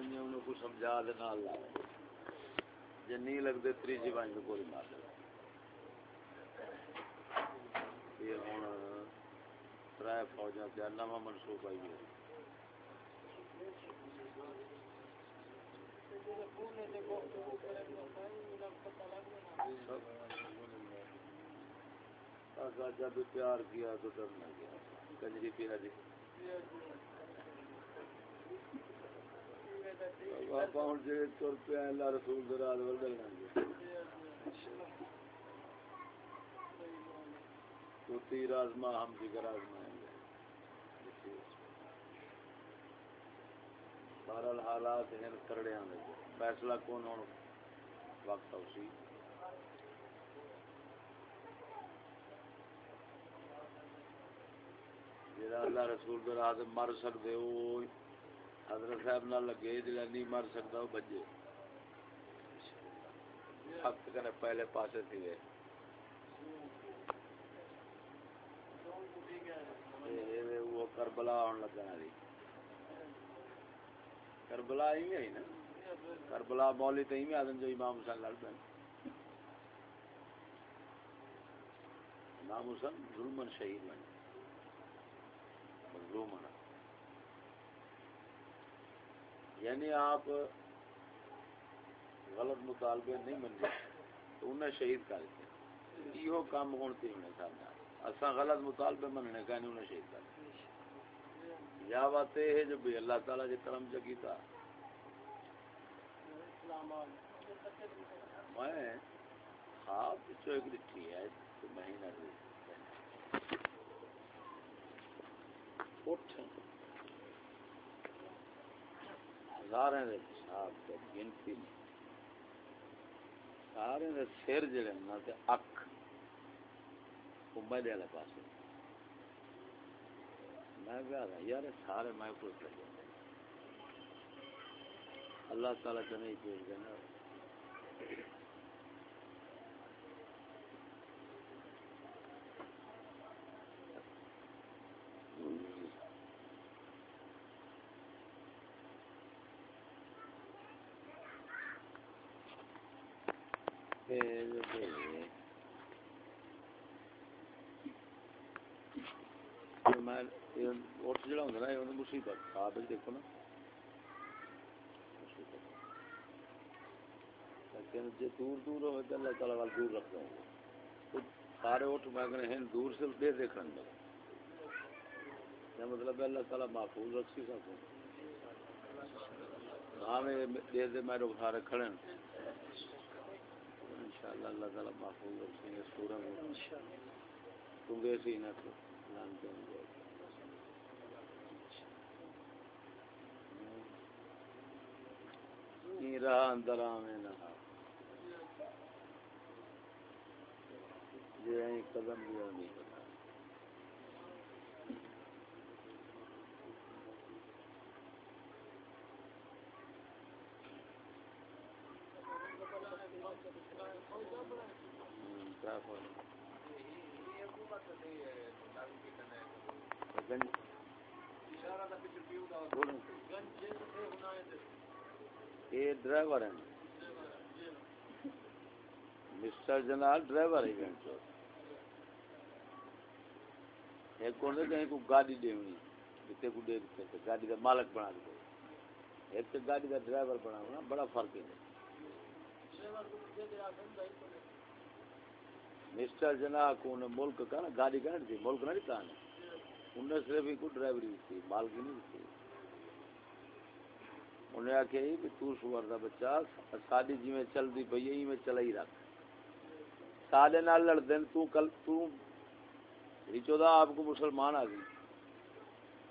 ونجے انہوں کو سمجھا دے، نال لا جے نہیں لگدے تریجی ونج کو گولی مار دے۔ یہ ہن ترائے فوجاں تے نواں منصوبہ آئی ہے۔ جب پیار کیا تو ڈرنا گیا کنجری پیا جی۔ ہوں جی تر پیا اللہ رسول دراد ول ڈلنا گیا تو تیر آزما ہم جگر آزمائیں گے۔ بہرحال حالات ہیں کرڑے آنے فیصلہ کون ہوں وقت اسی جڑا اللہ رسول دے راہ مر سکدے او حضرت صاحب نہ لگے، جڑا نہیں مر سکدا او بجے حق کنے پہلے پاسے تھی۔ گئے وہ کربلا آن لگا رہی۔ کربلا ہی ہے نا۔ کربلا مولی تو ہی آدم جو امام حسین لڑ پہ امام حسین ظلمن شہید بنے مظلوم ہونا۔ یعنی آپ غلط مطالبے نہیں منگے تو انہیں شہید کر دیا یہ کام ہونے انہیں سامنے اصا غلط مطالبے مننے کا نہیں انہیں شہید کر دیا یا بات یہ ہے جو بھی اللہ تعالیٰ کے کرم جگی تھا میں خواب پچھو ایک لکھی ہے، تو مہینہ دے سارے دے حساب تے گنتی نہیں۔ سارے دے سر جڑے نا تے اک کمبے دے والے پاسے۔ میں کہا رہا یار سارے میں کوئی کر اللہ تعالیٰ چنے نہیں پیش دینا۔ مصیبت آپ دیکھو نا لیکن جی دور دور ہوئے تو اللہ تعالیٰ وال دور سارے اٹھ ہیں دور سے دے کیا مطلب ہے اللہ تعالیٰ محفوظ رکھ سی ہاں میں دے دے میں لوگ سارے کھڑے ہیں انشاءاللہ اللہ تعالیٰ محفوظ سورہ میں نہ تو ہوں اندر نہ جی ہیں قدم بھی نہیں پتا۔ یہ ڈرائیور ہیں۔ مسٹر جنال ڈرائیور ہے گھنٹ ایک ہونے کہیں کو گاڑی دینی جتے کو دے دیتے گاڑی کا مالک بنا دے۔ ایک تو گاڑی کا ڈرائیور بنا ہونا، بڑا فرق ہے۔ مسٹر جنا کو ملک کا نا، گاڑی کا نہیں ملک نہیں کہا انہیں صرف ہی کو ڈرائیوری تھی مالکی نہیں تھی انہیں آخیا جی تو سور کا بچہ ساری جی میں چلتی پی ہے میں چلا ہی رکھ۔ سارے نال لڑ دین تو کل تو چودہ آپ کو مسلمان آ گئی۔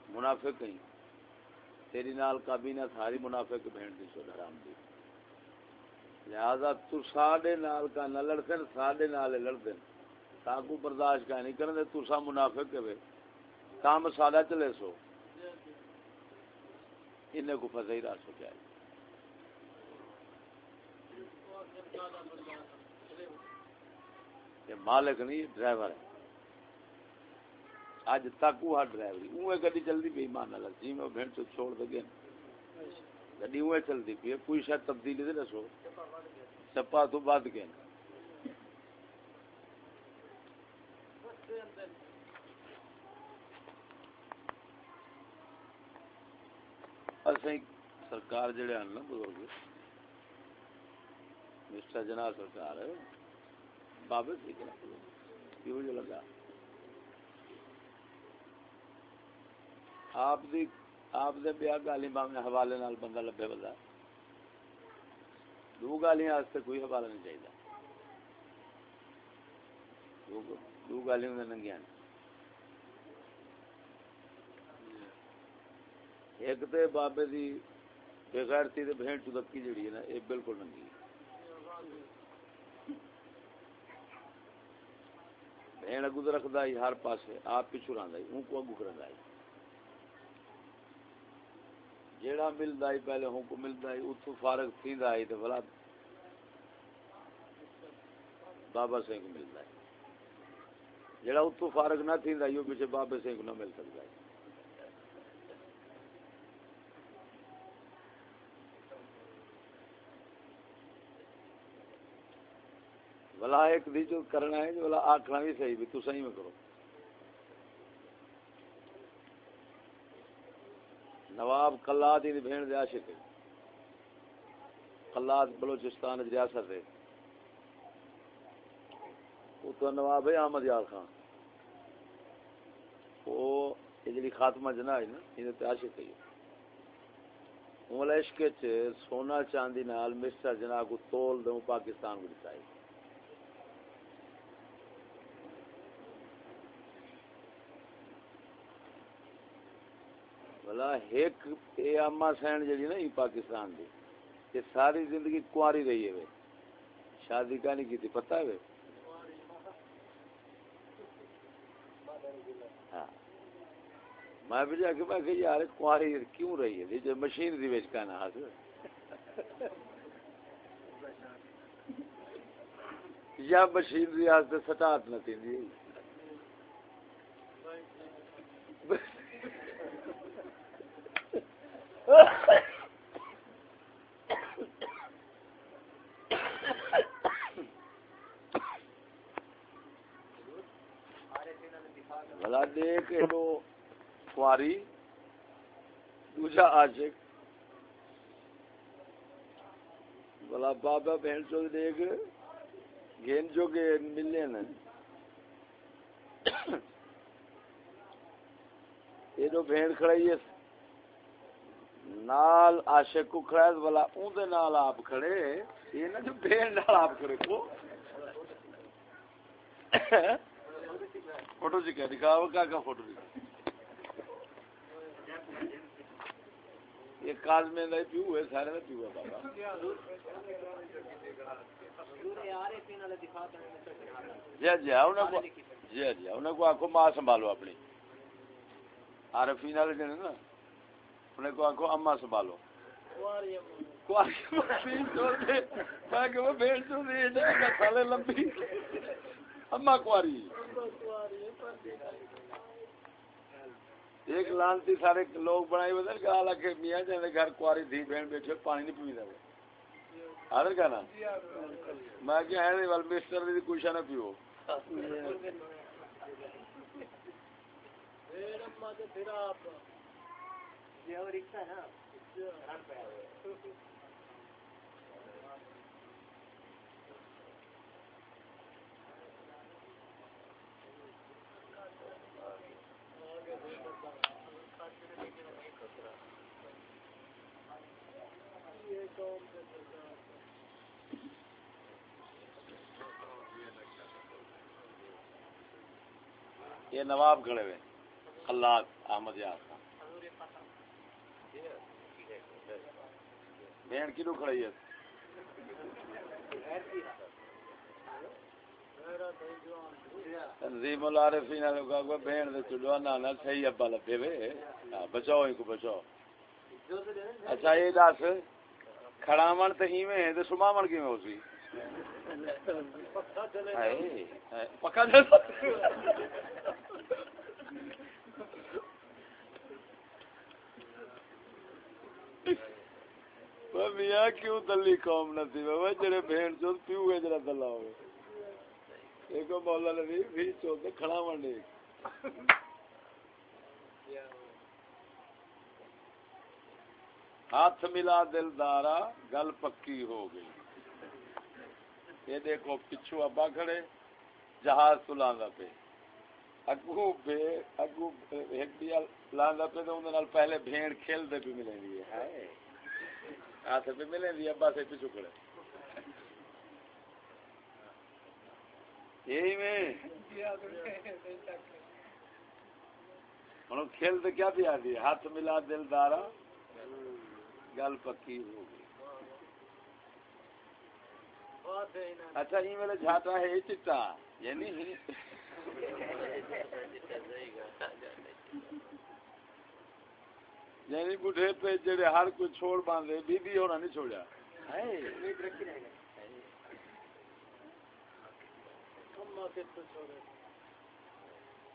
منافق کہیں تیری نال کابینہ ساری منافق بہن دی سو حرام دی۔ لہذا تو ساڈے نال کا نہ لڑ سن ساڈے نال لڑ دین تاکو برداشت کا نہیں کرنے تو سا منافق کے کام سادہ چلے سو۔ انہیں کو پتہ ہی راس ہو جائے۔ یہ مالک نہیں، ڈرائیور ہے۔ اج تک وہ ڈرائیوری اوے گڈی چلدی بے ایمان نال جی میں بھین تو چھوڑ دے گئے۔ گڈی اوے چلتی پی کوئی شاید تبدیلی دے دسو۔ چپا تو بعد کے اصل سرکار جڑے ہیں نا بزرگ، مسٹر جناب سرکار، بابے ٹھیک ہے کیوں جو لگا؟ آپ دی، آپ دے بیا گالی باویں حوالے نال بندہ لبے بندہ۔ دو گالیاں واسطے کوئی حوالہ نہیں چاہیے دو گالیاں دے ننگیاں ایک تے بابے دی بغیرتی تے بہن چدکی جڑی ہے نا اے بالکل ننگی بہن اگو رکھدا ہی ہر پاسے آپ پیچھے رہندا ہی اون کو اگو کردا ہی جیڑا ملدا ہی پہلے ہوں کو ملدا ہی اتھو فارغ تھیندا ہی تے بلا بابا سنگھ ملدا ہے۔ جیڑا اتھو فارغ نہ تھیندا ہی او پیچھے بابا سنگھ نہ مل سکدا ہے۔ بلا ایک دی جو کرنا ہے، جو بلا آکھنا بھی صحیح بھی، تو صحیح میں کرو۔ نواب قلات ہی بہن دے عاشق ہے۔ قلات بلوچستان ریاست ہے۔ وہ تو نواب ہے احمد یار خان۔ وہ یہ جڑی خاتمہ جنا ہے نا یہ تے عاشق ہے۔ مولا عشق سونا چاندی نال مسٹر جنا کو تول دوں پاکستان کو دکھائی بلا ایک اے اما سین جڑی نا پاکستان دی۔ یہ ساری زندگی کواری رہی ہے شادی کا نہیں کی پتہ ہے ہاں۔ میں بھی جا کے میں کہ یار، کواری کیوں رہی ہے؟ جو مشین دی وچ کہنا ہس یا مشین دی واسطے سٹارٹ نہ تھیندی بھلا دیکھ لو کواری دوجا عاشق۔ بھلا بابا بہن چو دیکھ گین جو کے ملے نا یہ جو بہن کھڑائی ہے نال عاشق کو کھڑا ہے بھلا اون دے نال آپ کھڑے، یہ نا جو بہن نال آپ کھڑے کو فوٹو جی کیا دکھاؤ، کیا کیا فوٹو دکھا؟ یہ کاز میں نہیں پیو ہے، سارے میں پیو ہے، بابا۔ جی جی انہیں کو جی جی انہیں کو آنکھوں ماں سنبھالو اپنی۔ عارفین والے جنے نا۔ انہیں کو آنکھوں اما سنبھالو۔ میں لمبی۔ اما کواری۔ ایک لانتی سارے لوگ بنائی بدل کہ حالانکہ میاں گھر کواری بہن بیٹھے، پانی نہیں پی کا نا میں کیا ہے، وال مسٹر دی نہ پیو۔ پھر آپ یہ رکشا نا یہ نواب کھڑے ہوئے اللہ احمد یار۔ بہن کلو کھڑی ہے؟ تنظیم العارفین نے کہا کہ بہن دے چلو نہ صحیح ابا لبے وے۔ ہاں، بچاؤ ان کو بچاؤ۔ اچھا یہ دس۔ کھڑاون تے ایویں تے سماون کیویں ہو سی؟ پکا میاں کیوں دلی قوم نہ تھی وہ جڑے بہن چو پیو ہے جڑا دلا ہوئے۔ ایک مولا نبی بھی چو تے کھڑا منڈے ہاتھ ملا دلدارا، گل پکی ہو گئی۔ یہ دیکھو پچھو ابا کھڑے، جہاز تو لاندا پہ اگو بے، اگو ایک بھی لاندا پہ تو اندر پہلے بھیڑ کھیل دے بھی ملیں گی۔ ہے ہاتھ پہ ملیں گی ابا سے پچھو کھڑے یہی میں ہوں کھیل تو کیا دیا دی ہاتھ ملا دل دارا گل پکی ہو گئی اچھا یہ میرے جھاٹا ہے چٹا یعنی یعنی بڑھے پہ جڑے ہر کوئی چھوڑ باندھے بی بی ہونا نہیں چھوڑا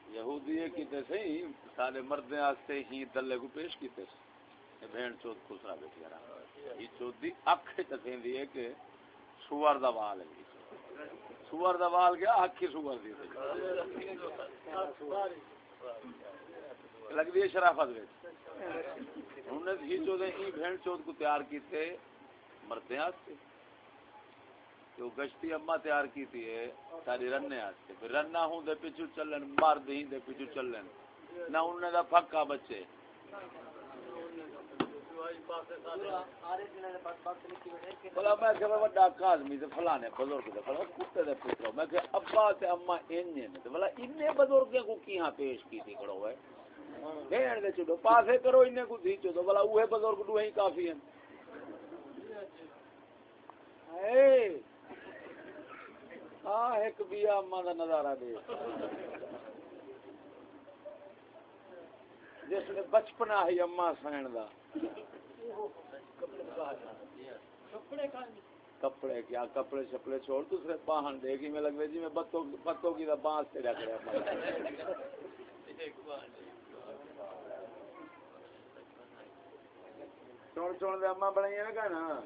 یہودی کیتے سہی سارے مردے واسطے ہی دلے کو پیش کیتے بہن چوت خسرا بیٹھی رہا یہ چوت دی اکھ تسیندی ہے کہ سوار دا وال ہے۔ سوار دا وال گیا اکھ سوار دی لگ دی شرافت وچ۔ انہوں نے ہی چوت ہی بہن چوت کو تیار کیتے مردے واسطے جو گشتی اما تیار کی تھی ہے ساری رننے آستے۔ پھر رننا ہوں دے پیچھو چلن مرد ہی دے پیچھو چلن۔ نہ انہیں دا پھکا بچے۔ بلا میں کہ وہ ڈاکا آدمی تے فلانے بزرگ دے فلانے کتے دے پترو۔ میں کہ ابا تے اما انجے نے۔ بلا انہیں بزرگیں کو کیہاں پیش کی تھی کھڑو ہے؟ بہن دے پاسے کرو انہیں کو دھی چھوڑو بلا اوہ بزرگ ہی کافی ہیں۔ اے ایک بیا اما کا نظارہ دے۔ جس نے بچپنا ہی اما سائن دا۔ کپڑے کیا کپڑے شپڑے چھوڑ دوسرے باہن دے گی میں لگ جی میں بتوں کی دا بانس سے رکھ رہا چون چون دے اما بنائی ہے نا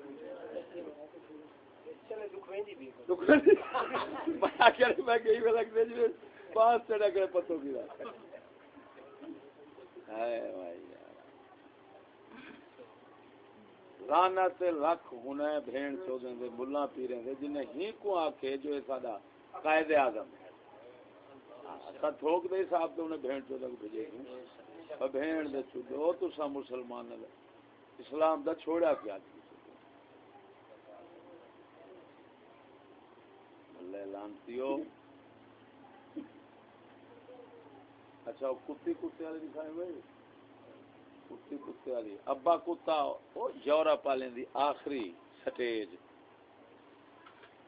لانت لکھ بھین چودیں دے ملا پیریں دے جنہیں ہی کو آکے جو ہے سادہ قائد آدم ہے تھوک دے صاحب تو انہیں بھین چودہ کو بھیجے گی بھین دے چودہ تو سا مسلمان اسلام دا چھوڑا کیا جی؟ دی لانتی اچھا کتی کتے والی دکھائے بھائی۔ کتی کتے والی۔ ابا کتا یورپ والے دی آخری سٹیج۔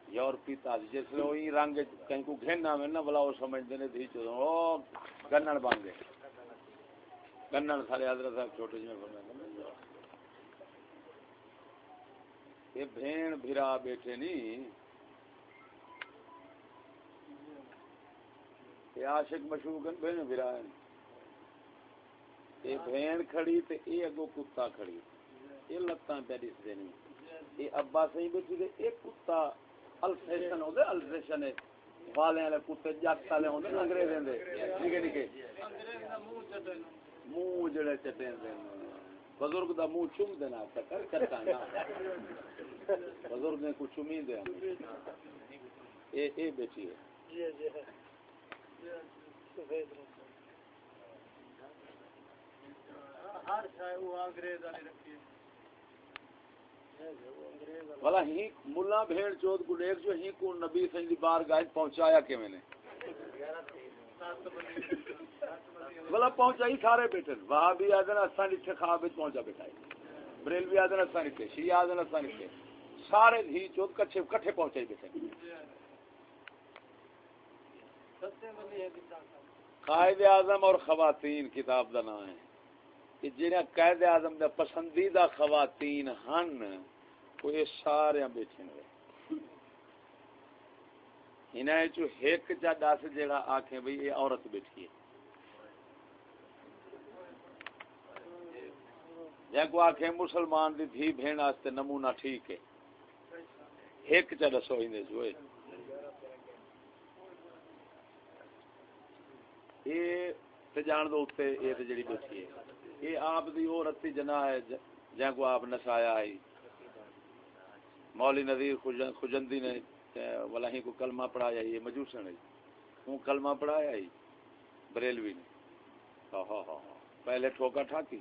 یورپی تاج جس لیے وہی رنگ کہیں کو گھننا میں نہ بلا وہ سمجھتے نے تھی چودوں او گنن بن گئے۔ گنن سارے حضرت صاحب چھوٹے جی میں فرمائے یہ بھین بھرا بیٹھے نہیں۔ یہ عاشق مشوق بہن بھرائن یہ بہن کھڑی تے اے اگو کتا کھڑی۔ یہ لتاں پہ دس دینی یہ ابا صحیح بیٹھی دے ایک کتا الفیشن ہوندے الفیشن ہے۔ والے والے کتے جٹ والے ہوندے انگریزاں دے۔ نکے نکے منہ جڑے چٹیں دے بزرگ دا منہ چوم دینا چکر بزرگ نے کو چومی اے اے بیٹھی ہے۔ جی جی۔ ہی ملا بھیڑ چود کو دیکھ جو ہی کو نبی صلی بار گاہ پہنچایا کہ میں نے بلا پہنچائی سارے بیٹھے وہاں بھی آدھن اسان اتنے خواب پہنچا بیٹھائی بریل بھی آدھن اسان اتنے شیعہ آدھن اسان اتنے سارے ہی چود کچھے کٹھے پہنچائی بیٹھے قائد اعظم اور خواتین کتاب کا نام ہے۔ کہ جنہیں قائد اعظم دا پسندیدہ خواتین ہن، وہ یہ سارے بیٹھے ہوئے انہیں جو ایک جا دس جڑا آکھیں بھئی یہ عورت بیٹھی ہے۔ جے کو آکھے مسلمان دی دھی بہن واسطے نمونہ ٹھیک ہے۔ ایک چ دسو ایندے جو اے تے جان دو تے اے تے جڑی بیٹھی ہے۔ اے آپ دی او رتی جنا ہے جے کو آپ نسایا ہے۔ مولی نذیر خجندی نے ولاہی کو کلمہ پڑھایا یہ مجوسن ہے۔ ہوں کلمہ پڑھایا ہی بریلوی نے۔ ہاں ہاں ہاں, ہاں۔ پہلے ٹھوکا ٹھاکی۔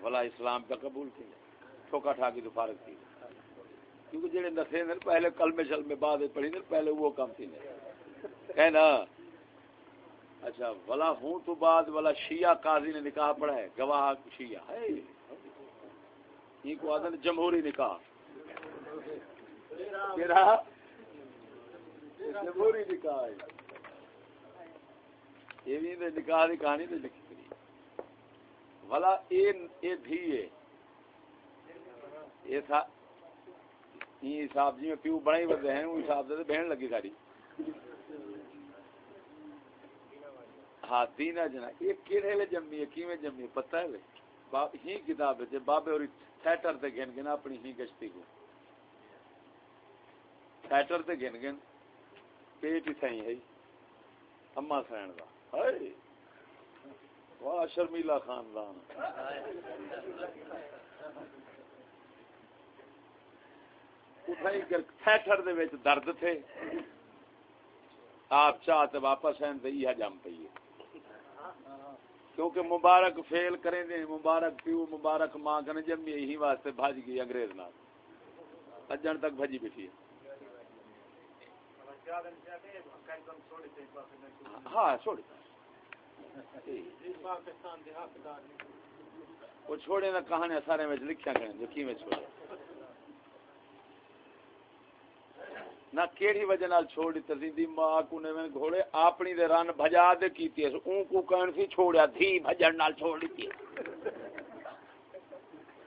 بلا اسلام کا قبول کیا۔ ٹھوکا ٹھاکی تو فارغ کی کیونکہ جڑے نسے نے پہلے کلمے شل میں بعد پڑھی نے پہلے وہ کام تھی نے کہنا اچھا بلا ہوں تو بعد والا شیعہ قاضی نے نکاح پڑھا ہے۔ گواہ شیعہ ہے۔ یہ کو آدھا جمہوری نکاح۔ جمہوری نکاح ہے۔ یہ بھی نکاح کہانی لکھی کری۔ والا بھی ہے۔ تھا یہ حساب جی میں پیو بڑے بندے ہیں وہ حساب بہن لگی ساری ہاں تین جنا یہ کہڑے جمی ہے، کیویں جمی پتہ ہے ہی کتاب ہے بابے اور تھیٹر تے گن گن اپنی ہی گشتی کو۔ تھیٹر تے گن گن پیٹ ہی سائیں ہے۔ اما سائن کا واہ، شرمیلا خاندان۔ تھیٹر دے وچ درد تھے۔ آپ چاہتے واپس ہیں تو یہ جم پی کیونکہ مبارک فیل کریں دے، مبارک پیو، مبارک ماں کنے جمی یہی واسطے بھاج گئی انگریز نال۔ اجن تک بھجی بیٹھی ہے۔ ہاں چھوڑی وہ چھوڑے نہ کہانی سارے میں لکھیا کریں جو کی میں چھوڑے؟ نہ کیڑی وجہ نال چھوڑی تزیدی ماں کو نے گھوڑے اپنی دے رن بھجا دے کیتی ہے۔ اون کو کہن سی چھوڑیا تھی بھجن نال چھوڑ دی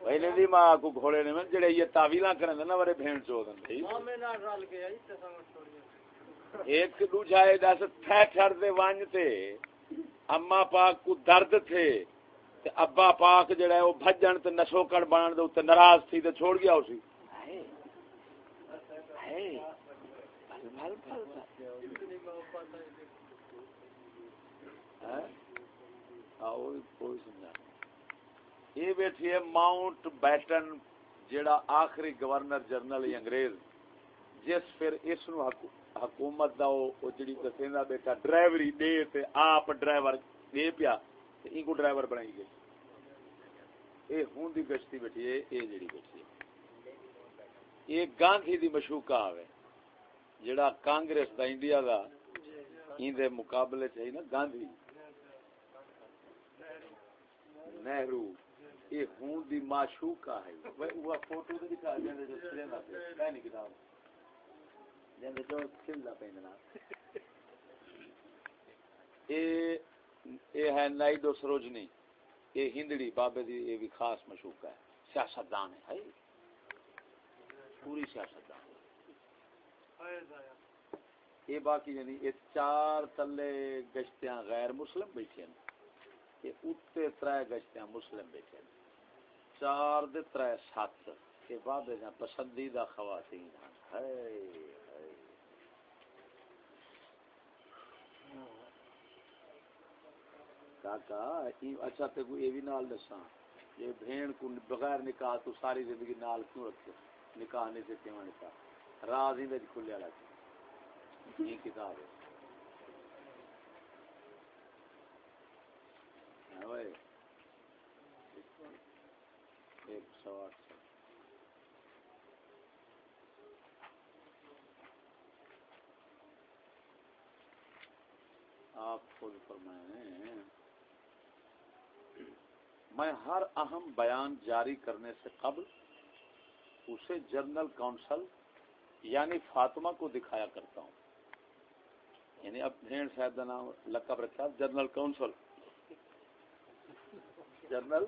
پہلے دی ماں کو گھوڑے نے جڑے یہ تعویلاں کرن نا ورے بہن چودن تھی ماں میں نال رل گیا ایک دوجا اے دس تھے ٹھر دے وانج تے۔ اما پاک کو درد تھے تے ابا پاک جڑا ہے وہ بھجن تے نشوکڑ بنن دے اوتے ناراض تھی تے چھوڑ گیا اسی یہ بیٹھی ہے ماؤنٹ بیٹن جڑا آخری گورنر جنرل انگریز جس پھر اس نو حکومت حکومت دا او جڑی دسیندا بیٹا ڈرائیوری دے تے آپ ڈرائیور دے پیا تے این کو ڈرائیور بنائی گئی۔ اے ہون دی گشتی بیٹھی ہے اے جڑی بیٹھی۔ ہے یہ گاندھی دی مشوکہ آوے جڑا کانگریس دا، انڈیا دا این دے مقابلے چاہیے نا، گاندھی۔ نہرو یہ ہون دی معشوقہ ہے۔ وہ فوٹو دے دکھا جاندے جو سرے نہ پہ کہیں نہیں کتاب۔ اے اے ہے نائیڈو سروجنی اے ہندڑی بابے دی اے بھی خاص مشوقہ ہے پوری سیاستدان یہ باقی یعنی یہ چار تلے گشتیاں غیر مسلم بیٹھے ہیں یہ اتے گشتیاں مسلم بیٹھے ہیں چار دے ترائے سات بعد پسندیدہ خواتین ہے کاکا اچھا تے کوئی یہ بھی نال دساں یہ بھین کو بغیر نکاح تو ساری زندگی نال کیوں رکھے؟ نکاح نہیں سے کیوں نکاح؟ راز ہی وچ کھلیا رکھ یہ کتاب ہے۔ ہاں اوئے۔ ایک سو آٹھ سو۔ آپ خود فرمائیں۔ میں ہر اہم بیان جاری کرنے سے قبل اسے جنرل کونسل یعنی فاطمہ کو دکھایا کرتا ہوں۔ یعنی اب بھین صاحب کا نام لقب رکھا، general council. General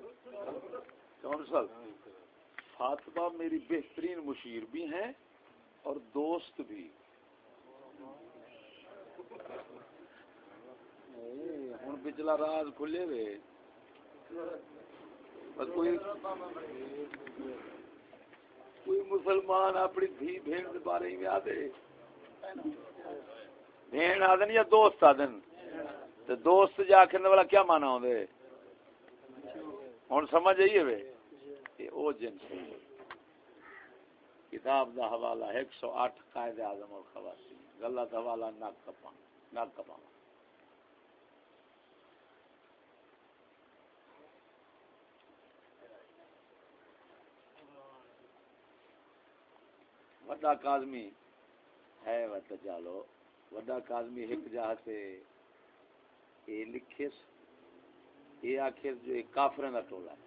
council. Fatima میری بہترین مشیر بھی ہیں اور دوست بھی۔ ہوں نچلا راز کھلے وے۔ کوئی کوئی مسلمان اپنی دھی بہن کے بارے میں آدھے۔ بہن آدھن یا دوست آدھن تو دوست جا کے والا کیا مانا ہوں دے؟ ہوں سمجھ آئیے وے او جنس کتاب دا حوالہ ایک سو آٹھ قائد اعظم اور خواصی غلط حوالہ ناک کپا ناک کپا وڈا کازمی ہے وٹ چالو وڈا کازمی ایک جہاں سے یہ لکھے یہ آخر جو کافریں کا ٹولا ہے۔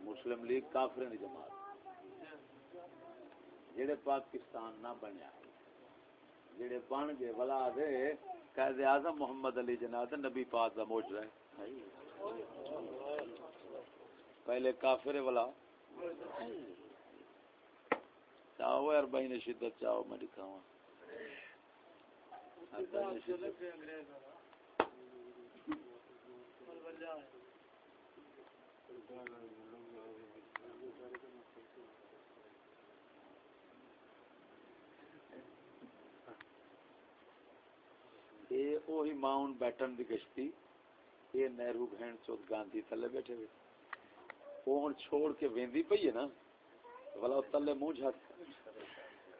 مسلم لیگ کافریں کی جماعت۔ جڑے پاکستان نہ بنیا، جڑے بن گئے، ولا دے۔ قائد اعظم محمد علی جناح نبی پاک کا موج ہے۔ پہلے کافر والا چاہو یار بھائی شدت چاہو میں دکھاؤں یہ وہی ماؤنٹ بیٹن کی کشتی یہ نہرو بہن چوت گاندھی تھلے بیٹھے ہوئے۔ وہ ہوں چھوڑ کے ویندی پی ہے نا بلا تلے منہ جھٹ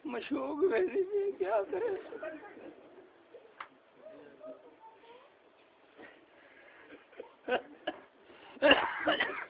مشوق ویلی پی کیا کرے؟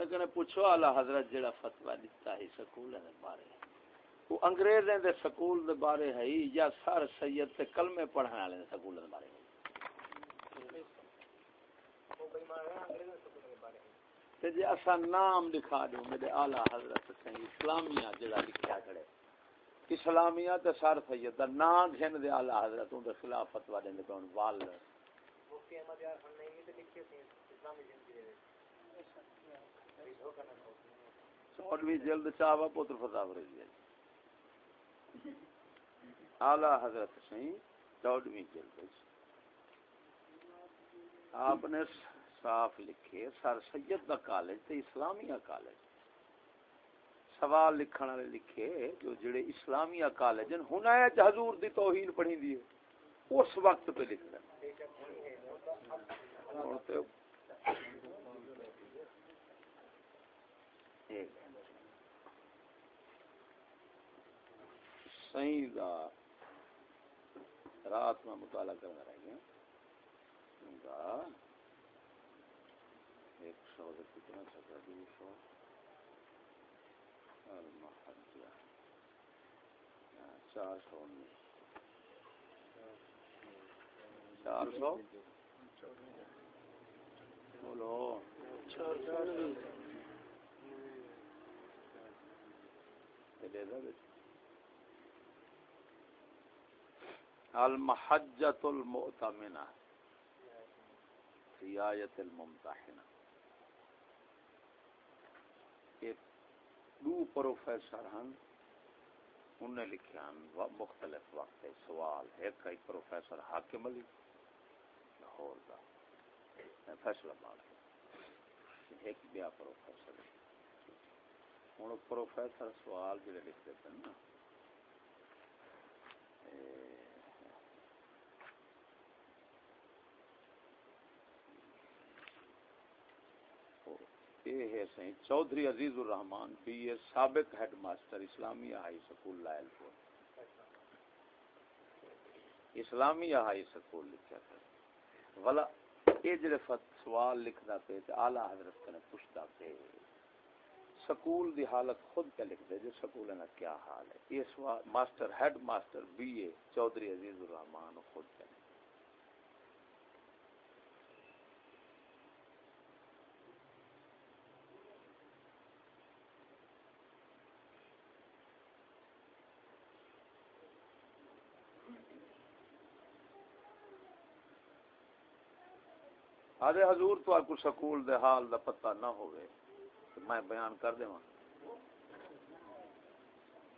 انہیں کہنے پوچھو آلہ حضرت جڑا فتوہ دیتا ہے سکول دے بارے۔ وہ انگریزیں دے سکول دے بارے ہے یا سر سید سے کلمے پڑھنے والے سکول دے بارے۔ تے جی اسا نام لکھا دو میرے اعلی حضرت سے اسلامیہ جڑا لکھیا کھڑے۔ اسلامیہ تے سر سید دا نام گھن دے اعلی حضرت اون دے خلاف فتوی دین دے کون وال۔ مفتی احمد یار خنئی تے لکھے سی اسلامی جنسی جلد چاوا پتر فتاو رہی ہے جی۔ اعلی حضرت سی چودویں جلد جی۔ آپ نے صاف لکھے، سر سید دا کالج تے اسلامیہ کالج۔ سوال لکھن والے لکھے جو جڑے اسلامیہ کالج ہیں، ہن آیا حضور دی توہین پڑھی دی اس وقت پہ لکھ رہے صحیح دا رات میں مطالعہ کرنا رہ گیا ایک سو کتنا سکا دو سو۔ چار سو انیس۔ چار سو؟ بولو۔ چار سو۔ المحجت المؤتمنہ رعایت الممتحنہ دو پروفیسر ہیں انہیں لکھے ہیں، مختلف وقت سوال. ایک ایک پروفیسر حاکم علی، لاہور کا. فیصلہ باد ایک بیا پروفیسر ہوں پروفیسر سوال جڑے لکھتے تھے نا یہ ہے صحیح چودھری عزیز الرحمان پی اے سابق head master Islamia high school Lyallpur Islamia high school لکھا تھا۔ ولا یہ جڑے سوال لکھدا پہ تے اعلی حضرت نے پوچھدا پہ سکول دی حالت خود کا لکھ دے جو سکول کا کیا حال ہے؟ یہ سوال، master, head master B A, Chaudhry Aziz Rahman خود کا آدھے حضور تو آپ کو سکول دے حال دا پتہ نہ ہوئے، تو میں بیان کر دے وہاں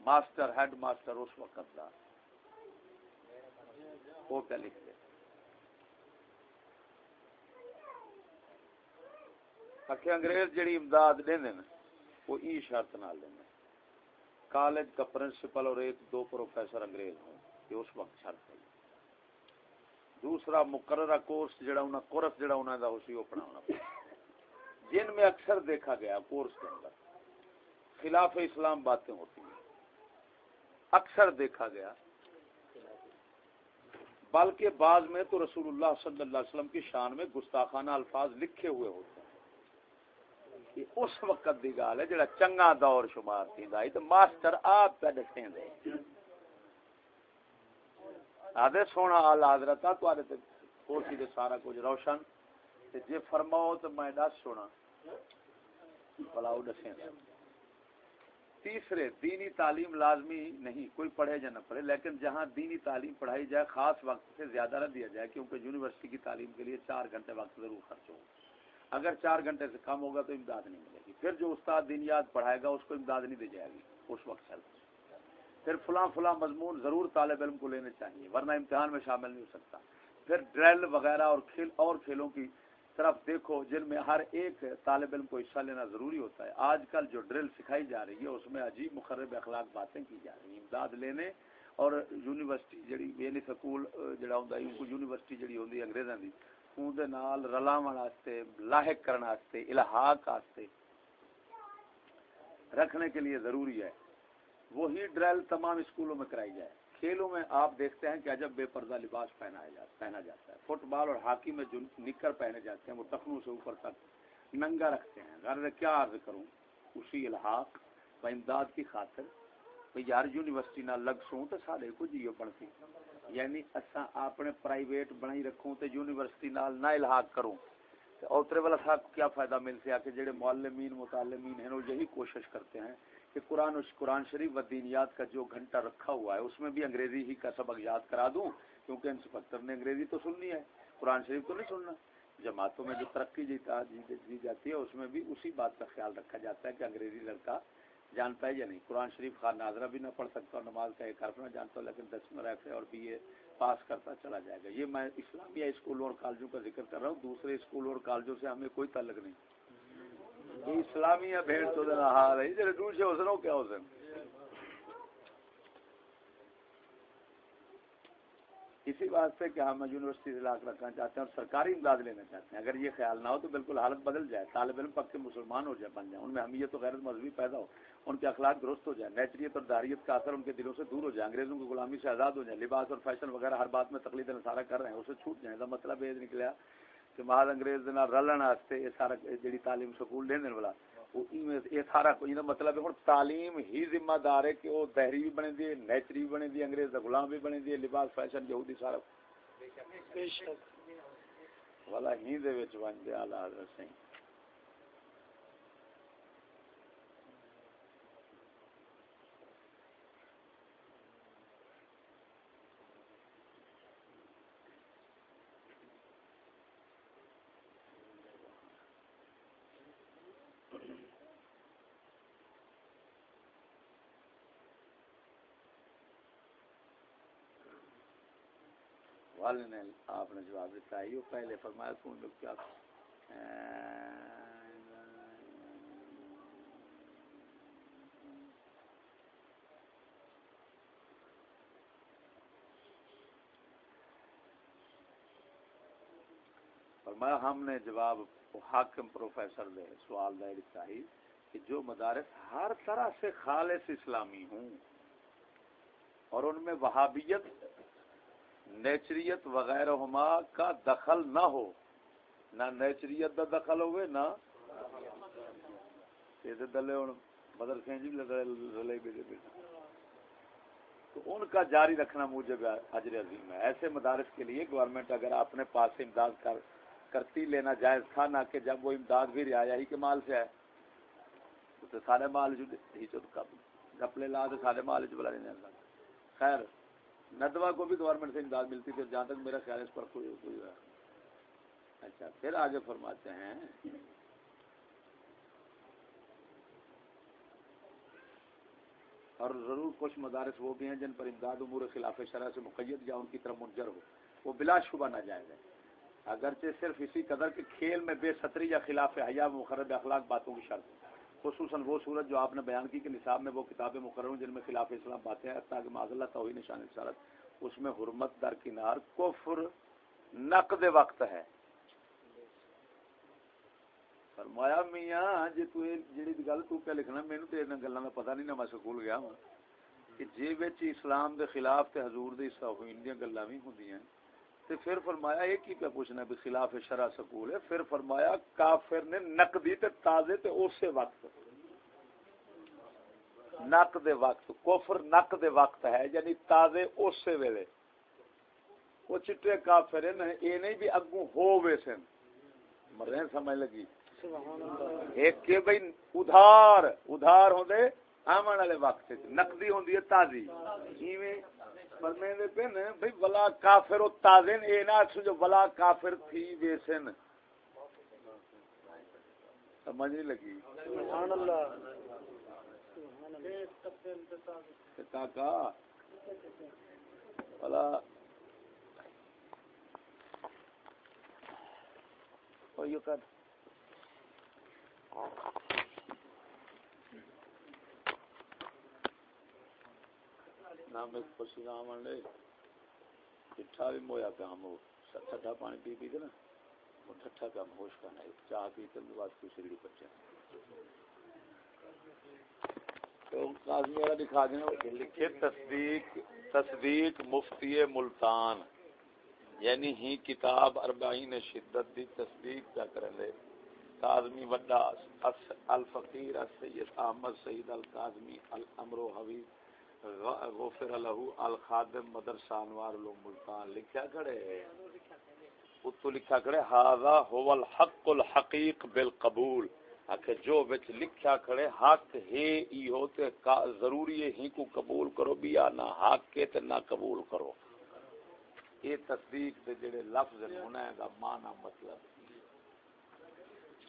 ماسٹر، ہیڈ ماسٹر اس وقت دا۔ وہ کیا لکھ دے۔ اکھے انگریز جڑی امداد دیں دیں وہ ای شرط نہ لیں کالج کا پرنسپل اور ایک دو پروفیسر انگریز ہوں، یہ اس وقت شرط ہے۔ دوسرا مقررہ کورس جڑا انہاں کورس جڑا انہاں دا اسی وہ پڑھانا جن میں اکثر دیکھا گیا کورس کے اندر، خلاف اسلام باتیں ہوتی ہیں۔ اکثر دیکھا گیا، بلکہ بعض میں تو رسول اللہ صلی اللہ علیہ وسلم کی شان میں گستاخانہ الفاظ لکھے ہوئے ہوتے ہیں۔ یہ اس وقت دی گال ہے جڑا چنگا دور شمار تھی دائی تو ماسٹر آپ پہ دکھیں دے آدھے سونا آل حضرت تو آدھے تے کوسی دے سارا کچھ روشن۔ تے جے فرماؤ تو میں دس سونا۔ بلاؤ دسیں تیسرے، دینی تعلیم لازمی نہیں، کوئی پڑھے یا نہ پڑھے، لیکن جہاں دینی تعلیم پڑھائی جائے، خاص وقت سے زیادہ نہ دیا جائے، کیونکہ یونیورسٹی کی تعلیم کے لیے چار گھنٹے وقت ضرور خرچ ہو اگر چار گھنٹے سے کم ہوگا تو امداد نہیں ملے گی۔ پھر جو استاد دینیات پڑھائے گا، اس کو امداد نہیں دی جائے گی، اس وقت چلتا پھر فلاں فلاں مضمون ضرور طالب علم کو لینے چاہیے، ورنہ امتحان میں شامل نہیں ہو سکتا۔ پھر ڈرل وغیرہ اور کھیل، اور کھیلوں کی طرف دیکھو، جن میں ہر ایک طالب علم کو حصہ لینا ضروری ہوتا ہے۔ آج کل جو ڈرل سکھائی جا رہی ہے، اس میں عجیب مخرب اخلاق باتیں کی جا رہی ہیں۔ امداد لینے اور یونیورسٹی جڑی یعنی سکول جڑا ہوندا ہے کو یونیورسٹی جڑی ہوندی ہے انگریزاں دی، اون دے نال رلاون واسطے، لاحق کرن واسطے الحاق واسطے رکھنے کے لیے ضروری ہے۔ وہی ڈرل تمام اسکولوں میں کرائی جائے۔ کھیلوں میں آپ دیکھتے ہیں کہ عجب بے پردہ لباس پہنایا جاتا پہنا جاتا ہے۔ فٹ بال اور ہاکی میں جو نکر پہنے جاتے ہیں، وہ ٹخنوں سے اوپر تک ننگا رکھتے ہیں۔ غرض کیا عرض کروں؟ اسی الحاق و امداد کی خاطر بھئی یار، یونیورسٹی نہ لگ سوں تو سارے کو جیو بنتی یعنی اساں اپنے پرائیویٹ بنائی رکھوں تے یونیورسٹی نال نہ الحاق کروں۔ اوترے والا صاحب کیا فائدہ مل سے کہ جڑے معلمین، متعلمین ہیں، وہ یہی کوشش کرتے ہیں کہ قرآن قرآن شریف و دینیات کا جو گھنٹہ رکھا ہوا ہے، اس میں بھی انگریزی ہی کا سبق یاد کرا دوں، کیونکہ انسپکٹر نے انگریزی تو سننی ہے، قرآن شریف تو نہیں سننا۔ جماعتوں میں جو ترقی جیتا دی جی- جی- جی جاتی ہے، اس میں بھی اسی بات کا خیال رکھا جاتا ہے کہ انگریزی لڑکا جانتا ہے یا نہیں۔ قرآن شریف خان ناظرہ بھی نہ پڑھ سکتا اور نماز کا ایک حرف نہ جانتا لیکن دس میں اور بی اے پاس کرتا چلا جائے گا۔ یہ میں اسلامیہ اسکولوں اور کالجوں کا ذکر کر رہا ہوں، دوسرے اسکولوں اور کالجوں سے ہمیں کوئی تعلق نہیں۔ اسلامی بھیڑ تو دینا حال ہے۔ جڑے دوسرے حسن ہو کیا حسن اسی واسطے کہ ہم یونیورسٹی سے لاکھ رکھنا چاہتے ہیں اور سرکاری امداد لینا چاہتے ہیں۔ اگر یہ خیال نہ ہو تو بالکل حالت بدل جائے۔ طالب علم پکے مسلمان ہو جائے بن جائے ان میں حمیت و غیرت مذہبی پیدا ہو۔ ان کے اخلاق درست ہو جائے نیچریت اور داریت کا اثر ان کے دلوں سے دور ہو جائے۔ انگریزوں کی غلامی سے آزاد ہو جائے لباس اور فیشن وغیرہ ہر بات میں تقلید نصارہ کر رہے ہیں، اسے چھوٹ جائیں۔ مطلب یہ نکلا۔ کہ مہاد انگریز رلن واسطے یہ سارا جڑی تعلیم سکول لینے والا یہ سارا کوئی مطلب ہے تعلیم ہی ذمہ دار ہے کہ وہ دہری بھی بنے دی نیچری بنے دی انگریز کا غلام بھی بنے دی لباس فیشن یہودی سارا والا ہی دے وچ دے اعلی حضرت سنگھ والے نے آپ نے جواب دیتا ہے۔ یہ پہلے فرمایا کون لوگ کیا فرمایا، ہم نے جواب حاکم پروفیسر دے سوال دے چاہی کہ جو مدارس ہر طرح سے خالص اسلامی ہوں اور ان میں وہابیت نیچریت وغیرہ ہما کا دخل نہ ہو۔ نہ نیچریت دا دخل ہوئے، نہ دلے مدرسے جی رلے تو ان کا جاری رکھنا موجب اجر عظیم ہے۔ ایسے مدارس کے لیے گورنمنٹ اگر اپنے پاس امداد کر، کرتی لینا جائز تھا، نہ کہ جب وہ امداد بھی رعایا ہی کے مال سے ہے۔ تو سارے مال جو، ہی تو گپلے لا تو سارے مال جو بلا نہیں خیر ندوا کو بھی گورنمنٹ سے امداد ملتی تھی، جہاں تک میرا خیال اس پر کوئی کوئی اچھا پھر آگے فرماتے ہیں۔ اور ضرور کچھ مدارس وہ بھی ہیں جن پر امداد امور خلاف شرح سے مقید یا ان کی طرف منجر ہو۔ وہ بلا شبہ نہ جائز ہے اگرچہ صرف اسی قدر کے کھیل میں بے ستری یا خلاف حیا مقرر اخلاق باتوں کی شرط خصوصاً وہ صورت جو آپ نے بیان کی کہ نصاب میں وہ کتابیں مقرر ہوں جن میں خلاف اسلام باتیں ہیں تاکہ معذ اللہ توہین نشان شرط اس میں حرمت در کنار کفر نقد وقت ہے۔ فرمایا، میاں جی تو جڑی گل تو پہ لکھنا مینوں تے انہاں گلاں دا پتہ نہیں، نہ میں سکول گیا ہوں کہ جے وچ اسلام دے خلاف تے حضور دے صحابین دی گلاں وی ہوندیاں ہیں تے پھر فرمایا یہ کی پہ پوچھنا بھی خلاف شرع سکول ہے؟ پھر فرمایا کافر نے نقدی تے تازے تے اسی وقت نق دے وقت، کفر نق دے وقت ہے یعنی تازے اسی ویلے۔ وہ چٹے کافر ہیں یہ نہیں بھی اگوں ہو وے سن مرے سمجھ لگی؟ ایک کے بھائی ادھار ادھار ہوندے، آمن والے وقت نقدی ہوندی ہے تازی۔ ایویں فرمے دے پن بھئی ولا کافر و تازن اے نہ جو ولا کافر تھی ویسن سمجھ نہیں لگی؟ سبحان اللہ کاکا۔ ولا۔ او یو کر۔ نام ایک نام آنے ٹھٹھا بھی مویا پہ ہم ہو۔ ٹھٹھا پانی پی پی کے نا، وہ ٹھٹھا پہ ہم ہوش کرنا ہے چاہ پی کے بعد کوئی سیڑھی پچھے تو قاضی والا دکھا دینا لکھے تصدیق تصدیق مفتی ملتان۔ یعنی ہی کتاب اربعین شدت دی تصدیق کیا کریں دے کاظمی وڈا، الفقیر، السید احمد، سید القاظمی الامر و حویب غفر له الخادم مدرسہ انوار لو ملتان. لکھیا کھڑے اتو لکھا کھڑے هذا هو الحق الحقيق بالقبول. کہ جو وچ لکھیا کھڑے حق ہے ای ہوتے ضروری ہے، ہی کو قبول کرو بیا نہ حق کے تے نہ قبول کرو. یہ تصدیق دے جڑے لفظ ہونا ہے دا معنی مطلب۔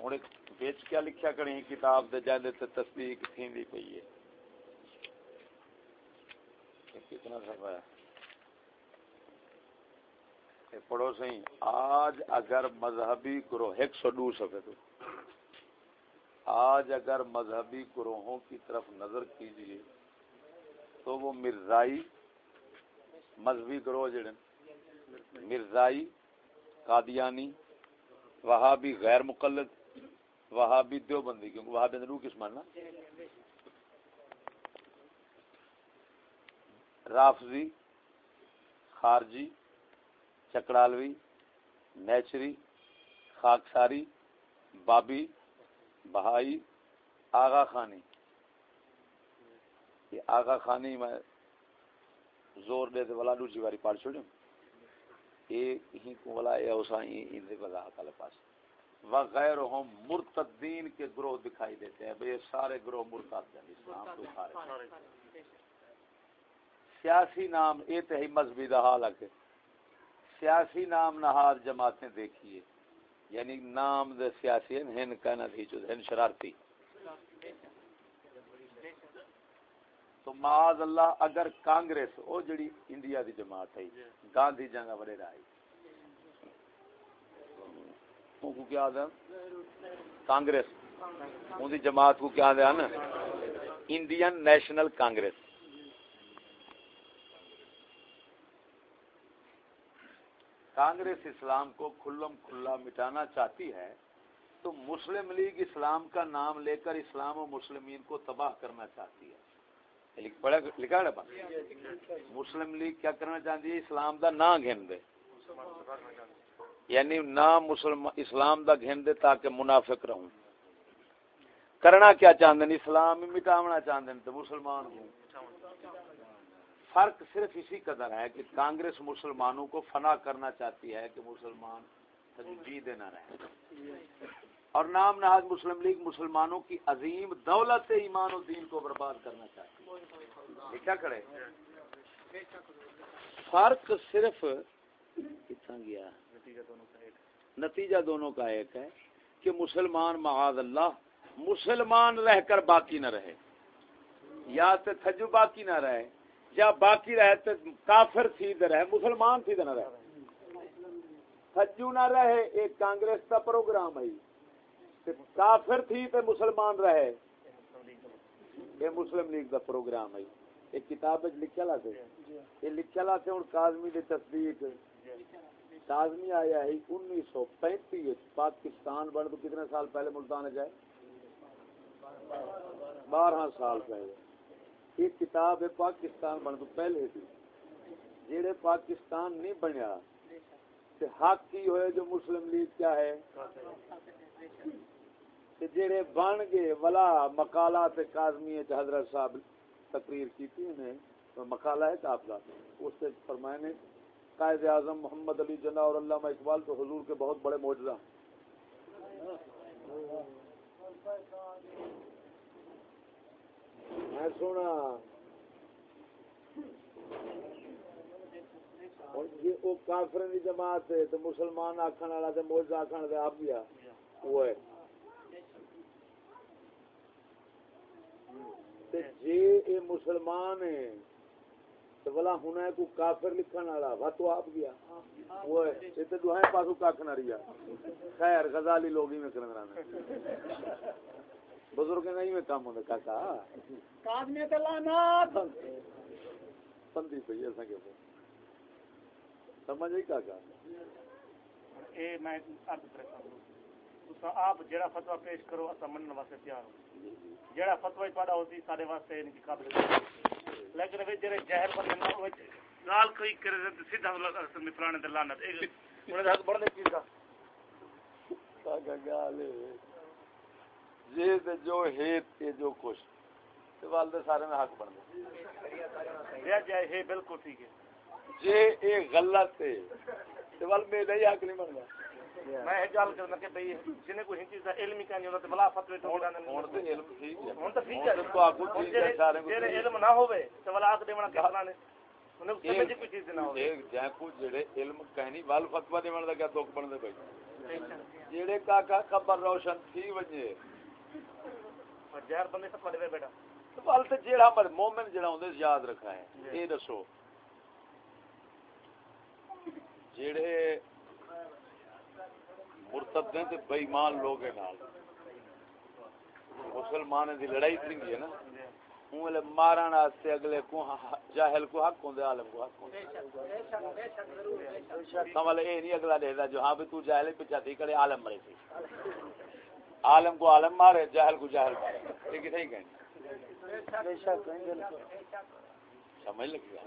ہن وچ کیا لکھیا کھڑے کتاب دے جاندے تے تصدیق تھیندی پئی ہے۔ کتنا سفا ہے؟ پڑھو سی آج اگر مذہبی گروہ، ایک سو دو سفے تو۔ آج اگر مذہبی گروہوں کی طرف نظر کیجیے تو وہ مرزائی، مذہبی گروہ جڑے مرزائی، قادیانی، وہابی غیر مقلد، وہابی دیوبندی، کیونکہ وہابی اندر کس ماننا رافضی، خارجی چکڑالوی نیچری، خاکساری، بابی، بہائی، آغا خانی۔ یہ آغا خانی میں زور دے دے ولا دوسری باری پڑھ چھوڑوں یہ ہی کو ولا اے اوسا ان دے وضاحت والے پاس۔ وغیرہم مرتدین کے گروہ دکھائی دیتے ہیں۔ بھئی سارے گروہ مرتد ہیں۔ اسلام تو خارج سیاسی نام یہ تو ہی مذہبی دا حال ہے سیاسی نام نہاد جماعتیں دیکھیے۔ یعنی نام دے سیاسی ہیں، ہن کہنا تھی جو ہن شرارتی۔ تو معاذ اللہ، اگر کانگریس، او جڑی انڈیا دی جماعت ہے، گاندھی جنگا بڑے رائی کو کیا آدھا؟ کانگریس۔ ان دی جماعت کو کیا آدھا؟ نا انڈین نیشنل کانگریس۔ کانگریس اسلام کو کھلم کھلا مٹانا چاہتی ہے، تو مسلم لیگ اسلام کا نام لے کر اسلام و مسلمین کو تباہ کرنا چاہتی ہے۔ لکھا ہے مسلم لیگ کیا کرنا چاہتی ہے؟ اسلام دا نہ گھن دے یعنی نہ مسلم اسلام دا گھن دے تاکہ منافق رہوں۔ کرنا کیا چاہتے ہیں اسلام مٹاونا چاہتے ہیں تو مسلمان ہوں۔ فرق صرف اسی قدر ہے کہ کانگریس مسلمانوں کو فنا کرنا چاہتی ہے کہ مسلمان جی دینا رہے اور نام نہاد مسلم لیگ مسلمانوں کی عظیم دولت ایمان و دین کو برباد کرنا چاہتی ہے۔ کیا کرے فرق صرف کتنا گیا؟ نتیجہ دونوں کا ایک ہے کہ مسلمان معاذ اللہ مسلمان رہ کر باقی نہ رہے۔ یا تو تھجو باقی نہ رہے۔ یا باقی رہے تو کافر تھی دے رہے، مسلمان تھی دے نہ رہے۔ تھجو نہ رہے، ایک کانگریس کا پروگرام ہے۔ کافر تھی تو مسلمان رہے۔ یہ مسلم لیگ کا پروگرام ہے۔ ایک کتاب لکھا لاتے یہ لکھا لاتے ہوں کازمی دی تصدیق۔ کازمی آیا ہے انیس سو پینتیس پاکستان بڑھ تو کتنے سال پہلے ملتان جائے بارہ سال پہلے۔ یہ کتاب ہے پاکستان بن تو پہلے تھی۔ جہے پاکستان نہیں بنیا، تے حق کی ہوئے جو مسلم لیگ کیا ہے؟ جڑے بن گئے، ولا مقالات کاظمی حضرت صاحب تقریر کی تھی انہیں مقالہ ہے آپ کا اس سے فرمائے نے، قائد اعظم محمد علی جنا اور علامہ اقبال تو حضور کے بہت بڑے موجودہ میں سونا۔ وہ کافر کی جماعت ہے، تو مسلمان آخر والا تو موج آخر دے آپ گیا وہ ہے۔ جی یہ مسلمان ہے تو بلا ہونا ہے کو کافر لکھن والا وا تو آپ گیا وہ ہے۔ یہ تو دوہے پاسو کاکھ نہ رہیا خیر، غزالی لوگ ہی میں کرن رہا بزرگ نہیں میں کام ہوتا کاکا۔ کاج میں تو لعنت۔ بندی پئی اسا کے سمجھ گئی کاکا؟ اے میں عرض کرتا ہوں تو آپ جڑا فتوی پیش کرو اسا منن واسطے تیار ہوں جڑا فتوی پڑا ہوتی سارے واسطے ان کی قابل لیکن وہ جڑے جہر بندے نہ ہوئے گال کوئی کرے تے سیدھا اصل میں پرانے دے لعنت۔ ایک انہاں دا حق بڑھنے چیز کا کاکا جے جو ہے تے جو کچھ۔ تے والدے سارے میں حق بن گئے۔ جے جے ہے بالکل ٹھیک ہے۔ جے اے غلط ہے تے وال میرا ہی حق نہیں بن گیا۔ میں یہ گل کرنا کہ بھئی جنے کوئی چیز دا علم ہی کہیں تے بلا فتوی تو ہن ہن تے علم ٹھیک ہے۔ ہن تے ٹھیک ہے۔ تو آگو ٹھیک ہے سارے کو جے علم نہ ہوے تے بلا آکھ دیونا کہنا نے۔ انہیں سمجھ کوئی چیز نہ ہوے جے کو جڑے علم کہنی وال فتوا دیوان دا کیا دکھ بن دے بھائی جڑے کاکا خبر روشن تھی وجے جہر بندے دے بیٹا وال تے جیڑا پر مومن ہوندے یاد رکھا ہے اے۔ دسو جڑے مرتد نے تے بے ایمان لوگ ہیں نال مسلمان دی لڑائی تھی ہے نا اون مارن واسطے اگلے کو جاہل کو حق ہوندے عالم کو حق ہوندے سوال اے نہیں اگلا جو ہاں بھی تو جاہل پچا تھی کرے عالم مرے تھی عالم کو عالم مارے جاہل کو جاہل مارے۔ یہ کتنے کہیں سمجھ لگ گیا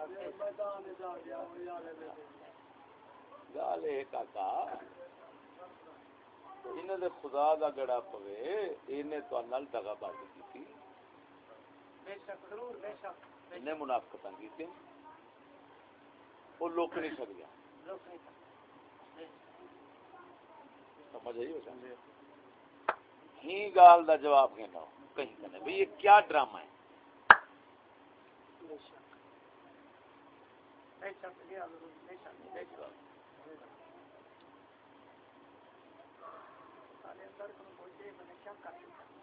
گال ہے کاکا انہیں دے خدا دا گڑا پوے انہیں تو نال دغا بازی کی تھی انہیں منافقتاں کی تھی وہ لوک نہیں سک گیا سمجھ آئی؟ ہو ہی گال دا جواب کہنا کہیں کہنا بھئی یہ کیا ڈرامہ ہے؟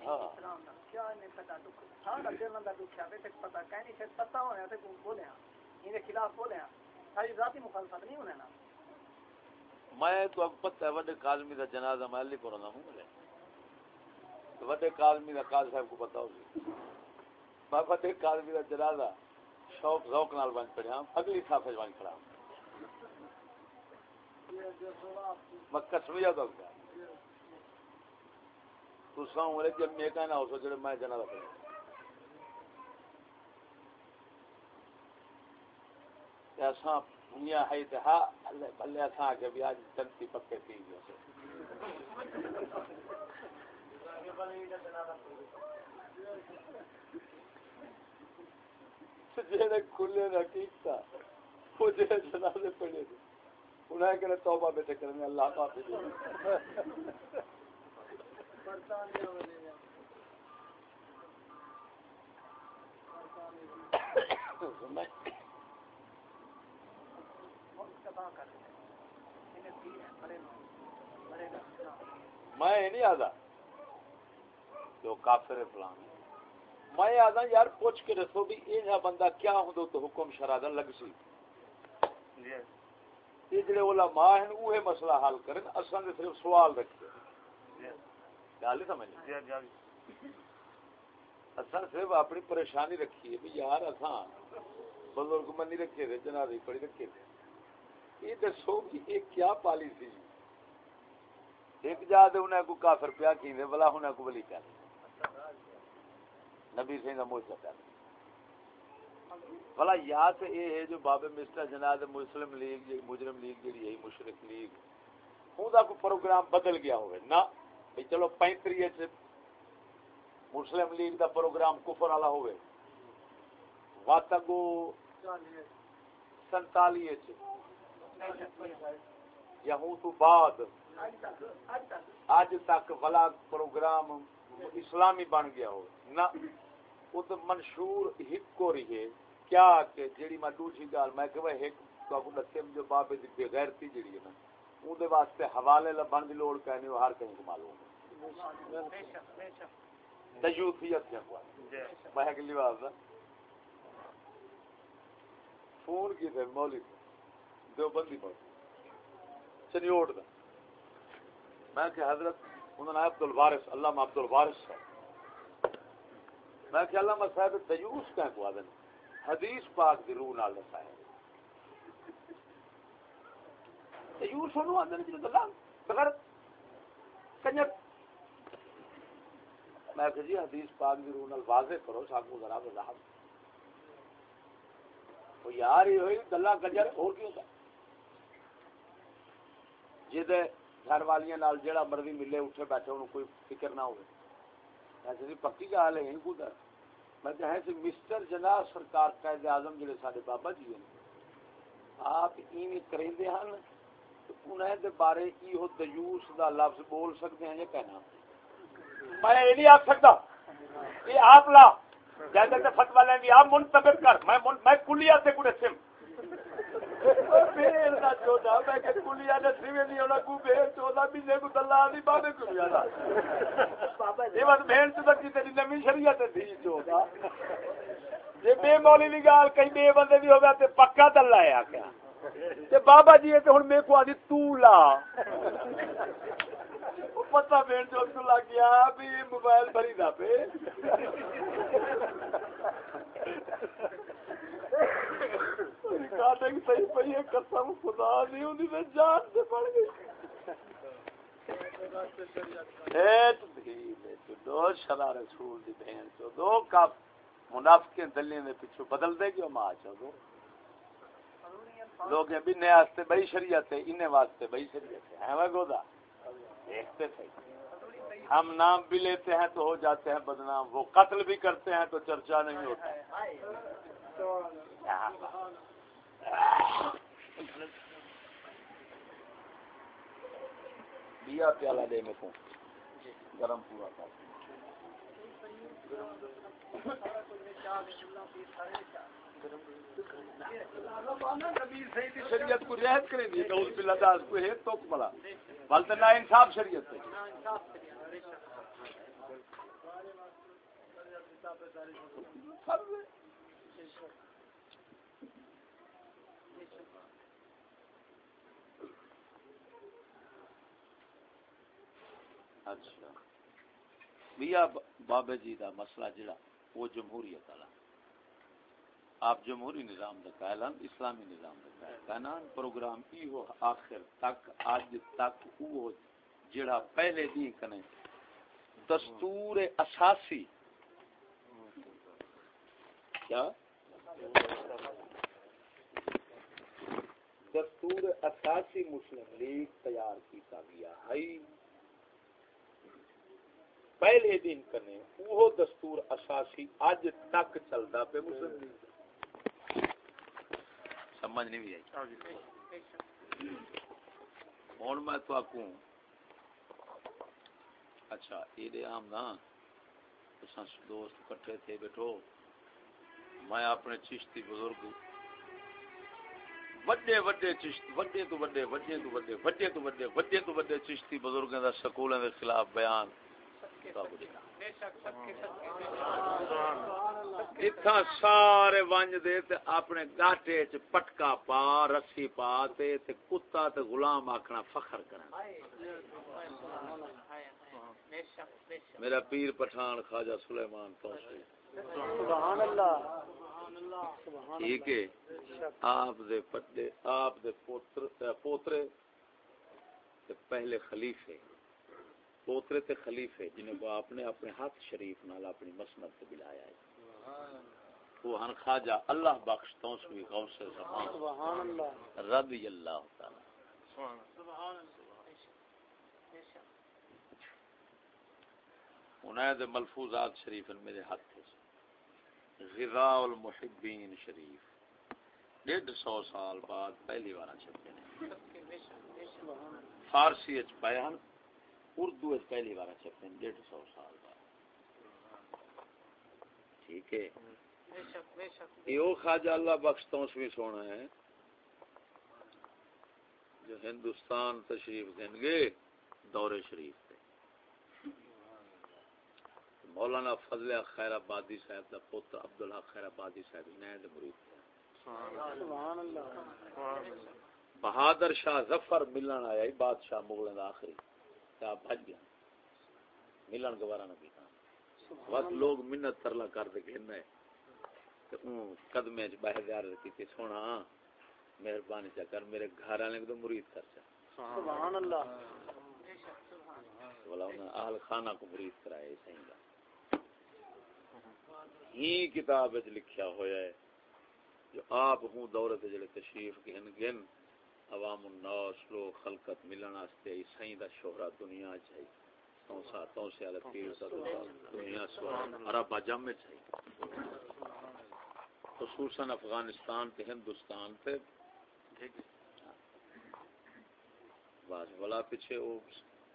ہاں۔ میں تو اب پتہ ہے، وڈے کالمی دا جنازہ میں علی کرنا ہوں وڈے کالمی دا قاضی صاحب کو پتہ ہوگی میں وڈے کالمی دا جنازہ شوق ذوق نال بن پڑیا ہاں۔ اگلی صافے بن کھڑا۔ میں کسمیا تو کیا تو سا عمر جب میں کہنا ہو سو جڑے میں جنا رکھ ایسا دنیا ہے تے ہاں بھلے اساں کہ بھی اج چلتی پکے تھی۔ جو کھلے نہ کیتا وہ جنازے پڑے تھے انہیں توبہ بیٹھے کرنے اللہ میں نہیں آدھا جو کافر فلان۔ میں آدھا یار پوچھ کے رسو بھی یہ بندہ کیا ہوں تو حکم شرادہ لگ سی۔ یہ جڑے علماء ہیں وہ مسئلہ حل کریں اصل صرف سوال رکھتے گل ہی سمجھ صرف اپنی پریشانی رکھی ہے یار اصا بزرگ منی رکھے تھے جنازی پڑی رکھے تھے یہ دسو کہ یہ کیا پالیسی ایک جا دے انہیں کو کافر پیا کی دے بلا انہیں کو بلی پیا نبی سے نہ موجہ پیا بلا یا تو یہ ہے جو بابے مسٹر جناد مسلم لیگ جی، مجرم لیگ جی ہے، مشرق لیگ۔ ہوں کو پروگرام بدل گیا ہوئے، نہ۔ بھی چلو پینتری مسلم لیگ دا پروگرام کفر والا ہوئے۔ واتگو سنتالی یا ہوں تو بعد۔ اج تک والا پروگرام اسلامی بن گیا ہو نہ وہ تو منشور ہک کو رہی ہے کیا کہ جیڑی میں دوسری گال میں کہ وہ ایک تو کو دسے جو بابے دی بے غیرتی جیڑی ہے نا، اون دے واسطے حوالے لبن دی لوڑ کہنے ہر کہیں کو معلوم ہے۔ دیوتیت ہے ہوا؟ میں اگلی بات دا۔ فون کی تھے مولوی دو بندی پر چنیوڑ دا۔ میں کہ حضرت انہوں نے عبد الوارث، علامہ عبد الوارث ہے میں کہ علامہ صاحب دیوس کہیں کو آدھن حدیث پاک دی روح نال رسائے دیوس انہوں آدھن جنہوں دلال بغیر کنجر۔ میں کہ جی حدیث پاک دی روح نال واضح کرو ساکو ذرا وضاحت۔ وہ یار یہ ہوئی دلہ کنجر، اور کیوں تھا؟ جدے گھر والیاں نال جڑا مرضی ملے، اٹھے بیٹھے، انہوں کوئی فکر نہ ہوئے۔ ایسے بھی پکی گل ہے کو در میں کہا کہ مسٹر جناح سرکار قائد اعظم جڑے سارے بابا جی ہیں، آپ این کریندے ہیں انہیں دے بارے ای ہو دیوس دا لفظ بول سکتے ہیں یا کہنا میں یہ نہیں آکھ سکتا یہ آپ لا جیسے تے فتوا لیں گے آپ منتبر کر۔ میں میں کلیا سے کوئی سم۔ نمی شریعت بے مولی گال کئی بے بندے بھی ہوگا پکا دلہ ہے تے بابا جی تے ہن کو تو لا پتہ جو تو لگ گیا بھی موبائل بھری دا پہ کاٹنگ صحیح پئی ہے قسم خدا نہیں ہوندی تے جان سے پڑ گئی دو شرا رسول دی بہن چو دو کپ منافقیں دلیں دے پیچھے بدل دے گی ماں چو دو لوگ ہیں بھی نئے واسطے بڑی شریعت ہے انہیں واسطے بڑی شریعت ہے ہیں وہ گودا دیکھتے صحیح ہم نام بھی لیتے ہیں تو ہو جاتے ہیں بدنام وہ قتل بھی کرتے ہیں تو چرچا نہیں ہوتا دیا پیالہ دے میں کو۔ گرم پورا کر۔ شریعت کو رعایت کریں گے تو اس بلا داس کو ہے تو بلا۔ بلتے نا انصاف شریعت ہے۔ اچھا۔ بیا بابے جی دا مسئلہ جڑا، وہ جمہوریت والا۔ آپ جمہوری نظام دا قائلان، اسلامی نظام دا قائلان۔ پروگرام ای ہو آخر تک، آج تک وہ جڑا پہلے دی کنے۔ دستور اساسی۔ کیا؟ دستور اساسی مسلم لیگ تیار کیتا گیا۔ ہے پہلے دن کنے وہ دستور اساسی اج تک چلدا پہ مسلم لیگ سمجھ نہیں آئی۔ ہوں میں تو آکوں اچھا یہ عام نا۔ دوست کٹھے تھے بیٹھو۔ میں اپنے چشتی بزرگ وڈے وڈے چشتی وڈے تو وڈے وڈے تو وڈے وڈے تو وڈے وڈے تو وڈے چشتی بزرگوں دا سکولوں دے خلاف بیان۔ اتھا سارے ونج دے تے اپنے گاٹے چ پٹکا پا رسی پا تے تے کتا تے غلام آکھنا فخر کرنا میرا پیر پٹھان خواجہ سلیمان توسی سبحان اللہ ٹھیک ہے آپ دے پٹے آپ دے پوتر پوترے تے پہلے خلیفے پوترے تے خلیفے جنہیں کو آپ نے اپنے ہاتھ شریف نال اپنی مسند سے بلایا ہے۔ وہ ہن خواجہ اللہ بخش تو سوی غوث زمان سبحان اللہ۔ رضی اللہ تعالی۔ سبحان اللہ۔ انہیں دے ملفوظات شریف میرے ہاتھ تھے۔ غذاء المحبین شریف۔ ڈیڑھ سو سال بعد پہلی بار چھپے نے فارسی اچ بیان۔ اردو پہلی بار چھپے ڈیڑھ سو سال بعد۔ ٹھیک ہے۔ یہ خواجہ اللہ بخش تو بھی سونا ہے جو ہندوستان تشریف دیں گے دور شریف مولانا فضل خیر آبادی صاحب دا پتر عبداللہ خیر آبادی صاحب دے مرید۔ سبحان اللہ۔ بہادر شاہ ظفر ملن آیا ہی بادشاہ مغلوں دا آخری۔ کیا بھج گیا۔ ملن گوارا نہ کیتا۔ بس لوگ منت ترلا کر دے اون قدمے کیتی سونا مہربانی چا کر میرے گھر والے کو مرید کر چا۔ سبحان اللہ۔ بولا اہل خانہ کو مرید کرائے صحیح ہی کتاب لکھیا ہویا ہے جو آپ ہوں جڑے تشریف گن گن عوام الناس لو خلقت ملن واسطے ای سائیں دا شہرہ دنیا چاہیے تو سا تو سے ال پیر دا دنیا سو عرب اجم میں چاہیے خصوصا افغانستان تے ہندوستان تے۔ بس بلا پیچھے وہ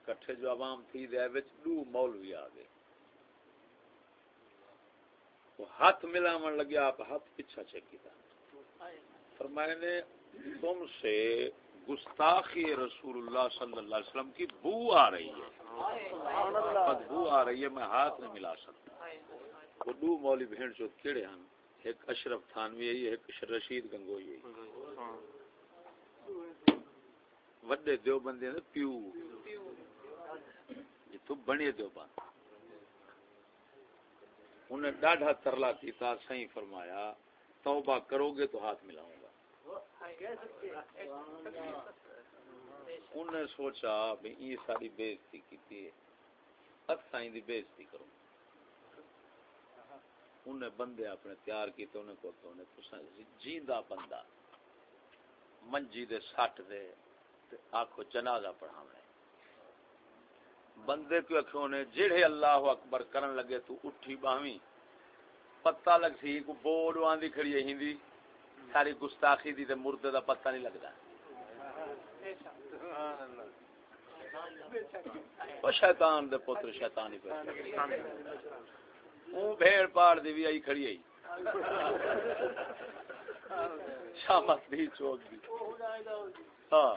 کٹھے جو عوام تھی دے وچ دو مولوی آ گئے۔ وہ ہاتھ ملاون لگیا، آپ ہاتھ پیچھا چکی تھا فرمائے نے تم سے گستاخی رسول اللہ صلی اللہ علیہ وسلم کی بو آ رہی ہے۔ بو آ رہی ہے، میں ہاتھ نہیں ملا سکتا۔ وہ دو مولی بھیڑ چو کیڑے ہیں، ایک اشرف تھانوی ہے، ایک رشید گنگوئی ہے۔ وڈے دیو بندے نے پیو۔ یہ تو بنی دیو بند انہیں ڈاڈا ترلا کیتا، صحیح فرمایا، توبہ کرو گے تو ہاتھ ملاؤں انہیں سوچا بھی یہ ساری بےزتی کی اتائیں دی بےزتی کروں انہیں بندے اپنے تیار کیتے انہیں کو تو انہیں جی، جیندہ بندہ، منجی دے سٹ دے آکھو جنازہ پڑھاوے بندے کو اکھوں نے جڑے اللہ اکبر کرن لگے تو اٹھی باویں پتہ لگ سی کو بورڈ واندی کھڑی ہے ہندی۔ ساری گستاخی دی تے مردے دا پتہ نہیں لگدا۔ او شیطان دے پتر شیطان ہی پہ۔ او بھیڑ پاڑ دی بھی آئی کھڑی ہے شامت بھی چوک بھی ہاں۔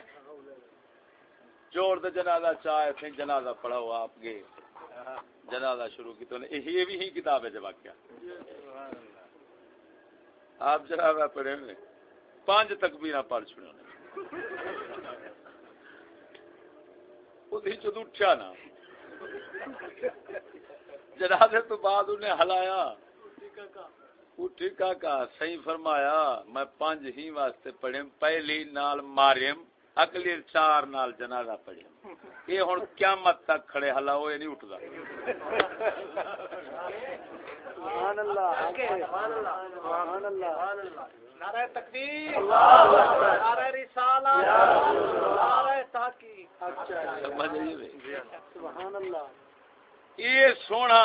جوڑ دے جنازہ چاہے تھے، جنازہ پڑھاو آپ گئے جنازہ شروع کی تو نے یہ بھی ہی کتاب ہے جب کیا آپ جنازہ پڑھے ہوئے پانچ تکبیرہ پڑھ چھوڑے نے اسی اٹھا نا۔ جنازے تو بعد انہیں ہلایا۔ اٹھی کا کہا صحیح فرمایا، میں پانچ ہی واسطے پڑھیں پہلی نال ماریم، اگلی چار نال جنازہ پڑھیں یہ ہن قیامت تک کھڑے ہلا وہ نہیں اٹھدا سبحان اللہ. سبحان اللہ. سبحان اللہ. نعرہ تکبیر نعرہ رسالہ نعرہ تحقیق. سمجھ آئی بھئی؟ سبحان اللہ. یہ سونا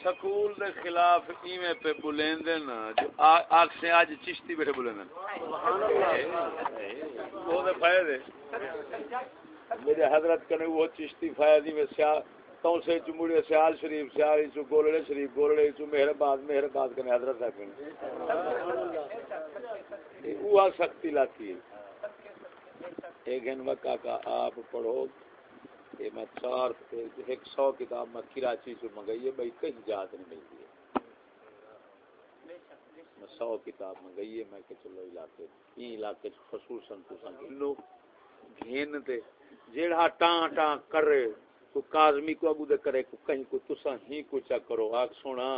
سکول دے خلاف ایویں پہ بلیندے نا جو آگ سے آج چشتی بیٹھے بلیندے وہ دے فائدے۔ میرے حضرت کنے وہ چشتی فائدی میں سیاہ سے چمڑے سیال شریف، سیال چو گولڑے شریف، گولڑے چو مہر باد مہر باد کنے حضرت صاحب کنے۔ وہ سختی لاتی ہے۔ ایک ان وقت کا آپ پڑھو۔ کہ میں چار، ایک سو کتاب میں کراچی سے منگائی ہے، بھائی کہیں جات نہیں ملتی ہے۔ میں سو کتاب منگائی ہے، میں کہ چلو علاقے این علاقے خصوصاً تساں لو گھین تے جیڑا ٹاں ٹاں کرے۔ کو کاظمی کو اگو دے کرے کو کہیں کو تساں ہی کو چا کرو۔ آگ سونا۔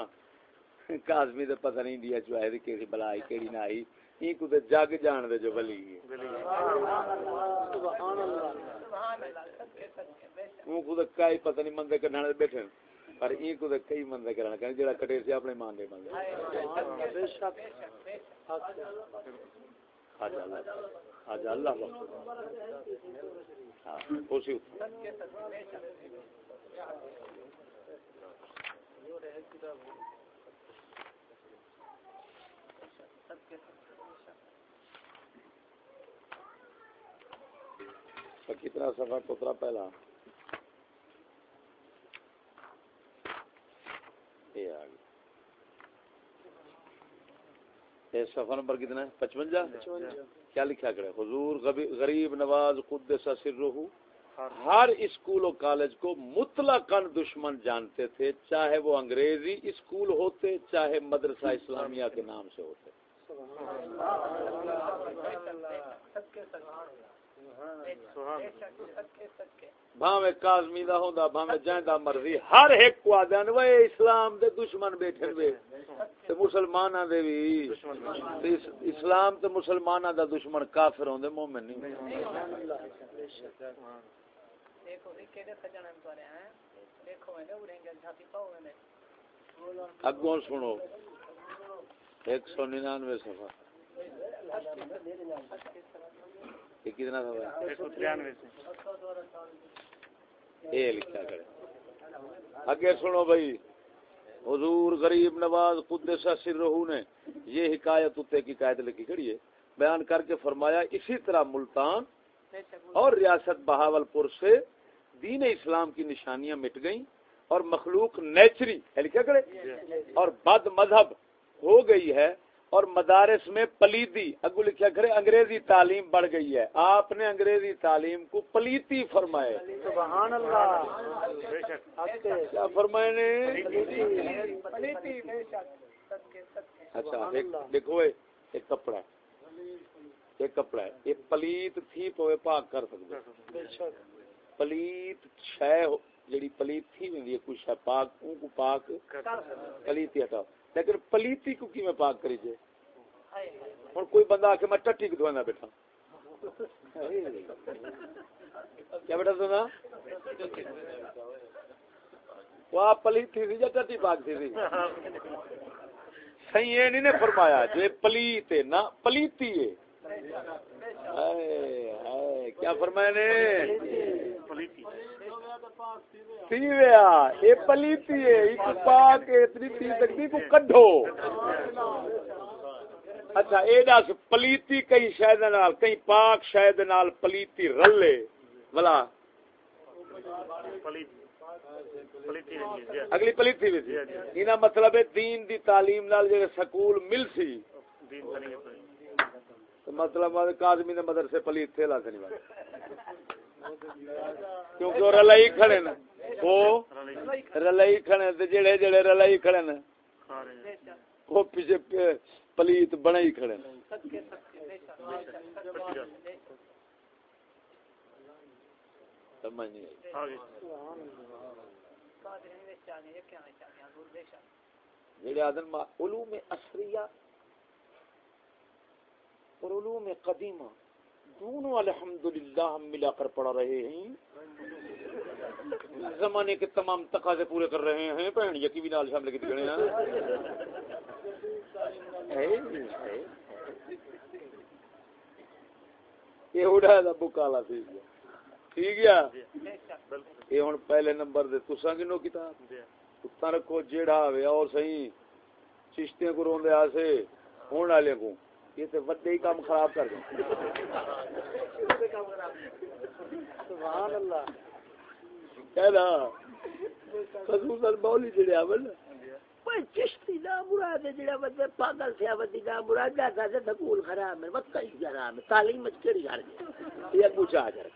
کاظمی دے پتہ نہیں دیا جو ہے کیسی بلائی کیڑی نہ آئی ہی کو تے جگ جان دے جو ولی ہے۔ سبحان اللہ وہ کو تے کئی پتہ نہیں مندے کرنے دے بیٹھے پر این کو کئی مندے کرنا کہ جڑا کٹے سی اپنے مان دے مندے۔ بے شک آج اللہ۔ آج اللہ وقت خوشی ہاں، کتنا سفر پترا پہلا۔ یہ آ گیا۔ یہ سفر نمبر کتنا ہے؟ پچپنجا کیا لکھا کرے حضور غریب نواز قدس سرہ ہر اسکول و کالج کو مطلقاً دشمن جانتے تھے چاہے وہ انگریزی اسکول ہوتے چاہے مدرسہ اسلامیہ کے نام سے ہوتے. بھاوے کاظمی دا ہوندا بھاوے جیندا مرضی ہر ایک کو آدن وہ اسلام دے دشمن بیٹھے وے تے مسلماناں دے وی. اسلام تے مسلماناں دا دشمن کافر ہوندے مومن نہیں دیکھو بھی کہڑے سجن ہم کرے ہیں؟ دیکھو میں اڑیں گے جھاتی پاؤ میں اگوں سنو ایک سو ننانوے صفحہ۔ یہ کتنا اے لکھا کرے اگے سنو بھائی حضور غریب نواز قدس سرہ نے یہ حکایت اتے کی قائد لکھی کھڑی ہے۔ بیان کر کے فرمایا اسی طرح ملتان اور ریاست بہاول پور سے دین اسلام کی نشانیاں مٹ گئیں اور مخلوق نیچری ہے لکھا کرے اور بد مذہب ہو گئی ہے۔ اور مدارس میں پلیتی اگو لکھا کرے انگریزی تعلیم بڑھ گئی ہے۔ آپ نے انگریزی تعلیم کو پلیتی فرمائے۔ سبحان اللہ۔ کیا فرمائے نے؟ اچھا دیکھو ایک کپڑا ہے۔ ایک کپڑا ہے۔ یہ پلیت تھی پوے پاک کر سکتے بے شک پلیت شے ہو- جڑی پلیت تھی ہوندی ہے کوئی شے پاک کو پاک پلیتی ہٹاؤ۔ لیکن پلیتی کو کی میں پاک کری جے ہن کوئی بندہ آ کے میں ٹٹی کو دھونا بیٹھا۔ کیا بیٹا سنا وہ پلیتی تھی یا ٹٹی پاک تھی صحیح نہیں نے فرمایا جو یہ پلیت ہے نا پلیتی ہے۔ کیا فرمایا نے؟ تیویا پلیتی ہے ایک پاک ہے، اتنی تی تکتی کو کڈھو۔ اچھا اے دس پلیتی کئی شاید نال کئی پاک شاید نال پلیتی رلے۔ بلا۔ اگلی پلیتی بھی تھی۔ اینا مطلب ہے دین دی تعلیم نال جڑے سکول مل سی۔ مطلب کاظمی نے مدرسے پلیت تھے لا سنی بات۔ کیونکہ وہ رلائی کھڑے نا۔ وہ رلائی کھڑے تے جڑے جڑے رلائی کھڑے نا۔ وہ پیچھے پلیت بنے ہی کھڑے نا۔ صدقے صدقے بے شک سمجھ نہیں آئی۔ قادر نہیں چاہیے یہ کیا نہیں چاہیے حضور بے شک جڑے آدم علوم اثریہ اور علوم قدیمہ دونوں الحمدللہ ہم ملا کر پڑھ رہے ہیں۔ زمانے کے تمام تقاضے پورے کر رہے ہیں، بہن یقی بھی نال شامل کی گنے یہ اڑا دا بکالا سی۔ ٹھیک ہے۔ یہ ہن پہلے نمبر دے، تساں کینو کتاب؟ تساں رکھو جیڑا ہوے، اور صحیح۔ چشتیاں کو روندے آسے، ہون والے کو۔ یہ تے وڈے ہی کام خراب کر دیں سبحان اللہ۔ کہنا خصوصاً بولی جڑے آون چشتی نہ مراد جڑا بندے پاگل تھیا ودی نہ مراد جاتا سے سکول خراب ہے وقت ہی خراب ہے تعلیم مچکری گھر گئی۔ یہ پوچھا آ جائے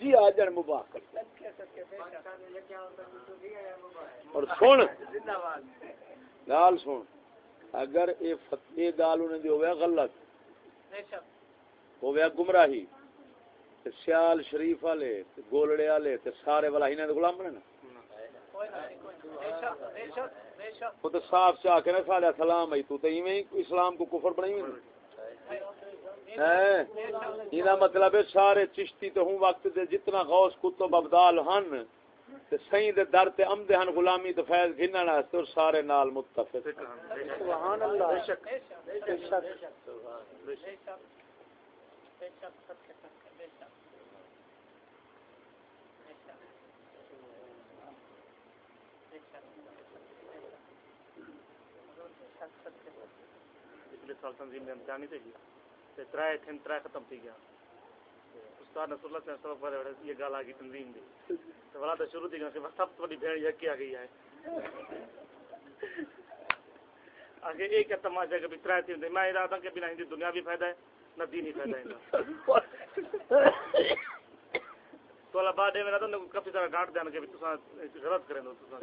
جی آ جان مبارک۔ اور سن۔ گال سن۔ اگر یہ فتح گال انہیں دی ہویا غلط ہویا گمراہی تے سیال شریف والے تے گولڑے والے تے سارے والا ہی نے غلام بنے نا۔ وہ تو صاف چاہ کے نا سارے سلام آئی تو تے ایویں اسلام کو کفر بنائی ہوئی ہے۔ یہ مطلب ہے سارے چشتی تو ہوں وقت دے جتنا غوث کتب ابدال ہن تے سہیں دے در تے عمدے ہن غلامی تے فیض گھنن واسطے اور سارے نال متفق سبحان اللہ بے شک بے شک پچھلے سال تنظیم میں امتحانی تھے تے ترائے تھن ترائے ختم تھی گیا استاد نصر اللہ سے سبق پڑھے یہ گال آ تنظیم دی۔ تو والا تو شروع تھی کہ سب تو بڑی بھیڑ یہ کیا گئی ہے۔ آگے ایک تماشا کہ ترائے تھی میں ارادہ کہ بنا ہندی دنیا بھی فائدہ ہے، نہ دینی فائدہ ہے۔ تو اللہ بعد میں تو کافی سارا ڈانٹ دینا کہ تساں غلط کریں دو تساں۔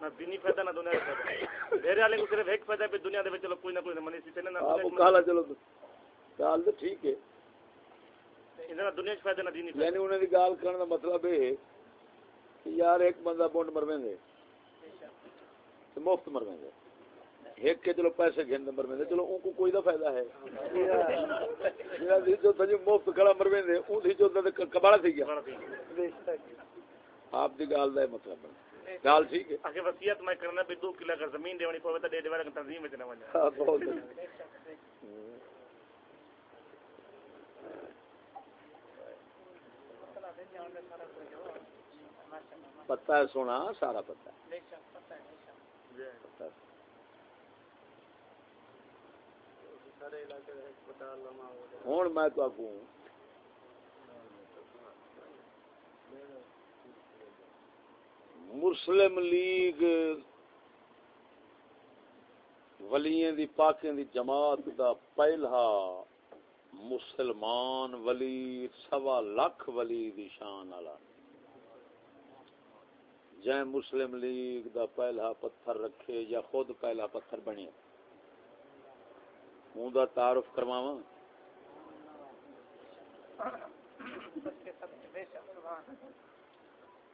نہ دینی فائدہ، نہ دنیا کا فائدہ۔ میرے والے کو صرف ایک فائدہ ہے دنیا دے وچ چلو کوئی نہ کوئی منی سی تے نہ کالا چلو تو۔ گال تو ٹھیک ہے۔ انہاں دنیا وچ فائدہ نہ دینی یعنی گال کرنے کا مطلب کہ یار ایک بندہ بونڈ مرویں دے مفت مرویں دے ایک کے چلو پیسے گھن مر میں چلو ان کو کوئی دا فائدہ ہے۔ میرا دی جو مفت کھڑا مر میں اون دی جو تے کباڑا تھی گیا۔ آپ دی گال دا مطلب ہے۔ گال ٹھیک ہے۔ اگے وصیت میں کرنا بھی دو کلو اگر زمین دیونی پوے تے دے دے والا تنظیم وچ نہ ونجا۔ پتہ ہے سونا سارا ہے۔ ہے ہوں میں تو آگوں مسلم لیگ ولیاں دی پاکیں دی جماعت دا پہلا مسلمان ولی سوا لاکھ ولی دی شان والا جے مسلم لیگ دا پہلا پتھر رکھے یا خود پہلا پتھر بنے ہوں دا تعارف کرواواں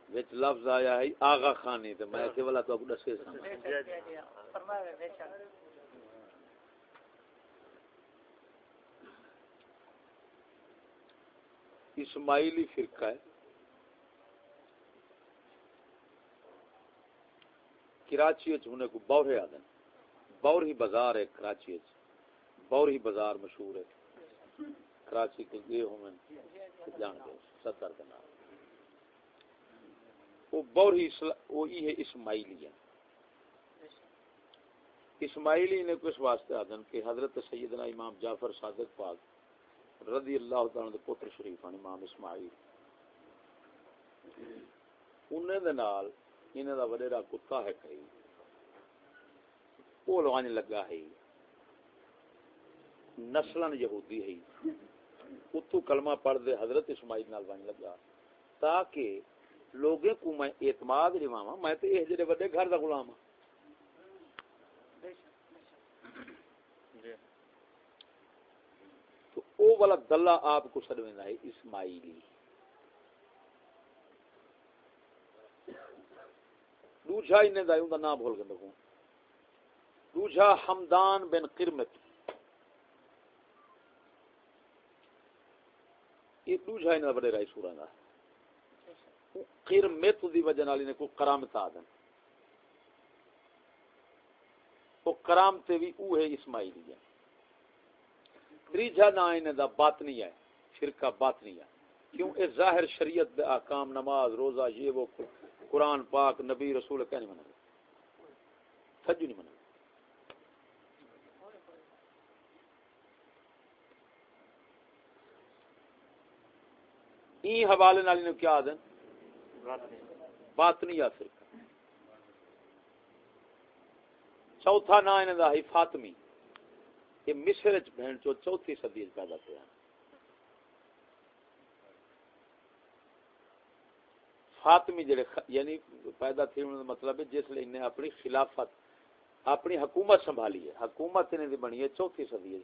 وچ لفظ آیا ہے آغا خانی تے میں کہ والا تو اپ دسے سا اسماعیلی فرقہ ہے۔ کراچی وچ ہونے کو بورے آدن بور ہی بازار ہے کراچی وچ۔ بور ہی بازار مشہور ہے۔ کراچی کے گئے ہوں جان دے، ستر کے نام۔ وہ بور ہی وہ ہی ہے اسماعیلی ہے۔ اسماعیلی نے کس واسطے آدن کہ حضرت سیدنا امام جعفر صادق پاک رضی اللہ تعالی دے پتر شریف ہیں امام اسماعیل۔ انہیں دے نال انہیں دا وڈیرا کتا ہے کئی وہ لوانے لگا ہے۔ نسلن یہودی ہے۔ اتو کلمہ پڑھ دے حضرت اسماعیل نال وانی لگا۔ تاکہ لوگوں کو میں اعتماد لواواں میں تے یہ جڑے بڑے گھر دا غلام ہاں۔ تو او والا دلہ آپ کو سدویندا ہے، اسماعیلی۔ دوجا انہیں دا اون دا نام بھول گئے دیکھو دوجا حمدان بن قرمت۔ یہ دوجا انہیں دا بڑے رائی سورہ دا۔ قرمت دی وجہ نالی نے کوئی کرامت آدن وہ کرامتے بھی اوہ اسماعیلی ہے۔ تریجا نہ انہیں دا باطنی ہے فرقہ باطنی ہے۔ کیوں؟ اے ظاہر شریعت دے احکام، نماز، روزہ، یہ وہ قرآن پاک، نبی رسول کیا نہیں منا سجو نہیں منا این حوالے نالی نے کیا آدن باطنی یا فرقہ چوتھا نا انہیں دا ہی فاطمی۔ یہ مصر بہن چو چوتھی صدی پیدا ہوا فاطمی جڑے خ- یعنی پیدا تھے انہوں کا مطلب ہے جس لیے انہیں اپنی خلافت اپنی حکومت سنبھالی ہے۔ حکومت انہیں دی بنی ہے چوتھی صدی ہے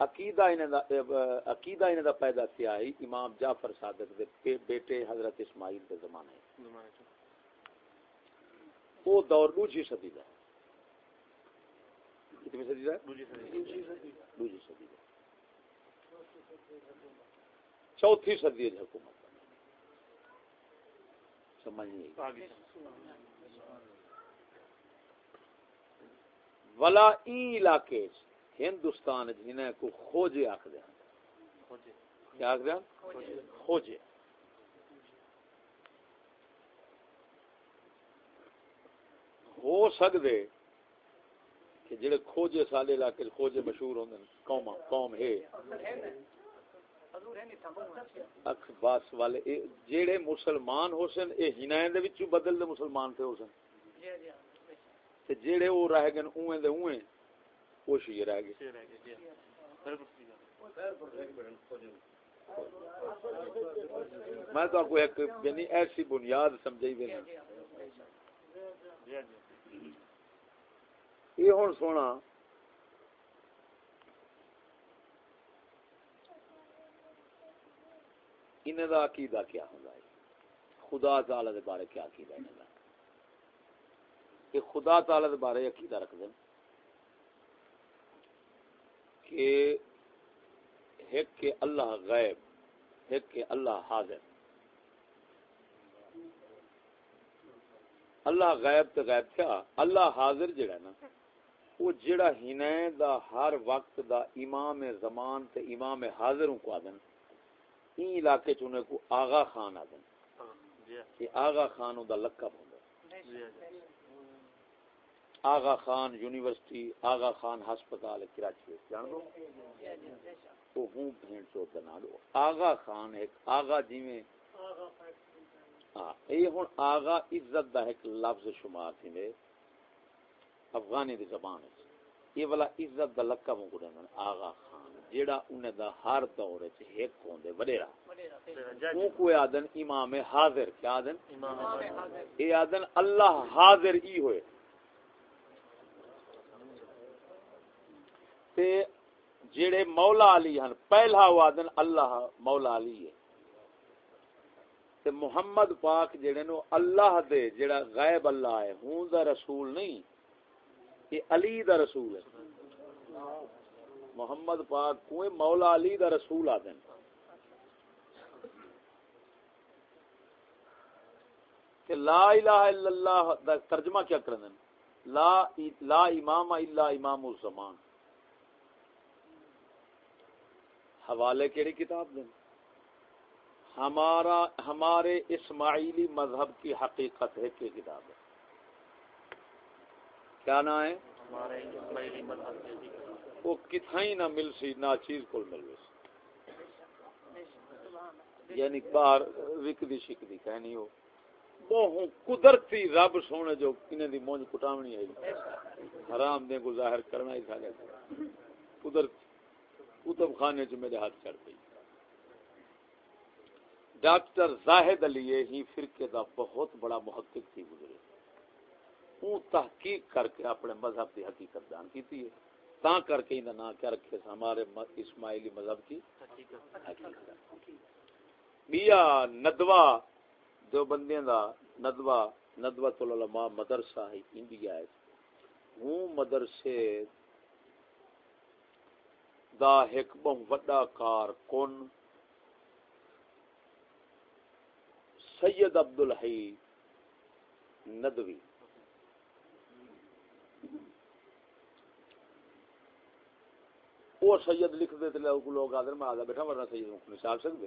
عقیدہ انہیں دا عقیدہ انہیں دا پیدا کیا ہے امام جعفر صادق دے بیٹے حضرت اسماعیل کے زمانے۔ وہ دور دوسری صدی دا ہے۔ کتنی صدی دا ہے دوسری صدی دا چوتھی صدی ہے حکومت سمجھ نہیں آئی ولا ای علاقے ہندوستان جنہیں کو خوجے آخ دیا کیا آخ دیا خوجے ہو سکدے کہ جڑے کھوجے سالے علاقے کھوجے مشہور ہوندے قوم قوم ہے۔ اکھ باس والے جڑے مسلمان ہو سن اے ہنائیں دے وچوں بدل دے مسلمان تھے ہو سن۔ جی جی ہاں، تے جڑے او رہ گئے اویں دے اویں او شی رہ گئے۔ میں تو آپ کو ایک یعنی ایسی بنیاد سمجھائی دینا۔ یہ ہوں سونا۔ انہیں دا عقیدہ کیا ہوگا خدا تعالی دے بارے کیا عقیدہ انہیں دا؟ کہ خدا تعالی دے بارے عقیدہ رکھ دیں کہ ایک کہ اللہ غیب، ایک کہ اللہ حاضر۔ اللہ غیب تے غیب کیا؟ اللہ حاضر جڑا ہے نا۔ وہ جڑا ہنے دا ہر وقت دا امام زمان تے امام حاضر کو آدن این علاقے چ کو آغا خان آدن یہ آغا خان دا لقب ہوندا آغا خان یونیورسٹی آغا خان ہسپتال کراچی وچ، جان دو؟ وہ ہوں بھین چوت دا نام لو آغا خان ایک آغا جیویں۔ ہاں یہ ہن آغا عزت دا ایک لفظ شمار تھی میں افغانی دی زبان ہے۔ یہ والا عزت دا لقب کو دین آغا خان جیڑا انہیں دا ہر دور وچ ایک ہوندے وڈیرا۔ وہ کوئی آدن امام حاضر کیا آدن یہ آدن اللہ حاضر ای ہوئے۔ تے جڑے مولا علی ہن پہلا وہ آدن اللہ مولا علی ہے۔ تے محمد پاک جڑے نو اللہ دے جڑا غیب اللہ ہے ہوں دا رسول نہیں۔ یہ علی دا رسول ہے۔ محمد پاک کوئی مولا علی دا رسول آدن کہ لا الہ الا اللہ دا ترجمہ کیا کرن لا لا امام الا امام الزمان۔ حوالے کیڑی کتاب دیں ہمارا ہمارے اسماعیلی مذہب کی حقیقت ہے کہ کتاب ہے۔ کیا نا ہے؟ وہ کتھائی نہ مل سی نہ چیز کو مل سی۔ یعنی باہر وکدی شکدی کہنی ہو۔ وہ قدرتی رب سونے جو انہیں دی مونج کٹاونی ہے حرام دے کو ظاہر کرنا ہی تھا۔ قدرت کتب خانے چ میرے ہاتھ چڑھ گئی۔ ڈاکٹر زاہد علی ہی فرقے دا بہت بڑا محقق تھی گزرے۔ اون تحقیق کر کے اپنے مذہب کی حقیقت بیان کی ہے۔ تا کر کے انہیں نام کیا رکھے ہمارے اسماعیلی مذہب کی حقیقت۔ بیا ندوا دو بندیاں دا ندوا ندوا ندوۃ العلماء مدرسہ ہے، انڈیا ہے۔ ہوں مدرسے دا ایک بہت وڈا کار کن؟ سید عبد الحی ندوی۔ وہ سید لکھ دے تے لوگ آدر میں آدھا بیٹھا ورنہ سید مکھ نہیں سال سکتے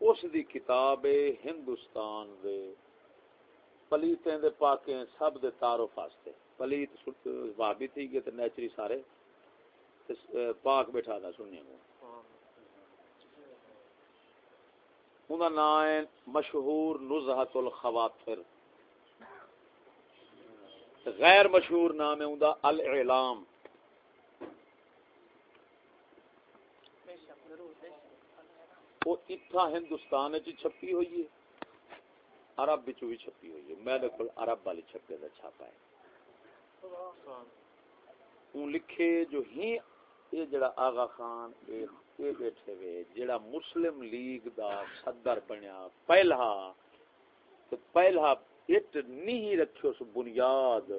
اس دی کتاب ہندوستان دے پلیتیں دے پاکیں سب دے تعارف واسطے۔ پلیت بھابی تھی گئے تے نیچری سارے۔ پاک بیٹھا دا سننے کو۔ انہاں نام ہے مشہور نزہت الخواطر غیر مشہور نام ہے انہاں الاعلام۔ وہ اتھا ہندوستان چ چھپی ہوئی ہے۔ عرب بچ بھی چھپی ہوئی ہے۔ میرے کو عرب والی چھپے کا چھاپا ہے۔ اون لکھے جو ہی یہ جڑا آغا خان یہ بیٹھے ہوئے جڑا مسلم لیگ دا صدر بنیا پہلا تو پہلا اٹ نہیں رکھو سو بنیاد،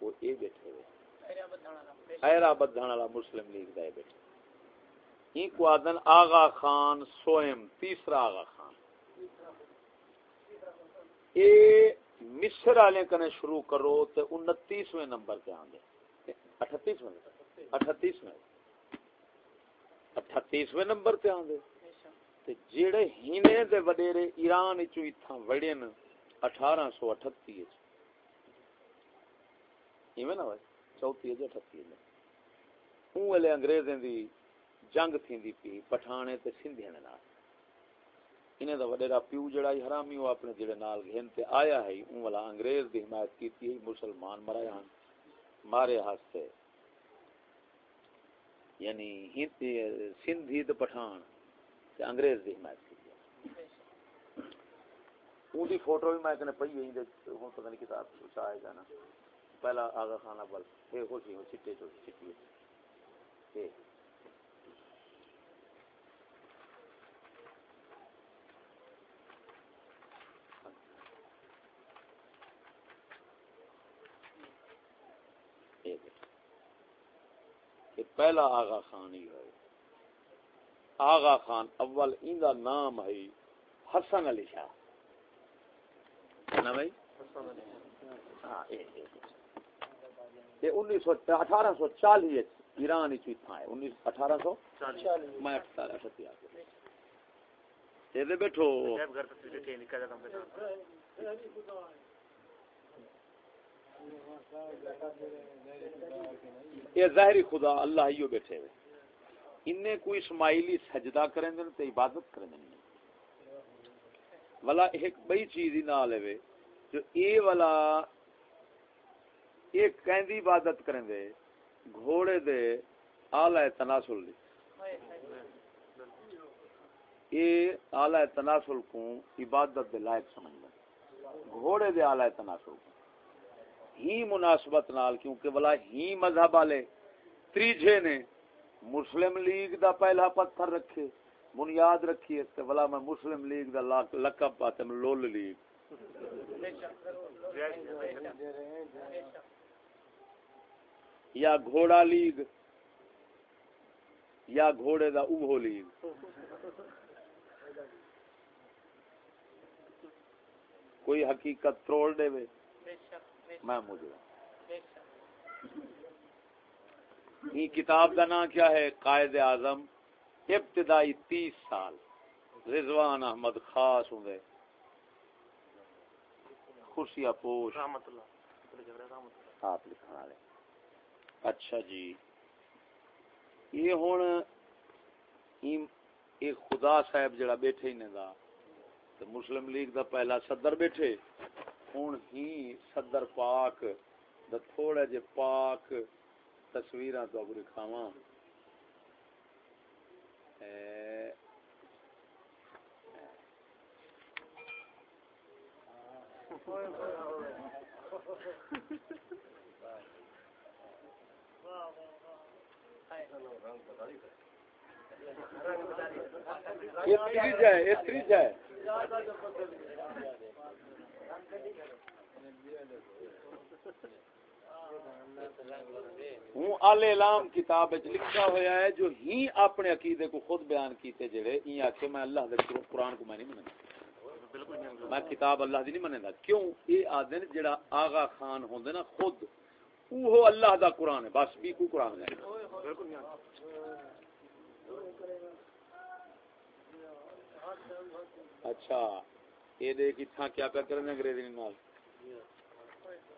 وہ اے بیٹھے ہوئے ایرا بدھان والا مسلم لیگ دا اے بیٹھے۔ ہی کو آدن آغا خان سوئم، تیسرا آغا خان۔ اے مصر والے کنے شروع کرو تے انتیسویں نمبر تے آندے۔ اٹھتیسویں اٹھتیسویں۔ اٹھتیسویں نمبر تے آندے۔ تے جیڑے ہینے دے وڈیرے ایران چو اتھاں وڑین اٹھارہ سو اٹھتی ایویں نا بھائی؟ چوتھی ہے جی اٹھتی اون ویلے انگریزیں دی جنگ تھیندی پی، پٹھانے تے سندھیاں دے نال۔ انہیں دا وڈیرا پیو جڑا ہی حرامی وہ اپنے جڑے نال گھن تے آیا ہے اون والا انگریز دی حمایت کیتی ہے، مسلمان مرائے ہن، مارے ہاستے۔ یعنی ہند سندھی تے پٹھان تے انگریز دی حمایت کیتی ہے۔ اون دی فوٹو بھی میں کنے پئی ہوئی، دے ہن پتہ نہیں کتاب کچھ آئے گا نا۔ پہلا آغا خان اول اے خوشی ہو چٹے جو چٹی ہے کہ پہلا آغا خان ہی ہے آغا خان اول ان کا نام ہے حسن علی شاہ۔ نا بھائی؟ ہاں یہ انیس سو اٹھارہ سو چالیس ایران ہی تھا انیس اٹھارہ سو میں اٹھتی آ گیا بیٹھو۔ یہ ظاہری خدا اللہ ہی بیٹھے ہوئے۔ انہیں کوئی اسماعیلی سجدہ کریں دیں تو عبادت کریں دیں والا ایک بئی چیز ہی نہ لے جو اے والا ایک کہندی عبادت کریں دے، گھوڑے دے، آلہ تناسل دی اے آلہ تناسل کو عبادت دے لائق سمجھ لیں۔ گھوڑے دے آلہ تناسل کو ہی مناسبت نال، کیونکہ بلا ہی مذہب والے تریجے نے، مسلم لیگ دا پہلا پتھر رکھے، بنیاد رکھی تے بلا میں مسلم لیگ دا لقب پاتے میں لول لیگ۔ یا گھوڑا لیگ، یا گھوڑے دا اوہو لیگ۔ کوئی حقیقت تروڑ دے وے۔ میں مجھے۔ یہ کتاب کا نام کیا ہے؟ قائد اعظم ابتدائی تیس سال۔ رضوان احمد خاص ہوں گے۔ خوشیا پوش۔ آپ لکھنا لے اچھا جی۔ یہ ہوں یہ خدا صاحب جڑا بیٹھے ہی دا۔ مسلم لیگ دا پہلا صدر بیٹھے۔ ہوں ہی صدر پاک دا تھوڑا جے پاک تصویر تو اگر دکھاوا یہ تریج ہے یہ تریج ہے ہوں ال اعلام کتاب وچ لکھا ہویا ہے جو ہی اپنے عقیدے کو خود بیان کیتے جڑے این آکھے میں اللہ دے قرآن کو میں نہیں مننا میں کتاب اللہ دی نہیں مننا کیوں؟ اے آدن جڑا آغا خان ہوندے نا، خود اوہو اللہ دا قرآن ہے، بس بھی کوئی قرآن نہیں اچھا۔ یہ دیکھ اتھا کیا کیا کریں انگریزی نال۔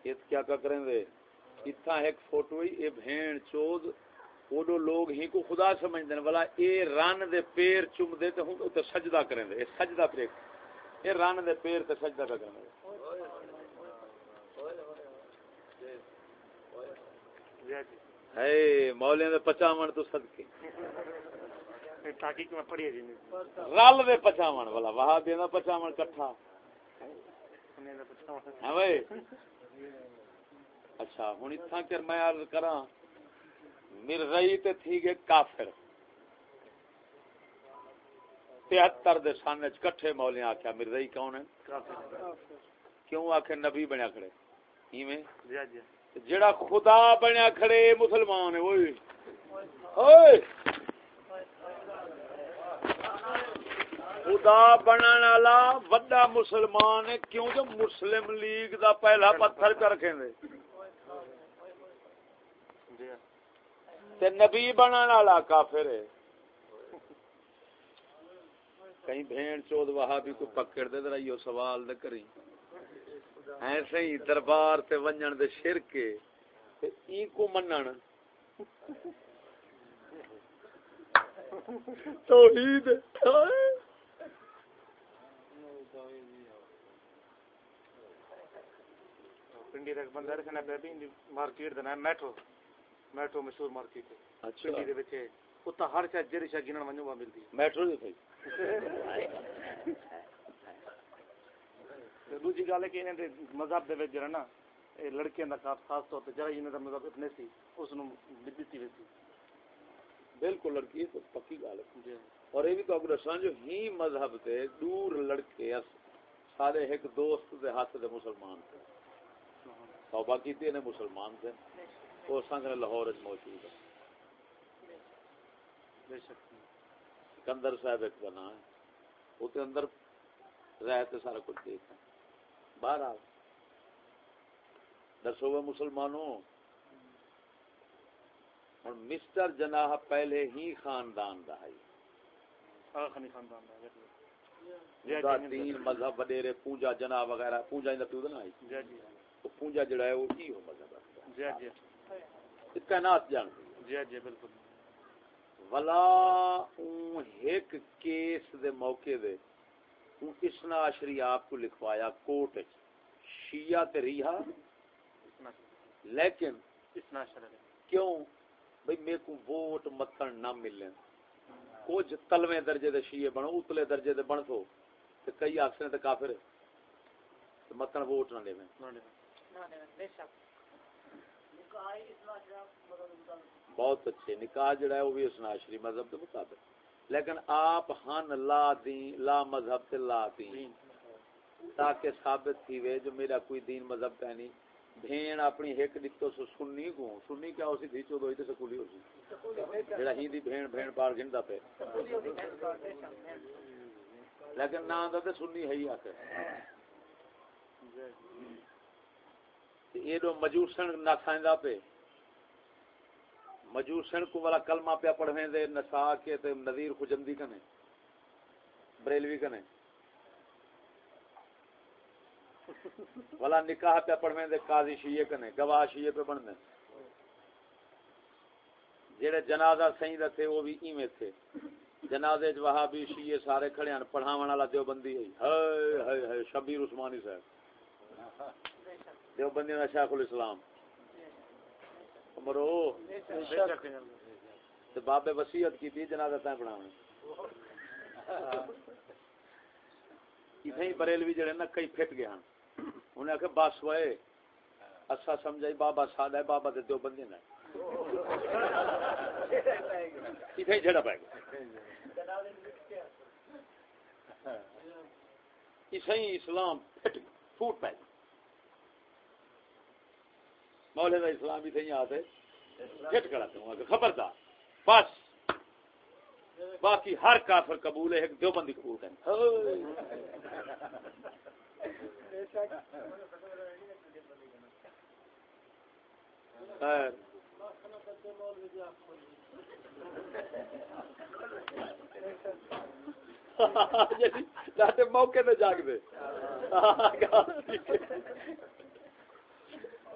یہ کیا کیا کریں دے اتھا ایک فوٹو ہی اے بھین چود اوڈو لوگ ہی کو خدا سمجھ دیں والا اے رن دے پیر چم دے تے ہوں تے سجدہ کریں دے اے سجدہ پریک اے رن دے پیر تے سجدہ کا کریں دے ہے مولیاں دے پچاون تو صدقے۔ تحقیق میں پڑھی ہے جی رل دے پچاون والا وہاں دے دا پچاون کٹھا۔ ہے بھائی۔ اچھا ہوں اتنا کر میں عرض کراں مرزئی تے تھی گے کافر۔ تہتر دے سن کٹھے مولیاں آکھیا مرزئی کون ہے کیوں آکھے؟ نبی بنیا کھڑے۔ ایویں۔ جڑا خدا بنیا کھڑے مسلمان ہے اوئے۔ اوئے۔ خدا بنانا والا وڈا مسلمان ہے کیوں جو مسلم لیگ دا پہلا پتھر کر دے۔ تے نبی بنانا والا کافر ہے۔ کہیں بھین چود وہاں بھی کوئی پکڑ دے ذرا یہ سوال دے کری ایسے ہی دربار تے ونجن دے شرکے تے ای کو منن۔ توحید پنڈی تک بندہ رکھنا پہ بھی مارکیٹ دا نام میٹرو میٹرو مشہور مارکیٹ ہے اچھا۔ پنڈی دے وچ اتنا ہر شاید جری شاید گنن ونجو ملتی ہے میٹرو دے بھائی۔ تے دوسری گل ہے کہ انہاں دے مذہب دے وچ جڑا نا اے لڑکیاں دا خاص خاص طور تے جڑا انہاں دا مذہب اپنے سی اس نو دتی وی سی۔ بالکل لڑکی تو پکی گل ہے۔ جی۔ اور یہ بھی تو اگر جو ہی مذہب تے دور لڑکے اس سارے ایک دوست دے ہاتھ دے مسلمان تھے۔ توبہ کیتی نے مسلمان تھے وہ سنگ نے لاہور موجود ہے سکندر صاحب ایک کا نام ہے وہ تے اندر رہ تے سارا کچھ دیکھا باہر آ دسو وہ مسلمانوں اور مسٹر جناح پہلے ہی خاندان دا ہے خاندان دا دین مذہب وڈیرے پوجا جنا وغیرہ پوجا دا پیو نا پوجا جڑا ہے وہ ہو مذہب جی جی۔ اس کائنات جان جی جی بالکل۔ ولا اون ایک کیس دے موقع دے اون اسنا آپ کو لکھوایا کوٹ شیعہ تے ریحا۔ لیکن شرر کیوں؟ بھئی میرے کو ووٹ متن نہ ملیں کچھ تلویں درجے دے شیعہ بنو اتلے درجے دے بن تے کئی تے کافر متن ووٹ نہ بہت اچھے۔ نکاح جڑا ہے وہ بھی اسنا عشری مذہب کے مطابق۔ لیکن آپ ہن لا دین، لا مذہب تے لا دین۔ تاکہ ثابت تھی وے جو میرا کوئی دین مذہب کا نہیں۔ بھین اپنی ایک دکتو سو سنی کو سنی کیا اسی تھی چودو ہی تے سکولی ہو سی۔ جڑا ہی دی بھین بھین پار گھندا پہ لیکن نہ آندا تے سنی ہے ہی آکے یہ دو مجوسن نہ کھائندا پہ مجوسن کو والا کلمہ پہ پڑھیں دے، نسا کے تے نذیر خجندی کنے، بریلوی کنے۔ والا نکاح پہ پڑھیں دے، قاضی شیعہ کنے، گواہ شیعہ پہ بن دے جڑے جنازہ سہی دا تھے، وہ بھی ایویں تھے۔ جنازے چ وہابی شیعہ سارے کھڑے ہیں پڑھاون والا دیوبندی ہے۔ ہائے ہائے ہائے، شبیر عثمانی صاحب۔ دیوبندی میں شیخ الاسلام۔ مرو تے بابے وصیت کی تھی جنازہ تائیں پڑھاویں اتھے بریلوی جڑے نا کئی پھٹ گئے ہن۔ انہیں آخر بس وے اسا سمجھائی، بابا سادہ ہے، بابا تے دیوبندی نہ اتھے ہی جھڑا پائے گا اسے ہی اسلام پھٹ پھوٹ پہ مولے کا اسلام بھی تھی آتے ہٹ کراتے ہوں کہ خبردار۔ بس۔ باقی ہر کافر قبول ہے، ایک دیوبندی قبول کریں۔ خیر۔ موقع پہ جاگ دے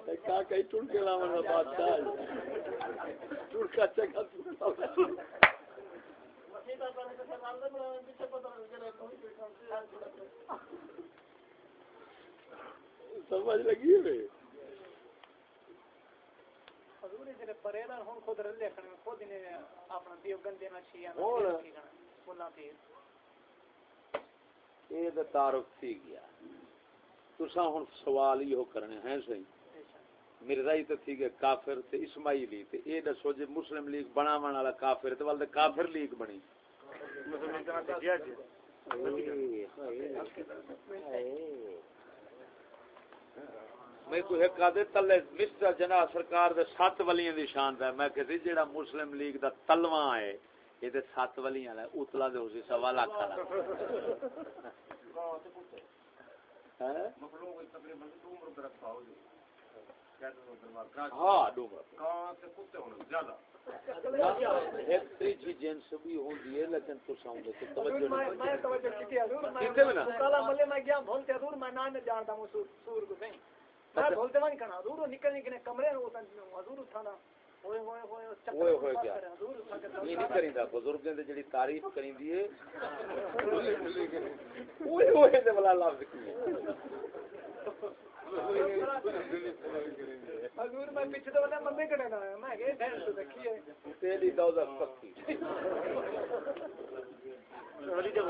کئی ٹڑکے لاؤں بادشاہ ٹڑکا چکا سمجھ لگی ہوئے حضور جڑے پریدان ہن خود رلے کھڑے خود نے اپنا دیو گندے نہ چھیا اور بولا پھر۔ اے تے تعارف تھی گیا۔ تساں ہن سوال ہی ہو کرنے ہیں صحیح مرزائی تے تھی گئے کافر تے اسماعیلی تے اے دسو جے مسلم لیگ بناون والا کافر تے ول کافر لیگ بنی۔ میں کوئی ایک آدھے تلے مسٹر جناح سرکار دے سات ولیاں دی شان دا میں کہتی جیڑا مسلم لیگ دا تلواں ہے، یہ تے سات ولیاں ہے۔ اتلا دے اسی سوا لاکھ والا ہاں ہاں ڈومر ایک تیجی جنس بھی ہوندی ہے لیکن تو سامنے تو توجہ میں نہیں میں توجہ کیتی حضور میں کیتے بنا؟ کالا ملے میں گیا بھولتے حضور میں نہ جانتا ہوں سور سور کو نہیں میں بھولتے وانی کنا حضور نکل نکلے کمرے نو حضور اٹھانا ہوئے ہوئے ہوئے چکر ہوئے ہوئے کیا؟ حضور اٹھا کے یہ نہیں کریندا بزرگاں دے جڑی تعریف کریندی ہے دے والا لفظ کی حضور میں پیچھے تو بندہ مندے کنے نہ آیا میں کہ ڈھیر تو دیکھی ہے تیری دوزخ پکی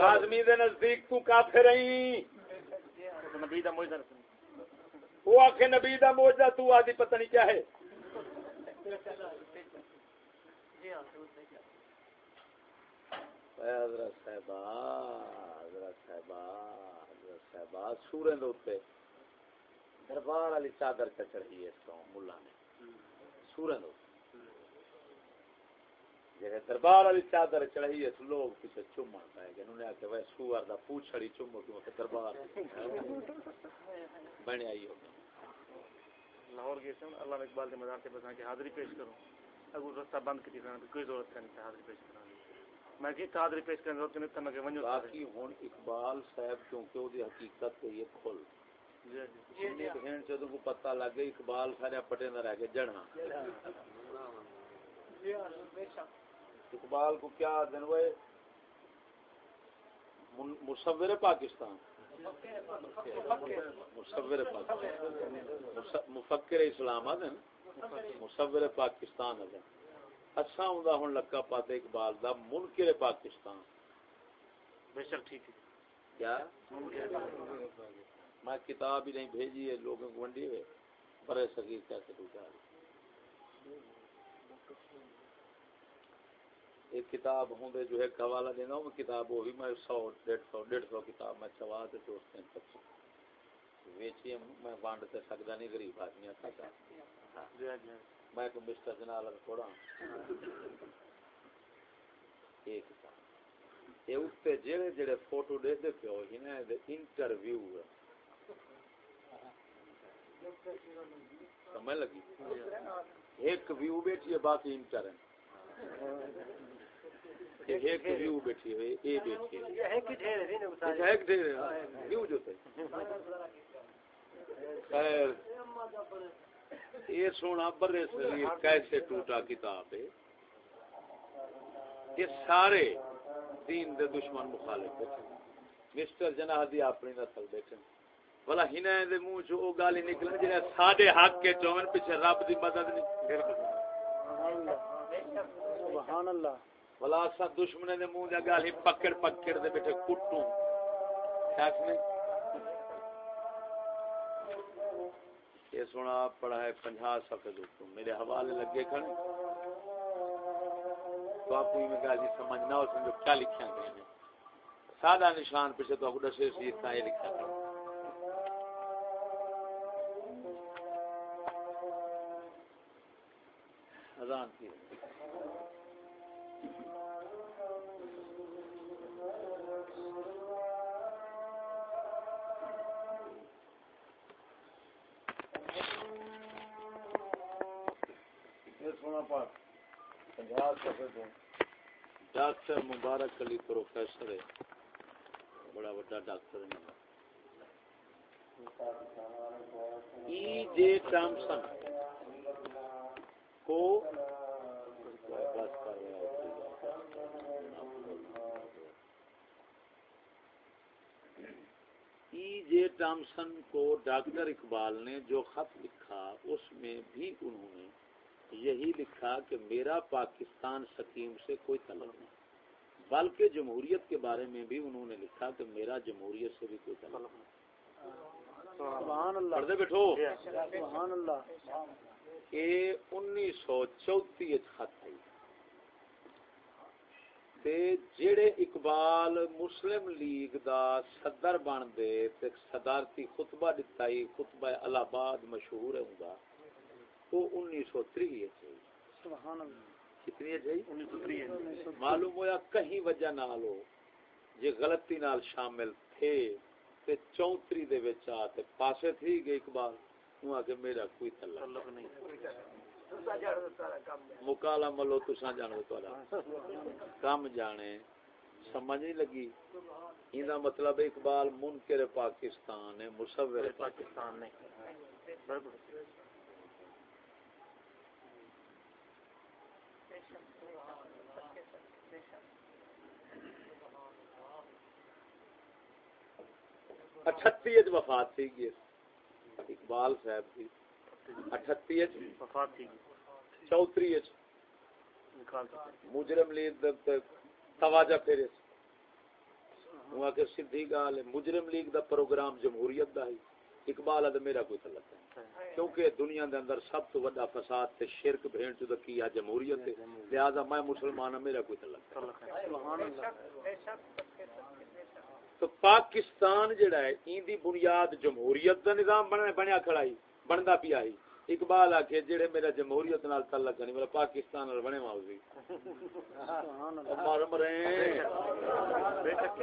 آدمی دے نزدیک تو کافر ہیں نبی دا موجزہ وہ آخے نبی دا موجہ تو آدھی پتہ نہیں کیا ہے حضرت صاحبہ حضرت صاحبہ حضرت صاحبہ سورے دے اوتے دربار والی چادر چ چڑھی ہے اس کو ملا نے۔ سورے دے جے دربار والی چادر چڑھی ہے لوگ پیچھے چومن پے گئے۔ انہوں نے آکھیا وہ سوار دا پوچھڑی چومو کیوں کہ دربار بنے آئی ہو لاہور گئے تھے اللہ اقبال کے مزار سے بتا کہ حاضری پیش کروں۔ اگر رستہ بند کی کوئی ضرورت نہیں حاضری پیش میں کہ حاضری پیش کرنے ضرورت نہیں تھا میں کہ ونجو باقی ہن اقبال صاحب کیونکہ وہ حقیقت تو یہ کھل۔ کو پتہ لگ اقبال سارے پٹے نہ رہ جڑنا اقبال کو کیا دن وہ مصور پاکستان مصور پاکستان مفکر اسلام آدھن مصور پاکستان آدھن اچھا لکا پاتے اقبال دا منکر پاکستان بے شک ٹھیک ہے کیا میں کتاب ہی نہیں بھیجی ہے لوگوں کو ونڈی ہوئے برے سگیر کیسے ڈوٹا ایک کتاب ہوں دے جو ہے حوالہ دینا ہوں کتاب وہ بھی میں سو ڈیڑھ سو ڈیڑھ سو کتاب میں چوا دے دوست ہیں تک ویچی ہے میں بانڈ تے سکتا نہیں غریب آدمی تھا جی جی۔ میں کو مسٹر جنال تھوڑا ایک کتاب۔ یہ اس تے جڑے جڑے فوٹو دے دے پیو ہی نا انٹرویو سمجھ لگی؟ ایک ویو بیٹھی ہے باقی انٹر ایک ویو بیٹھی ہے اے بیٹھی ہے۔ ڈھیر ایک ڈھیر ہے ویو جو تھے۔ خیر۔ یہ سونا برے کیسے ٹوٹا کتاب ہے؟ یہ سارے دین دے دشمن مخالف بیٹھے مسٹر جناح دی اپنی نسل بیٹھے بلا ہنے دے منہ چ او گالی نکلن جڑے ساڈے حق کے چون پیچھے رب دی مدد نہیں۔ سبحان اللہ۔ بلا اسا دشمن دے منہ دے گالی پکڑ پکڑ دے بیٹھے کٹوں ٹھیک نہیں؟ یہ سونا پڑھا ہے پنجا صفحے دوستوں میرے حوالے لگے کھڑے تو آپ کو میں گالی سمجھنا میں جو کیا لکھا گئے ہیں۔ سادہ نشان پیچھے تو کو دسے سی اتنا یہ لکھا گیا پروفیسر ہے۔ بڑا بڑا ڈاکٹر ہے۔ ای جے ٹامسن کو ای جے ٹامسن کو ڈاکٹر اقبال نے جو خط لکھا، اس میں بھی انہوں نے یہی لکھا کہ میرا پاکستان سکیم سے کوئی تعلق نہیں۔ بلکہ جمہوریت کے بارے میں بھی انہوں نے لکھا کہ میرا جمہوریت سے بھی کوئی تعلق نہیں۔ بیٹھو۔ سبحان اللہ۔ یہ انیس سو چوتی خط تے جڑے اقبال مسلم لیگ دا صدر بن دے تے صدارتی خطبہ دتا ہی خطبہ الہ آباد مشہور ہے ہوندا وہ سبحان اللہ۔ کتنی ہے جی؟ معلوم ہویا کہیں وجہ نال ہو جے غلطی نال شامل تھے تے چونتری دے وچ آ تے پاسے تھی گئے اقبال۔ ہوں کہ میرا کوئی تعلق نہیں۔ مکالا ملو تساں جانو تہاڈا کم جانے سمجھ نہیں لگی۔ ایندا مطلب اقبال منکر پاکستان ہے مصور پاکستان۔ پاکستان نہیں۔ اٹھتی وفات تھی گی اقبال صاحب کی۔ اٹھتی وفات تھی۔ چوتری مجرم لیگ تواجہ گال مجرم لیگ دا پروگرام جمہوریت دا ہے اقبال ہے میرا کوئی تعلق نہیں کیونکہ دنیا دے اندر سب تو بڑا فساد تے شرک بھین چ کی ہے جمہوریت ہے لہذا میں مسلمان ہوں میرا کوئی تعلق نہیں سبحان اللہ۔ تو پاکستان جڑا ہے این دی بنیاد جمہوریت دا نظام بنیا بنیا کھڑا ہی بندا پیا ہی۔ اقبال آکھے جڑے میرا جمہوریت نال تعلق نہیں میرا پاکستان نال بنے ماوزی سبحان اللہ مر مرے بے شک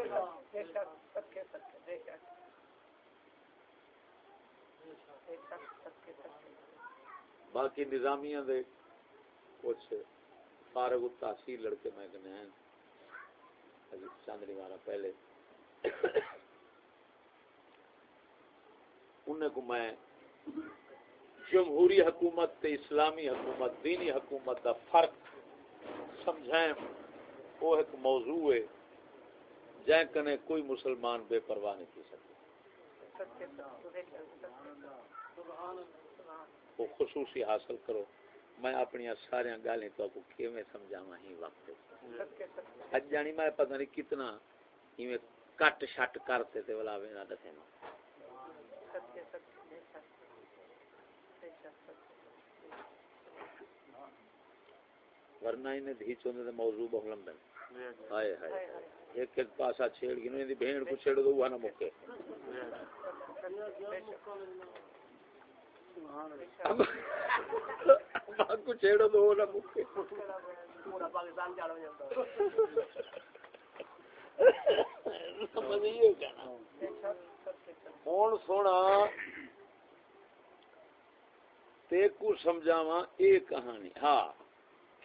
باقی نظامیہ دے کچھ فارغ التحصیل لڑکے میں کہنے ہیں۔ چند مارا پہلے۔ انہیں کو میں جمہوری حکومت تے اسلامی حکومت دینی حکومت دا فرق سمجھائیں وہ ایک موضوع ہے جائیں کنے کوئی مسلمان بے پرواہ نہیں کی سکتے۔ وہ خصوصی حاصل کرو میں اپنی سارے گالیں تو آپ کو کیویں سمجھاواں ہی وقت اج جانی میں پتہ نہیں کتنا ایویں کٹ شٹ کرتے تے ولا وینا دسے نا ورنہ انہیں دھی چوندے تے موضوع بہت لمبے ہائے ہائے ایک ایک پاسا چھیڑ گئی نو دی بہن کو چھیڑ دو وہ نہ مکے کو چھیڑ دو وہ نہ مکے سمجھ نہیں ہے کہنا ہوں سونا تے کو سمجھاواں اے کہانی۔ ہاں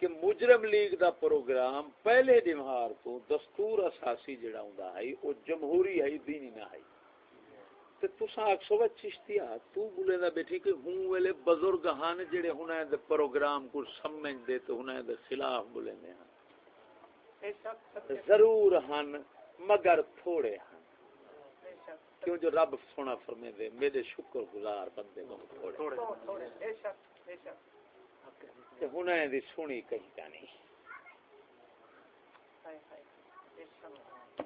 کہ مجرم لیگ دا پروگرام پہلے دمہار تو دستور اساسی جڑا ہوندا ہے، او جمہوری ہے، دینی نہ ہے۔ تے تساں اکسو چشتیا تو بولے دا بیٹھی کہ ہوں ویلے بزرگ ہن جڑے ہن دے پروگرام کو سمجھ دے تو ہن دے خلاف بولے نے ضرور ہن مگر تھوڑے ہن۔ کیوں جو رب سونا فرمے دے میرے شکر گزار بندے بہت تھوڑے۔ تے ہن دی سنی کہیں کا نہیں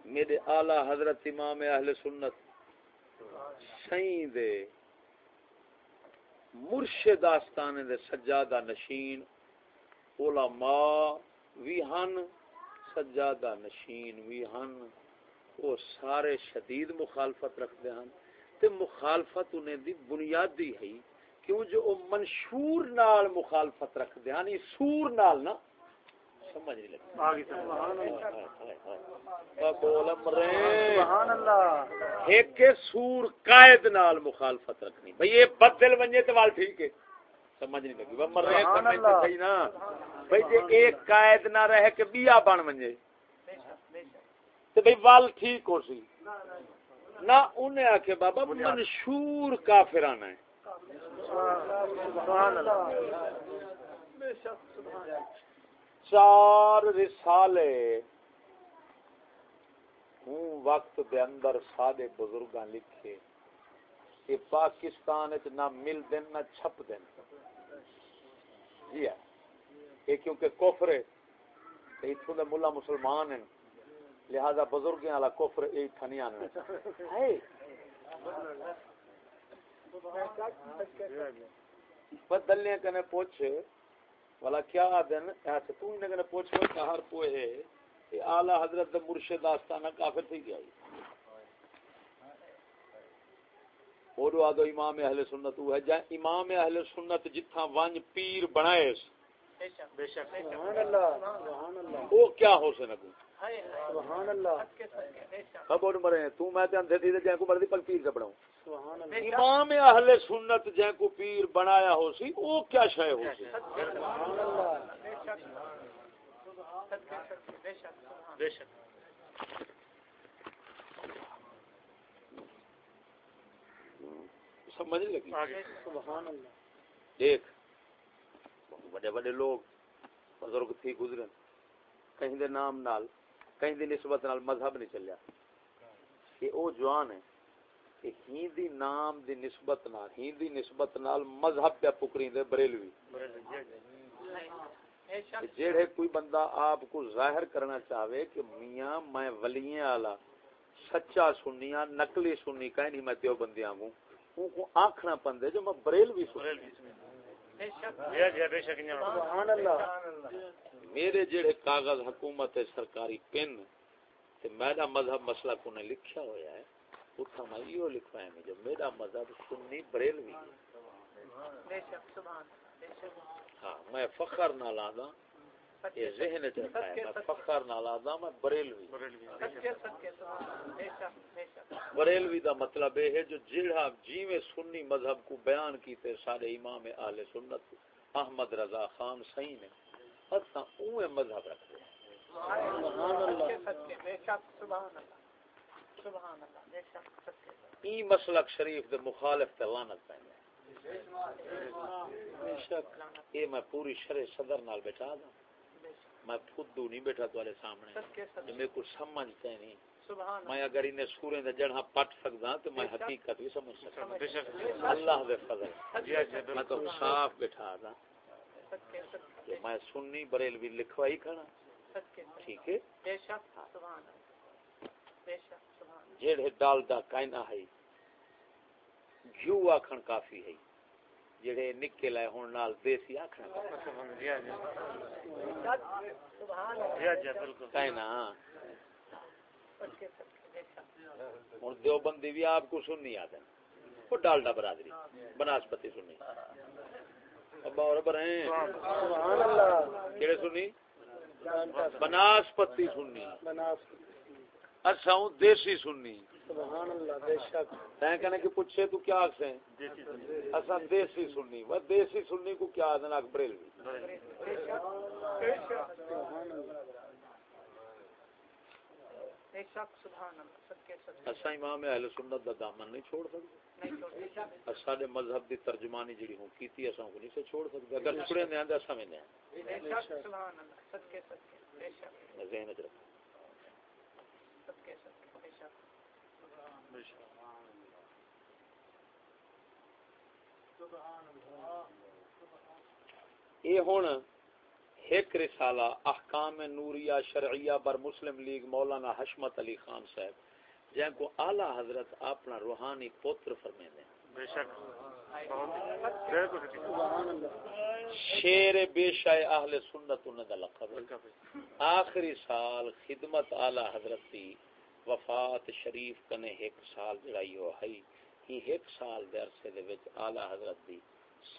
میرے اعلی حضرت امام اہل سنت سائیں دے مرشد آستانے دے سجادہ نشین علماء وی ہن۔ سجادہ نشین وی ہن وہ سارے شدید مخالفت رکھتے ہیں تے مخالفت انہیں دی بنیادی ہے۔ کیوں جو او منشور نال مخالفت رکھتے ہیں یعنی سور نال نا۔ سمجھ نہیں اللہ۔ ایک سور قائد نال مخالفت رکھنی۔ بھئی یہ بدل ونجے تے وال ٹھیک ہے۔ سمجھ نہیں لگی۔ وہ مر رہے سمجھ تو صحیح نا۔ بھئی جے ایک قائد نہ رہے کہ بیا بن منجے تو بھئی وال ٹھیک ہو سی۔ نہ انہیں آکھے بابا منشور کافرانہ ہے چار رسالے ہوں وقت دے اندر سادے بزرگاں لکھے کہ پاکستان وچ نہ مل دین نہ چھپ دین جی ہے یہ کیونکہ کفر ہے اتھوں دے ملا مسلمان ہیں۔ لہذا بزرگیں والا کفر اے تھنی آنا ہے بدلنے کنے پوچھ والا کیا دن؟ ایسے تو انہیں کنے پوچھ وہ کہار پوئے ہے کہ اعلی حضرت مرشد آستانہ کافر تھی گیا اور آدھو امام اہل سنت وہ ہے۔ جہاں امام اہل سنت جتھا وانج پیر بنائے بے شک. وہ کیا ہو سے نکو سبحان اللہ. اب اور مرے ہیں تو میں تے اندھے تھی تے جہاں کو مردی پل پیر سے بناؤں۔ امام اہل سنت کو پیر بنایا ہو سی وہ کیا شے ہو سی؟ بے شک. سمجھ لگی؟ سبحان اللہ. دیکھ. بڑے بڑے لوگ بزرگ تھی گزرے کہیں دے نام نال کہیں دی نسبت نال مذہب نہیں چلیا کہ او جوان ہے کہ ہندی نام دی نسبت نال ہندی نسبت نال مذہب پہ پکری دے بریلوی جیڑے کوئی بندہ آپ کو ظاہر کرنا چاہے کہ میاں میں ولیاں والا سچا سنیا نقلی سنی کہیں نہیں میں تیو بندیاں ہوں ان کو آنکھنا پندے جو میں بریلوی سنی میرے جڑے کاغذ حکومت ہے سرکاری پن تے میرا مذہب مسئلہ کو نے لکھیا ہویا ہے اتھا میں یہ لکھوایا میں جو میرا مذہب سنی بریلوی ہے۔ ہاں میں فخر نہ لادا یہ ذہن چ میں فخر نہ لادا میں بریلوی۔ بریلوی دا مطلب یہ ہے جو جڑا جیویں سنی مذہب کو بیان کیتے سارے امام اہل سنت احمد رضا خان صحیح نے، اساں اوے مذہب رکھتے ہیں۔ ای مسلک شریف دے مخالف تے لعنت پیندا بے شک یہ میں پوری شرع صدر نال بیٹھا دا میں خودو نہیں بیٹھا تواڈے سامنے۔ جو میرے کو سمجھ تے نہیں۔ میں اگر انہیں سورے دے جڑا پٹ سکدا تو میں حقیقت بھی سمجھ سکدا۔ بے شک۔ اللہ دے فضل۔ جی جی میں تو صاف بیٹھا دا۔ کہ میں سنی بریلوی لکھوائی کھڑا۔ ٹھیک ہے؟ جیڑے ڈالدا کائنا ہے گھیو آکھن کافی ہے۔ جڑے نکے لائے ہون نال دیسی آکھن کافی جی جی۔ جی جی بالکل۔ کائنا ہوں دیوبندی بھی آپ کو سننی آتے ہیں وہ ڈالڈا برادری بناسپتی سننی۔ ابا اور برہیں سبحان اللہ۔ کیڑے سننی؟ بناسپتی سننی۔ اچھا ہوں دیسی سننی۔ سبحان اللہ بے شک۔ تین کہنے کہ پوچھے تو کیا آخ ہیں دیسی دیسی سننی وہ دیسی سننی کو کیا سبحان اللہ امام اہل سنت دا دامن نہیں چھوڑ سکتے۔ سارے مذہب دی ترجمانی جڑی ہوں کیتی کو نہیں سے چھوڑ سکتے۔ اگر نے آندے اساں میں نے ذہن وچ رکھو۔ یہ ہوں ایک رسالہ احکام نوریہ شرعیہ بر مسلم لیگ مولانا حشمت علی خان صاحب جن کو اعلی حضرت اپنا روحانی پوتر فرمے دیں بے شک۔ شیر بے شائع اہل سنت انہوں دا لقب آخری سال خدمت اعلی حضرت دی وفات شریف کنے ایک سال جڑائی ہو ہے ہی ایک سال دے عرصے دے وچ اعلی حضرت دی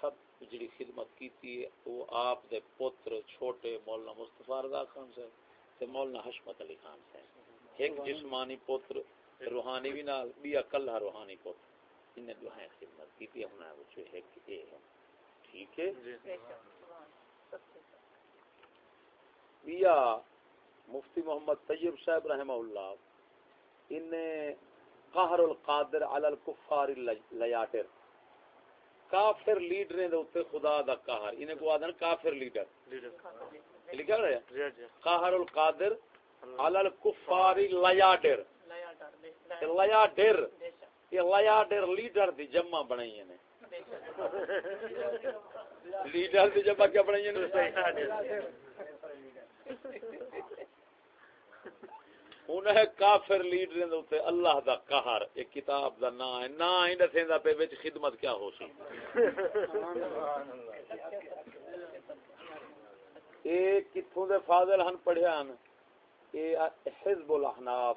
سب جڑی خدمت کیتی ہے وہ آپ دے پتر چھوٹے مولانا مصطفی رضا خان سے تے مولانا حشمت علی خان سے ایک جسمانی پتر روحانی بھی نال بیا کلہ روحانی پتر۔ انہیں دوہائیں خدمت کیتی ہے وہ جو ایک اے ہے۔ ٹھیک ہے؟ جی۔ بے شک۔ سبحان سچے یا مفتی محمد طیب صاحب رحمہ اللہ۔ ان قہر القادر علی الکفار لیاٹر۔ کافر لیڈر دے اوتے خدا دا قہر۔ انہیں کو آدن کافر لیڈر۔ لکھا ہوا ہے قہر القادر علی الکفار لیاٹر۔ لیاٹر یہ لیاٹر لیڈر دی جمع بنائی لیڈر دی جمع کیا بنائی انہیں کافر لیڈر دے اوتے اللہ دا قہر۔ ایک کتاب دا نا ہے نا ہی دسیندا پے وچ خدمت کیا ہو سی؟ اے کتھوں دے فاضل ہن پڑھیا ہن۔ اے حزب الاحناف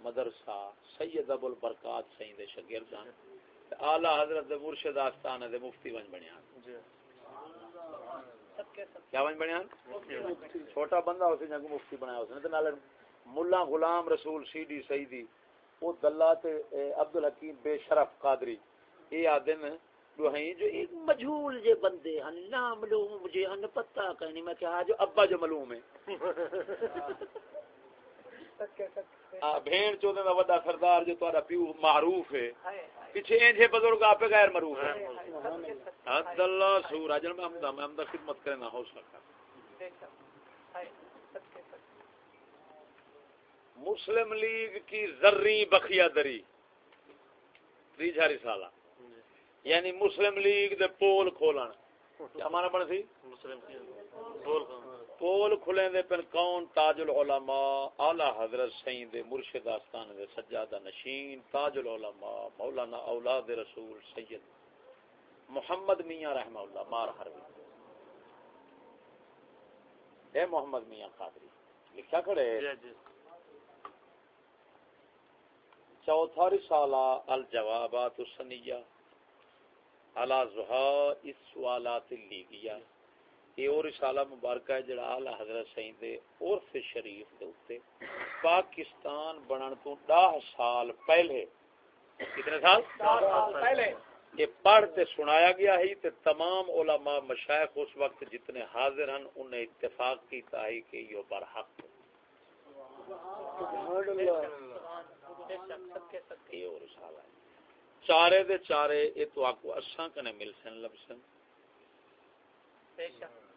مدرسہ سید ابو البرکات سین دے شاگرد ہن۔ اعلی حضرت دے مرشد آستانہ دے مفتی بن بنیا جی۔ کیا بن بنیا چھوٹا بندہ اسی جنگ مفتی بنایا اس نے تے نال ملا غلام رسول سی ڈی سیدی او دلہ تے عبد الحکیم بے شرف قادری۔ اے آدن جو ہیں جو ایک مجھول جے بندے ہن نام معلوم مجھے ہن پتہ کہیں میں کہا جو ابا جو معلوم ہے۔ بھین چودے دا بڑا سردار جو تہاڈا پیو معروف ہے۔ پیچھے اینجے بزرگ آپ غیر معروف ہے سچے سچے حد اللہ سور اجل میں حمدہ خدمت کرنا ہو سکتا بے شک ہائے سچے سچے مسلم لیگ کی ذری بخیا دری۔ تیجا رسالہ۔ یعنی مسلم لیگ دے پول کھولن۔ کیا مانا بن سی؟ پول کھلیں دے پن کون؟ تاج العلماء اعلی حضرت سین دے مرشد آستان دے سجادہ نشین تاج العلماء مولانا اولاد رسول سید محمد میاں رحمہ اللہ مار حربی۔ اے محمد میاں قادری لکھا کھڑے؟ جی جی۔ چوتھا رسالہ الجوابات السنیہ علی زہا اس سوالات لیگیا یہ اور رسالہ مبارکہ ہے جڑا اعلی حضرت سین دے عرف شریف دے اوتے پاکستان بنن تو 10 سال پہلے۔ کتنے سال؟ پہلے۔ یہ پڑھ تے سنایا گیا ہے تے تمام علماء مشائخ اس وقت جتنے حاضر ہیں انہیں اتفاق کیتا ہے کہ یہ برحق سچے سچے یہ اور رسالہ ہے۔ چارے دے چارے یہ تو آکو اساں کنے مل سن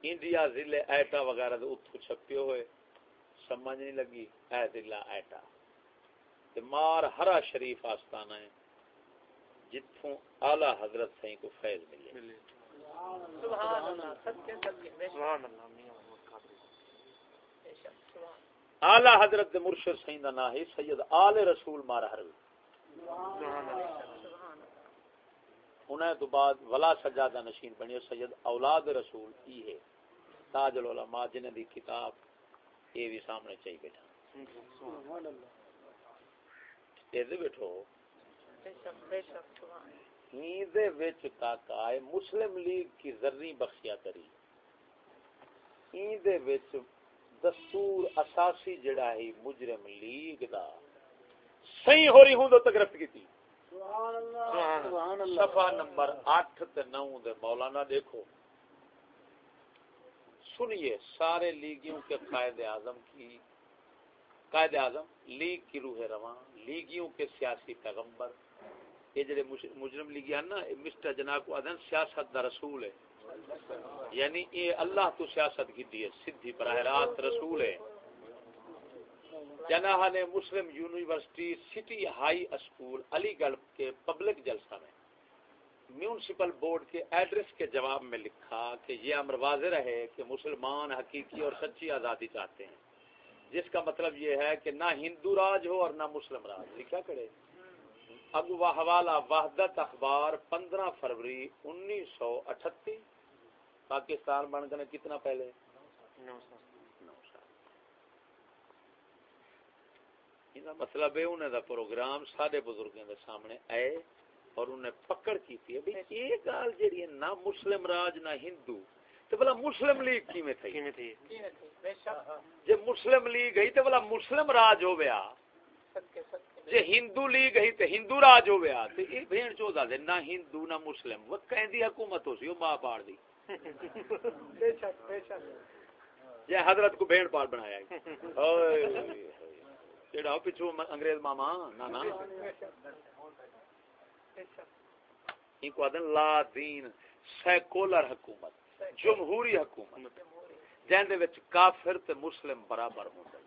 انڈیا ضلع ایٹا وغیرہ دے اتھو چھپے ہوئے۔ سمجھ نہیں لگی۔ اے ضلع ایٹا۔ تے مار ہرا شریف آستانہ ہے۔ جتھوں اعلی حضرت کو فیض ملے۔ سبحان اللہ سبحان اللہ میاں سبحان۔ اعلی حضرت دے مرشد سہیں دا نام ہے، سید آل رسول مار حروی انہیں تو بعد ولا سجادہ نشین بنی سید اولاد رسول ای ہے۔ تاج العلماء جنہیں دی کتاب یہ بھی سامنے چاہیے بیٹھا۔ سبحان یہ دے بیٹھو۔ بے شک وچ کاکا ہے، مسلم لیگ کی ذری بخشیا کری۔ ہیندے وچ دستور اساسی جڑا ہے مجرم لیگ دا۔ صحیح ہو رہی ہوں تو تگرفت کی تھی صفحہ نمبر آٹھ تے نو دے مولانا دیکھو۔ سنیے سارے لیگیوں کے قائد اعظم کی قائد اعظم لیگ کی روح رواں لیگیوں کے سیاسی پیغمبر۔ یہ جڑے مجرم لیگی ہیں نا مسٹر جناب کو آدھن سیاست دا رسول ہے۔ یعنی یہ اللہ تو سیاست کی دی ہے، سدھی براہ راست رسول ہے۔ جناح نے Muslim university, city high school, Aligarh کے پبلک جلسہ میں میونسپل بورڈ کے ایڈریس کے جواب میں لکھا کہ یہ امر واضح رہے کہ مسلمان حقیقی اور سچی آزادی چاہتے ہیں۔ جس کا مطلب یہ ہے کہ نہ ہندو راج ہو اور نہ مسلم راج۔ لکھا کرے؟ اب وہ حوالہ وحدت اخبار پندرہ فروری انیس سو اٹھتی پاکستان بن کر کتنا پہلے؟ یہ مطلب ہے انہیں دا پروگرام سارے بزرگوں دے سامنے آئے اور انہیں پکڑ کی تھی۔ ابھی یہ گال جڑی ہے نہ مسلم راج نہ ہندو تو بلا مسلم لیگ کی میں تھی کیویں تھی کی نہیں تھی بے شک۔ جب مسلم لیگ گئی تو بلا مسلم راج ہو گیا جے ہندو لیگ ہی تے ہندو راج ہوے آ۔ تے اے بھین چودا دے نہ ہندو نہ مسلم۔ وہ کہندی حکومت ہو سی او ماں پاڑ دی۔ بے حضرت کو بھین پاڑ بنایا ہے۔ پچھو انگریز ماما نا ان کو آدن لا دین، سیکولر حکومت، جمہوری حکومت۔ جہاں دے وچ کافر تے مسلم برابر ہوندے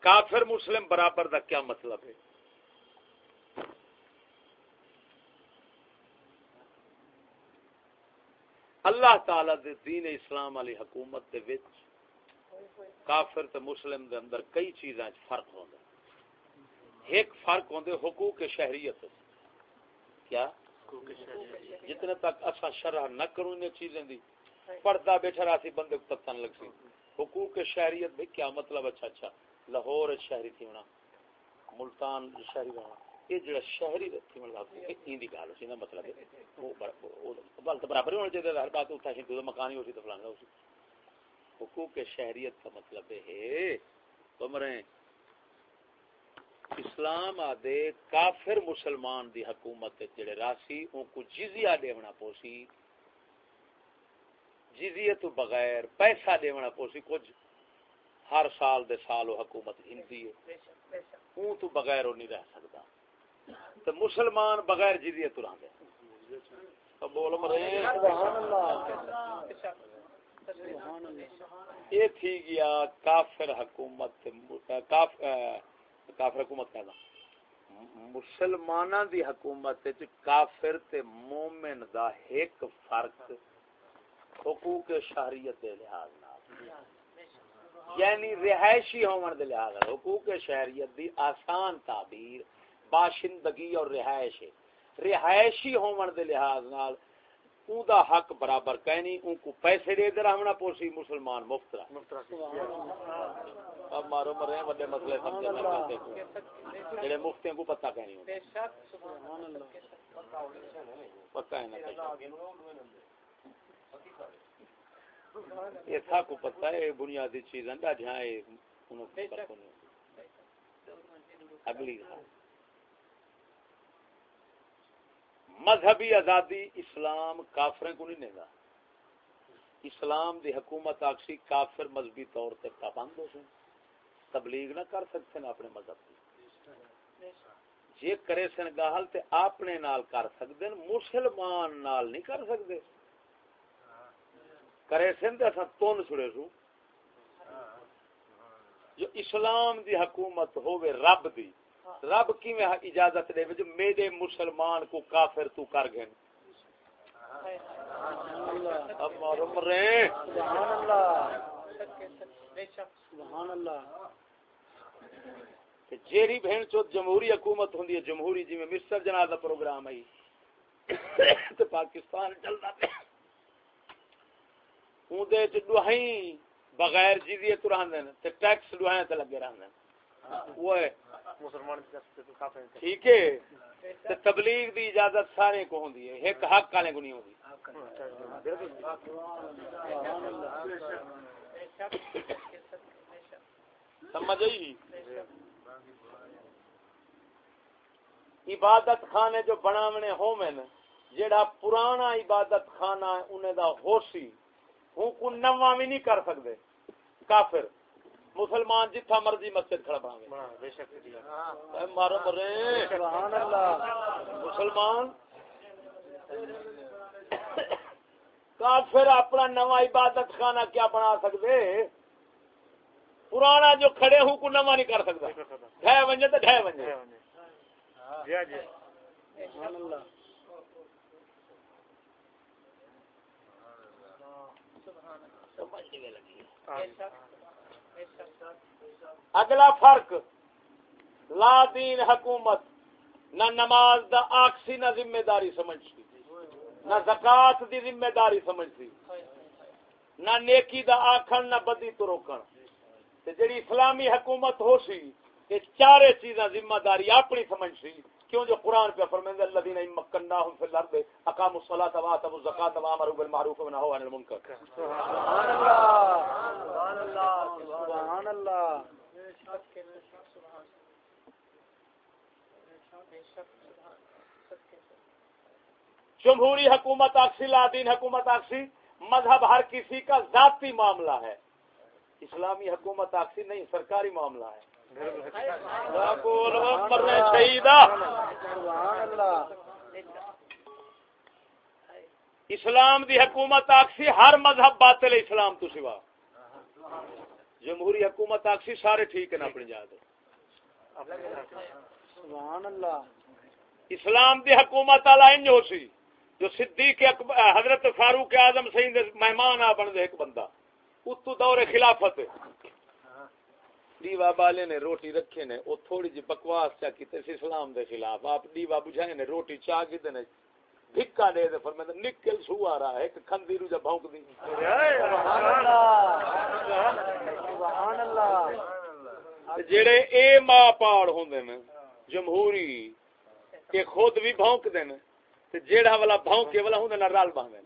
کافر مسلم برابر دا کیا مطلب ہے؟ اللہ تعالی دے دین اسلام والی حکومت دے وچ کافر تے مسلم دے اندر کئی چیزاں وچ فرق ہوندا ایک فرق ہوندے حقوق شہریت کیا؟ جتنے تک اسا شرح نہ کروں انہیں چیزیں دی پردہ بیٹھا راسی بندے کو تتن لگ سی۔ حقوق شہریت بھی کیا مطلب؟ اچھا اچھا لاہور شہری تھی ہونا ملتان شہری ہونا۔ یہ جڑا شہری حقوق این دی گال اسی نا مطلب وہ بل تو برابر ہونا چاہیے ہر بات اتھا ہندو مکانی ہوتی تو فلانا حقوق شہریت کا مطلب ہے اسلام آدے کافر مسلمان دی حکومت جڑے راسی ان کو جزیہ دیونا پوسی۔ جزیہ تو بغیر پیسہ دیونا پوسی کچھ ہر سال دے سال حکومت ہندی ہے۔ اون تو بغیر وہ نہیں رہ سکتا۔ تو مسلمان بغیر جزیہ تو رہتے اب بول مرے۔ یہ تھی گیا کافر حکومت کافر حکومت کہنا مسلمانہ دی حکومت وچ کافر تے مومن دا ایک فرق حقوق شہریت دے لحاظ نال۔ یعنی رہائشی ہون دے لحاظ حقوق شہریت دی آسان تعبیر باشندگی اور رہائش ہے۔ رہائشی ہون دے لحاظ نال اون دا حق برابر کہنی اون کو پیسے دے دے رہنا پوسی مسلمان مفت رہا۔ اب مارو مرے بڑے مسئلے سمجھے میں کہتے ہیں جڑے مفتیوں کو پتہ کہنی ہوں پتہ ہے نا یہ تھا کو پتہ ہے بنیادی چیز انڈا جہاں ہے انہوں کو پتہ نہیں۔ اگلی مذہبی آزادی اسلام کافریں کو نہیں نیگا اسلام دی حکومت آکسی کافر مذہبی طور تے پابند ہو سن۔ تبلیغ نہ کر سکتے ہیں اپنے مذہب کی جے کرے سن گاہل تے اپنے نال کر سکتے مسلمان نال نہیں کر سکتے کرے سن تے اساں تون چھڑے سو۔ جو اسلام دی حکومت ہوے رب دی رب کیویں اجازت دے جو میرے مسلمان کو کافر تو کر گئے جیری بہن چوت جمہوری حکومت ہوندی ہے، جمہوری جی میں مصر جنازہ پروگرام آئی۔ تے پاکستان چلدا پیا۔ اون دے چ دوہائی بغیر جزیہ تو رہندے تے ٹیکس دوہاں تے لگے رہندے وہ ٹھیک ہے۔ تبلیغ دی اجازت سارے کو ہوندی ہے۔ ایک حق والے کو نہیں ہوندی۔ سمجھ آئی؟ عبادت خانے جو بناونے ہومن جیڑا پرانا عبادت خانہ انہیں دا ہوسی ہوں کو نواں بھی نہیں کر سکتے کافر۔ مسلمان جتھا مرضی مسجد کھڑا بنا اے مارو مرے۔ سبحان اللہ۔ مسلمان۔ کافر اپنا نواں عبادت خانہ کیا بنا سکتے پرانا جو کھڑے ہوں کو نواں نہیں کر سکتا۔ ڈھے ونجے تو ڈھے ونجے۔ جی جی۔ سبحان اللہ۔ اگلا فرق، لا دین حکومت، نہ نماز دا آکسی، نہ ذمہ داری سمجھتی۔ نہ زکات دی ذمہ داری سمجھتی۔ نہ نیکی دا آکھن، نہ بدی تو روکن۔ تے جڑی اسلامی حکومت ہو سی یہ چارے چیزاں ذمہ داری اپنی سمجھ سی کیوں جو قرآن پہ فرمائیں اللہ دین مکناہم فی الارض اقام الصلاۃ و اتوا الزکات و امروا بالمعروف و نهوا عن المنکر. سبحان اللہ سبحان اللہ سبحان اللہ جمہوری حکومت آکسی لا دین حکومت آکسی مذہب ہر کسی کا ذاتی معاملہ ہے۔ اسلامی حکومت آکسی نہیں، سرکاری معاملہ ہے۔ اسلام دی حکومت آکسی ہر مذہب باطل ہے اسلام تو سوا۔ جمہوری حکومت آکسی سارے ٹھیک ہیں اپنی جا اسلام دی حکومت والا انج ہو سی، جو صدیق حضرت فاروق اعظم سہی مہمان آ بن دے ایک بندہ۔ اتو دور خلافت دیوا بالے نے روٹی رکھے نے او تھوڑی جی بکواس چا کیتے سی اسلام دے خلاف آپ دیوا بجھائے نے روٹی چا کیتے نے دھکا دے دے فرمایا نکل سو آ رہا ہے ایک کھندی رو جا بھونک دی۔ سبحان اللہ۔ سبحان اللہ جڑے اے ماں پاڑ ہوندے نے جمہوری کہ خود بھی بھونک دے نے تے جیڑا والا بھونکے والا ہوندے نہ رال باندے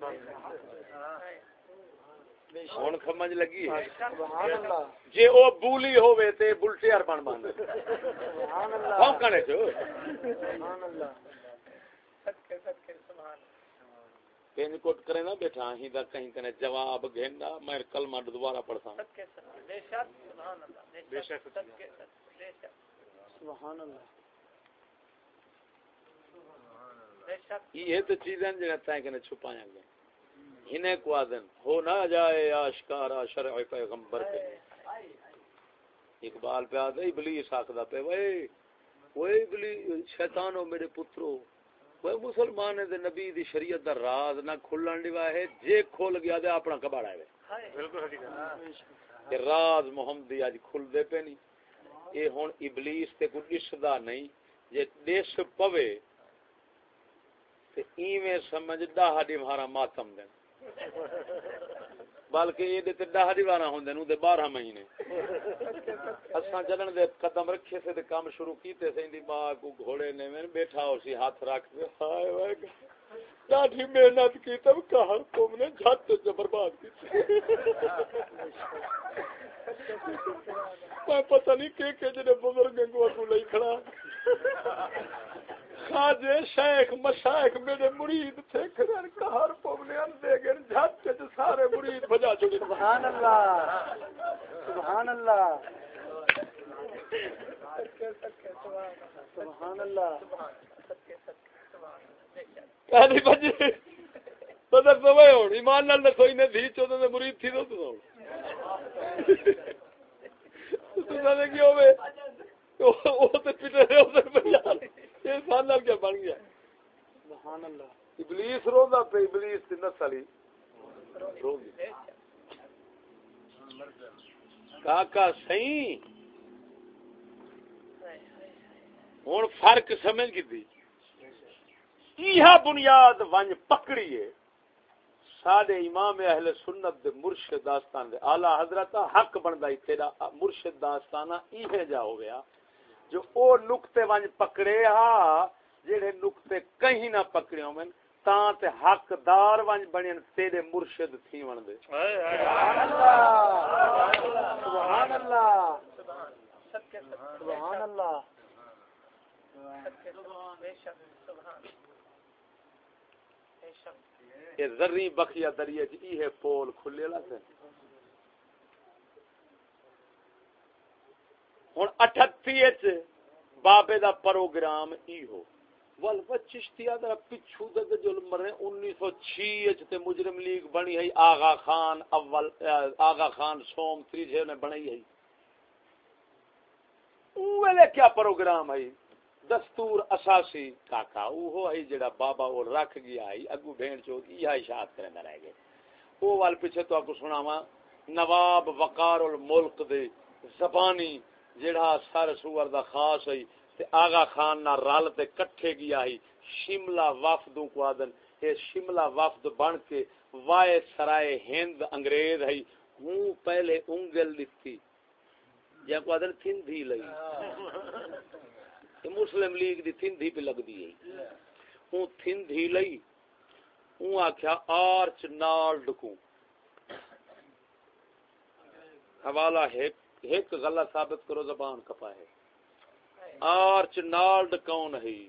ہوں سمجھ لگی جی وہ بولی ہوے تے بلٹیار بن بن بھونکنے چ پین کوٹ کرے نا بیٹھا ہی دا کہیں کنے جواب گھندا میں کلمہ دوبارہ پڑھتا ہوں سبحان اللہ یہ تو چیزیں جنہیں تائیں کنے چھپایا گئے انہیں کو آدن ہو نہ جائے آشکارا شرع پیغمبر پہ اقبال پہ آدھا ابلیس آکھدا پہ۔ وے وہ ابلیس شیطانو میرے پترو۔ وہ مسلمان دے نبی دی شریعت دا راز نہ کھلن دیوا ہے جے کھول گیا دے اپنا کباڑا ہے۔ بالکل حقیقت راز محمدی اج کھل دے پے نہیں۔ اے ہن ابلیس تے کوئی دسدا نہیں۔ جے دس پوے تے ایویں سمجھ ڈاہ دی مہارا ماتم دین بلکہ یہ تے دہ دیوارا ہوندے نو دے 12 مہینے۔ اساں چلن دے قدم رکھے سے تے کام شروع کیتے سے دی ماں کو گھوڑے نے میں بیٹھا ہو سی، ہاتھ رکھ دے ہائے وائے لاٹھی محنت کی تب کہا تم نے جھٹ سے برباد کی میں پتہ نہیں کہ کہ جنے بزرگ کو لئی کھڑا۔ خاجے شیخ مشائخ میرے مرید تھے کرن کہار پونے ان دے گن جھٹ کے سارے مرید بجا چھوڑے سبحان اللہ سبحان اللہ۔ سبحان اللہ۔ کہنی بجے بدر سمے ہون ایمان نال کوئی نے دھی چودہ دے مرید تھی تو تو۔ تو نے کی ہوے او تے پیٹے دے بن گیا؟ ابلیس روندا پہ ابلیس دی نسل کاکا سی ہوں فرق سمجھ کی یہ بنیاد ونج پکڑی ہے سارے امام اہل سنت دے مرشد داستان دے۔ اعلی حضرت حق بندا تیرا مرشد داستانہ یہ جا ہو گیا جو او نقطے ونج پکڑے ہا جڑے نقطے کہیں نہ پکڑے ہوں تاں تے حقدار ونج بنن تیرے مرشد تھی ون دے۔ سبحان اللہ سبحان اللہ سبحان اللہ۔ یہ ذری بخیا دریے جی ہے پول کھلے لا سے ہوں اٹھتی بابے دا پروگرام ای ہو۔ ول چشتیا دا پچھو دے جو مرے 1906 تے مجرم لیگ بنی ہے آغا خان اول، آغا خان سوم تریجے نے بنائی ہے اوے کیا پروگرام ہے دستور اساسی۔ کاکا او ہو ہے جڑا بابا او رکھ گیا ہے اگو بہن چو ای ہے اشاعت کرندا رہ گئے۔ او وال پیچھے تو آپ اپ سناواں، نواب وقار الملک دے زبانی جڑا سر سور دا خاص ہے تے آغا خان نہ رل تے کٹھے گیا ہی، شملہ وفدوں کو آدن اے شملہ وفد بن کے وائے سرائے ہند انگریز ہے ہوں پہلے انگل لکھتی جا کو آدن تھن دھی لئی مسلم لیگ دی تھن دھی پہ لگ دی ہے۔ ہوں تھن دھی لئی۔ ہوں آکھیا آرچ نالڈ کو۔ حوالہ ہے ایک غلط ثابت کرو، زبان کپا ہے۔ آرچ نالڈ کون ہے؟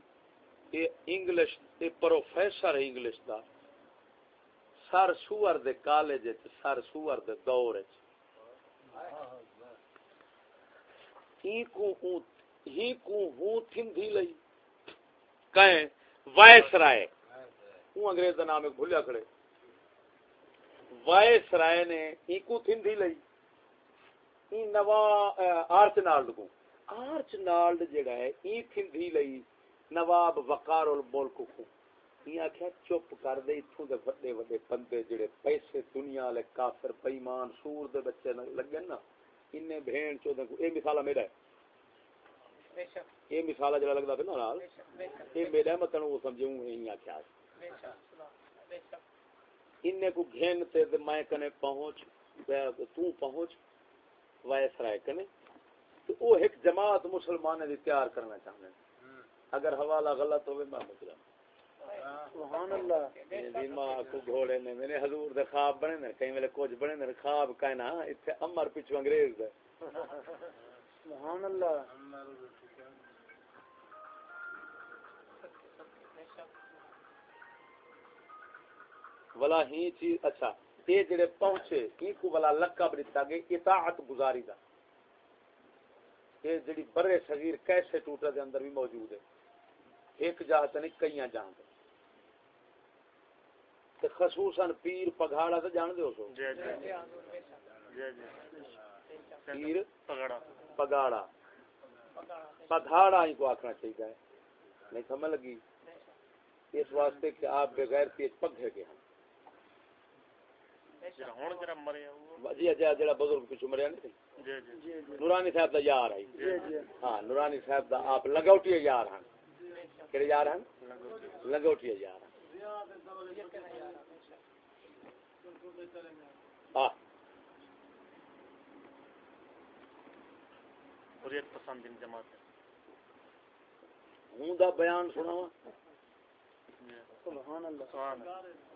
یہ انگلش، یہ پروفیسر ہے انگلش دا۔ سر سور دے کالج سر سور دے دور ہی کو ہی کو ہوں تھندی لئی۔ کہیں وائس رائے۔ ہوں انگریز دا نام ایک بھولیا کھڑے۔ وائس رائے نے ہی کو تھندی لئی۔ ہی نوا آرچ نالڈ کو جڑا ہے ای لئی نواب وقار الملک کو یہ آخیا چپ کر دے اتوں دے وڈے وڈے بندے جڑے پیسے دنیا والے کافر سور دے بچے لگے نا کو یہ مثال میرا ہے یہ مثال جڑا لگتا پھر نال یہ میرا سمجھوں آخیا ان کو گھن تے میں کنے پہنچ تو پہنچ وائس رائے کنے تو وہ ایک جماعت مسلمان دی تیار کرنا چاہتے ہیں۔ اگر حوالہ غلط ہوئے میں مجرم سبحان اللہ۔ ماں کو گھوڑے نے میرے حضور دے خواب بنے نے کئی ویلے کچھ بنے نے خواب کہنا ایتھے امر پیچھے انگریز دے۔ سبحان اللہ۔ ولا ہی چیز اچھا۔ یہ جڑے پہنچے کی کو ولا لقب دتا گئے اطاعت گزاری دا۔ یہ جڑی برے صغیر کیسے ٹوٹا دے اندر بھی موجود ہے۔ ایک جہاں نہیں کئی جہاں تے خصوصاً پیر پگھاڑا تے جان دے ہو سو۔ جی جی۔ پیر پگڑا پگاڑا پگھاڑا۔ ہی کو آکھنا چاہیے نہیں سمجھ لگی؟ اس واسطے کہ آپ بغیر تیز پگھے کے ہیں جڑا جی بزرگ پیچھے مریا نہیں جی جی نورانی صاحب دا یار ہے ہاں نورانی صاحب دا آپ لگوٹی یار ہیں کہڑے یار ہیں لگوٹی یار ہیں ہاں حریت پسند ان جماعت ہوں دا بیان سناواں سبحان اللہ سبحان اللہ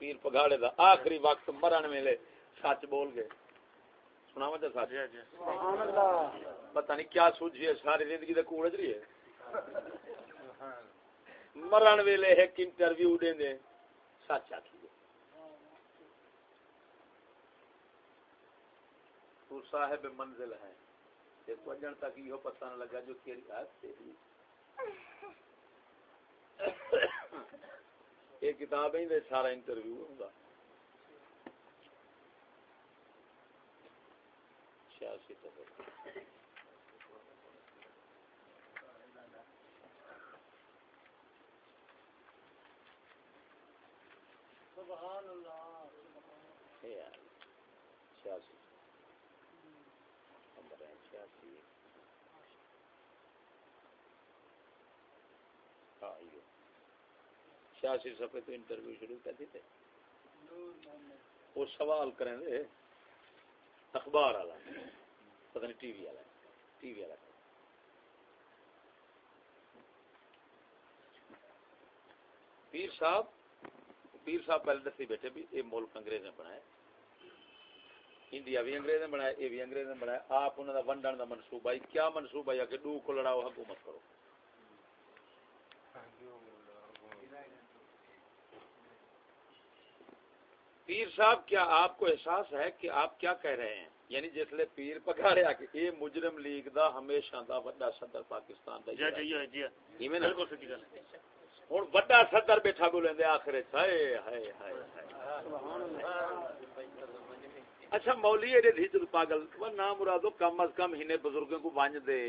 پیر پگاڑے دا آخری وقت مرن ویلے سچ بول گئے۔ سناواں تے سچ؟ جی جی۔ سبحان اللہ۔ پتہ نہیں کیا سوچی ہے ساری زندگی دے کوڑ جڑی ہے؟ مرن ویلے ایک انٹرویو دے دے سچ آکھی تو صاحب منزل ہے۔ پجن تک یہ پتہ نہ لگا جو تیری ہاتھ تیری۔ یہ کتاب ہی سارا انٹرویو ہوتا چھیاسی تک سبحان اللہ چھیاسی نمبر ہے چھیاسی ہاں یہ چھیاسی صفحے تو انٹرویو شروع کر دیتے وہ سوال کریں دے اخبار والا، پتہ نہیں ٹی وی والا، ٹی وی والا۔ پیر صاحب پیر صاحب پہلے دسی بیٹھے بھی یہ ملک انگریز نے بنایا انڈیا بھی انگریز نے بنایا یہ بھی انگریز نے بنایا آپ انہوں کا ونڈن کا منصوبہ کیا منصوبہ ہے؟ کہ ڈو کو لڑاؤ حکومت کرو۔ پیر صاحب کیا آپ کو احساس ہے کہ آپ کیا کہہ رہے ہیں؟ یعنی جسلے پیر پکاڑے آ کے یہ مجرم لیگ دا ہمیشہ دا بڑا صدر پاکستان دا جی جی جی ایویں نا بالکل صحیح گل ہے۔ ہن بڑا صدر بیٹھا بولے دے آخر ہائے ہائے ہائے اچھا مولی اے دھی تو پاگل وہ نہ مرادو کم از کم ہنے بزرگوں کو ونج دے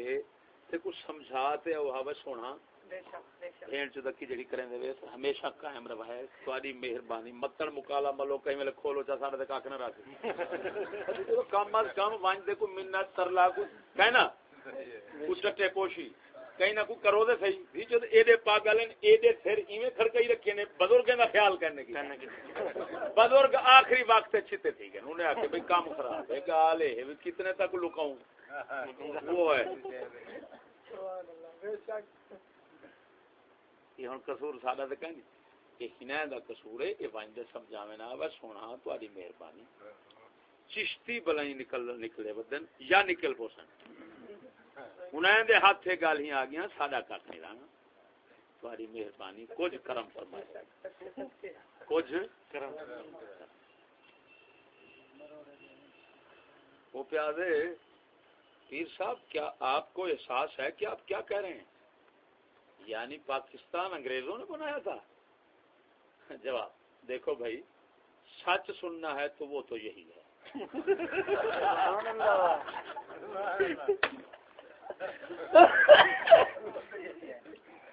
تے کچھ سمجھا تے او ہوا سونا۔ چ دکی جڑی کریں دے ویس ہمیشہ قائم رہے تہاڈی مہربانی متن مکالا ملو ویلے کھولو چا ساڈے تے کاک نہ رکھ۔ کم از کم ونج دے کو منت ترلا کو کہنا کہیں نہ کو کرو دے صحیح بھی جو اے دے پاگل ہیں اے دے سر ایویں کھڑکائی رکھے نے بزرگاں دا خیال کرنے کی۔ بزرگ آخری وقت چھتے تھی گئے۔ انہوں نے آکے بھئی کام خراب ہے۔ گال ہے کتنے تک لکاؤں؟ وہ ہے۔ یہ ہن قصور سادہ تے کہیں کہ ہنا دا قصور ہے یہ وائن دے سمجھاویں نہ بس سونا تہاڈی مہربانی چشتی بلائی نکل نکلے بدن یا نکل پوسن انہیں دے ہاتھ سے گل ہی آ گیا ساڈا کٹ نہیں رہنا تاری مہربانی کچھ کرم فرمائے کچھ کرم وہ پیادے پیر صاحب کیا آپ کو احساس ہے کہ آپ کیا کہہ رہے ہیں یعنی پاکستان انگریزوں نے بنایا تھا؟ جواب، دیکھو بھائی، سچ سننا ہے تو وہ تو یہی ہے۔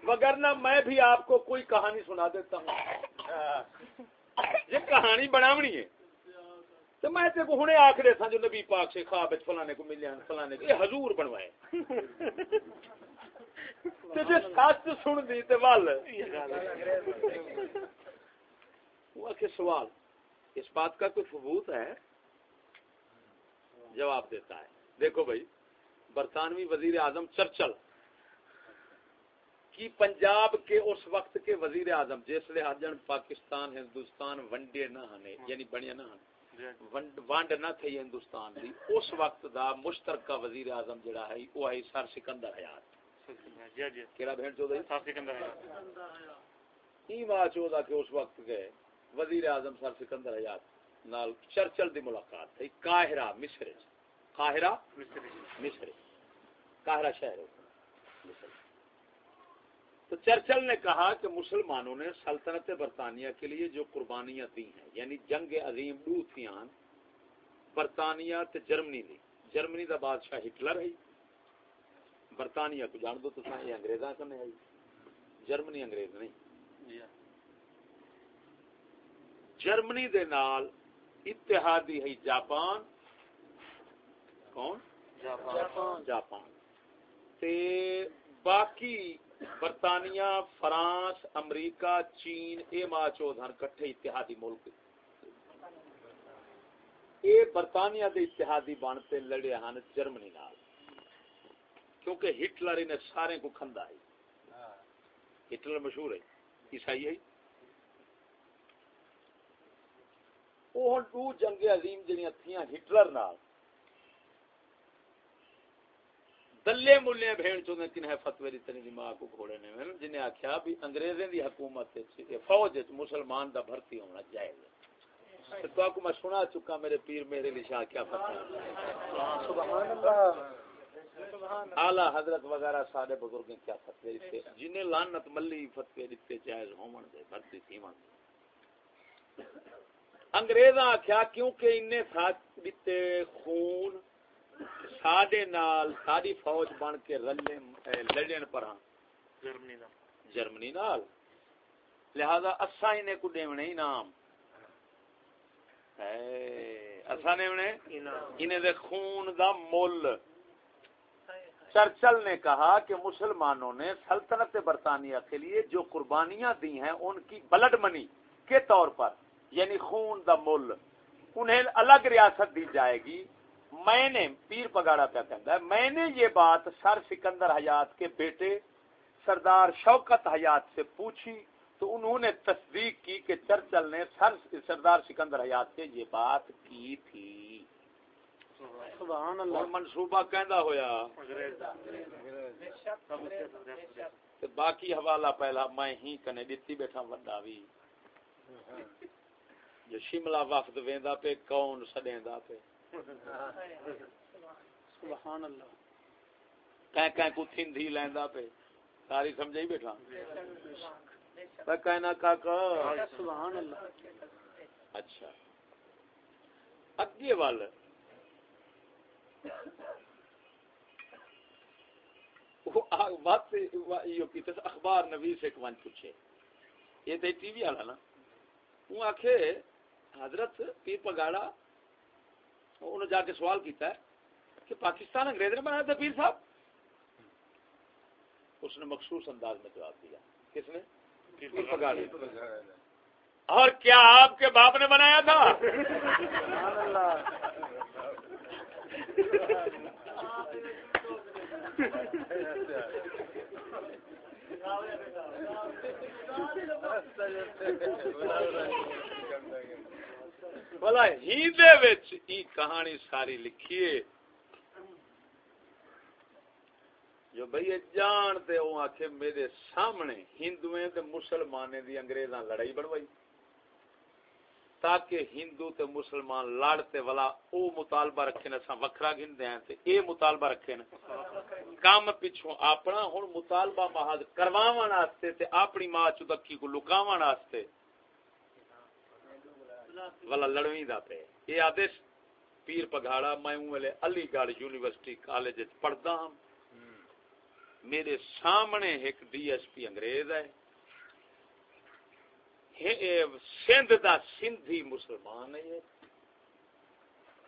وگرنہ میں بھی آپ کو کوئی کہانی سنا دیتا ہوں۔ یہ کہانی بناونی ہے۔ تو میں تے کو ہنے آکھڑے تھا جو نبی پاک سے خواب فلانے کو ملیا فلانے کو۔ یہ حضور بنوائے۔ تے جے سچ سن دی تے ول۔ وہ کہ سوال، اس بات کا کوئی ثبوت ہے؟ جواب دیتا ہے۔ دیکھو بھائی، برطانوی وزیر اعظم چرچل۔ کی پنجاب کے اس وقت کے وزیر اعظم، جس لحاظ پاکستان، ہندوستان ونڈے نہ ہنے یعنی بنیا نہ ہنے، ونڈ ونڈ نہ تھی ہندوستان دی، اس وقت دا مشترکہ وزیر اعظم جڑا ہے، وہ ہے سر سکندر حیات۔ جی جی کیڑا بہن چودہ صاف سکندر ہے۔ ای ماہ چودہ کے اس وقت گئے؟ وزیر اعظم سر سکندر حیات نال چرچل دی ملاقات تھی قاہرہ مصر۔ قاہرہ مصر قاہرہ شہر مصر تو چرچل نے کہا کہ مسلمانوں نے سلطنت برطانیہ کے لیے جو قربانیاں دی ہیں یعنی جنگ عظیم تھیاں برطانیہ تے جرمنی دی۔ جرمنی دا بادشاہ ہٹلر ہے برطانیہ کو جان دو تو سا یہ انگریزاں کنے ہے جرمنی انگریز نہیں۔ جرمنی دے نال اتحادی ہے جاپان۔ کون؟ جاپان۔ تے باقی برطانیہ فرانس امریکہ چین اے ماں چودھن کٹھے اتحادی ملک۔ اے برطانیہ دے اتحادی بنتے لڑے ہن جرمنی نال۔ کیونکہ ہٹلر نے سارے کو کھندا ہے۔ ہٹلر مشہور ہے۔ عیسائی ہے۔ وہ دو جنگ عظیم جڑیاں تھیاں ہٹلر نال۔ دلے ملے بھیڑ چوں کن ہے فتوی دی تنی دماغ کو گھوڑے نے۔ میں جنہیں آکھیا بھی انگریزیں دی حکومت وچ فوج وچ مسلمان دا بھرتی ہونا جائز ہے۔ تو آپ کو میں سنا چکا میرے پیر میرے لیے شاہ کیا فتوی سبحان اللہ۔ اعلی حضرت وغیرہ سارے بزرگ کیا فتوی دیتے جنہیں لعنت ملی فتوی دیتے جائز ہون دے بھرتی تھی من انگریزاں آکھیا کیونکہ انہیں ساتھ دیتے خون ساڈے نال ساری فوج بن کے رلے لڑن پراں جرمنی دا جرمنی نال؟ لہذا اسا انہیں کو دیونے انعام۔ اے اسا نے انہیں دے خون دا مول چرچل نے کہا کہ مسلمانوں نے سلطنت برطانیہ کے لیے جو قربانیاں دی ہیں، ان کی بلڈ منی کے طور پر یعنی خون دا مل، انہیں الگ ریاست دی جائے گی۔ میں نے، پیر پگاڑا پہ کہتا ہے، میں نے یہ بات سر سکندر حیات کے بیٹے سردار شوکت حیات سے پوچھی، تو انہوں نے تصدیق کی کہ چرچل نے سر سردار سکندر حیات سے یہ بات کی تھی۔ سبحان اور منصوبہ کہندا ہویا۔ تے باقی حوالہ پہلا میں ہی کنے دتی بیٹھا وڈا وی۔ جو شملہ وفد ویندا پہ کون سڈیندا پہ سبحان اللہ۔ کہیں کہیں کو تھندھی لیندا پہ ساری سمجھائی بیٹھا؟ میں کہنا کاکا۔ سبحان اللہ۔ اچھا۔ اگے وال وہ آ- بات سے وہ یہ کی تس اخبار نویس ایک ون پوچھے۔ یہ تے ٹی وی والا نا۔ وہ آکھے حضرت پیر پگاڑا انہوں جا کے سوال کیتا ہے کہ پاکستان انگریز نے بنایا تھا پیر صاحب؟ اس نے مخصوص انداز میں جواب دیا۔ کس نے؟ پیر پگاڑے۔ اور کیا آپ کے باپ نے بنایا تھا؟ سبحان اللہ۔ بلا ہی دے وچ ای کہانی ساری لکھیے جو بھئی یہ جانتے وہ آکھے میرے سامنے ہندویں تے مسلمانے دی انگریزاں لڑائی بڑھوائی تاکہ ہندو تے مسلمان لڑتے والا او مطالبہ رکھے نا سا وکھرا گھن دے ہیں تے اے مطالبہ رکھے نا کام پچھوں اپنا ہن مطالبہ محض کرواون واسطے تے اپنی ماں چدکی کو لکاون واسطے۔ والا لڑویں دا پہ یہ آدیش پیر پگھاڑا میں ویلے علی گڑھ یونیورسٹی کالج پڑھدا ہوں۔ میرے سامنے ایک ڈی ایس پی انگریز ہے۔ سندھ دا سندھی مسلمان ہے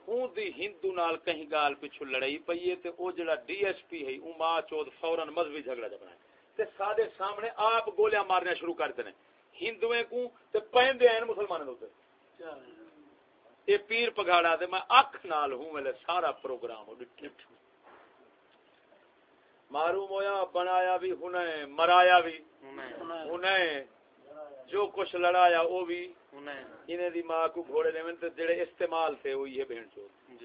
ہوں دی ہندو نال کہیں گال پچھو لڑائی پئی ہے تے او جڑا ڈی ایس پی ہے او ماں چود فورن مذہبی جھگڑا جبنا ہے۔ تے سادے سامنے آپ گولیاں مارنے شروع کر دینے۔ ہندویں کو تے پیندے ہیں مسلمانوں دے یہ پیر پگاڑا دے میں اکھ نال ہوں ویلے سارا پروگرام ہو ڈٹھ معلوم ہویا بنایا بھی ہنے مرایا بھی۔ ہنے جو کچھ لڑایا وہ بھی انہیں دی ماں کو گھوڑے دے تے جڑے استعمال تھے وہ یہ بہن چود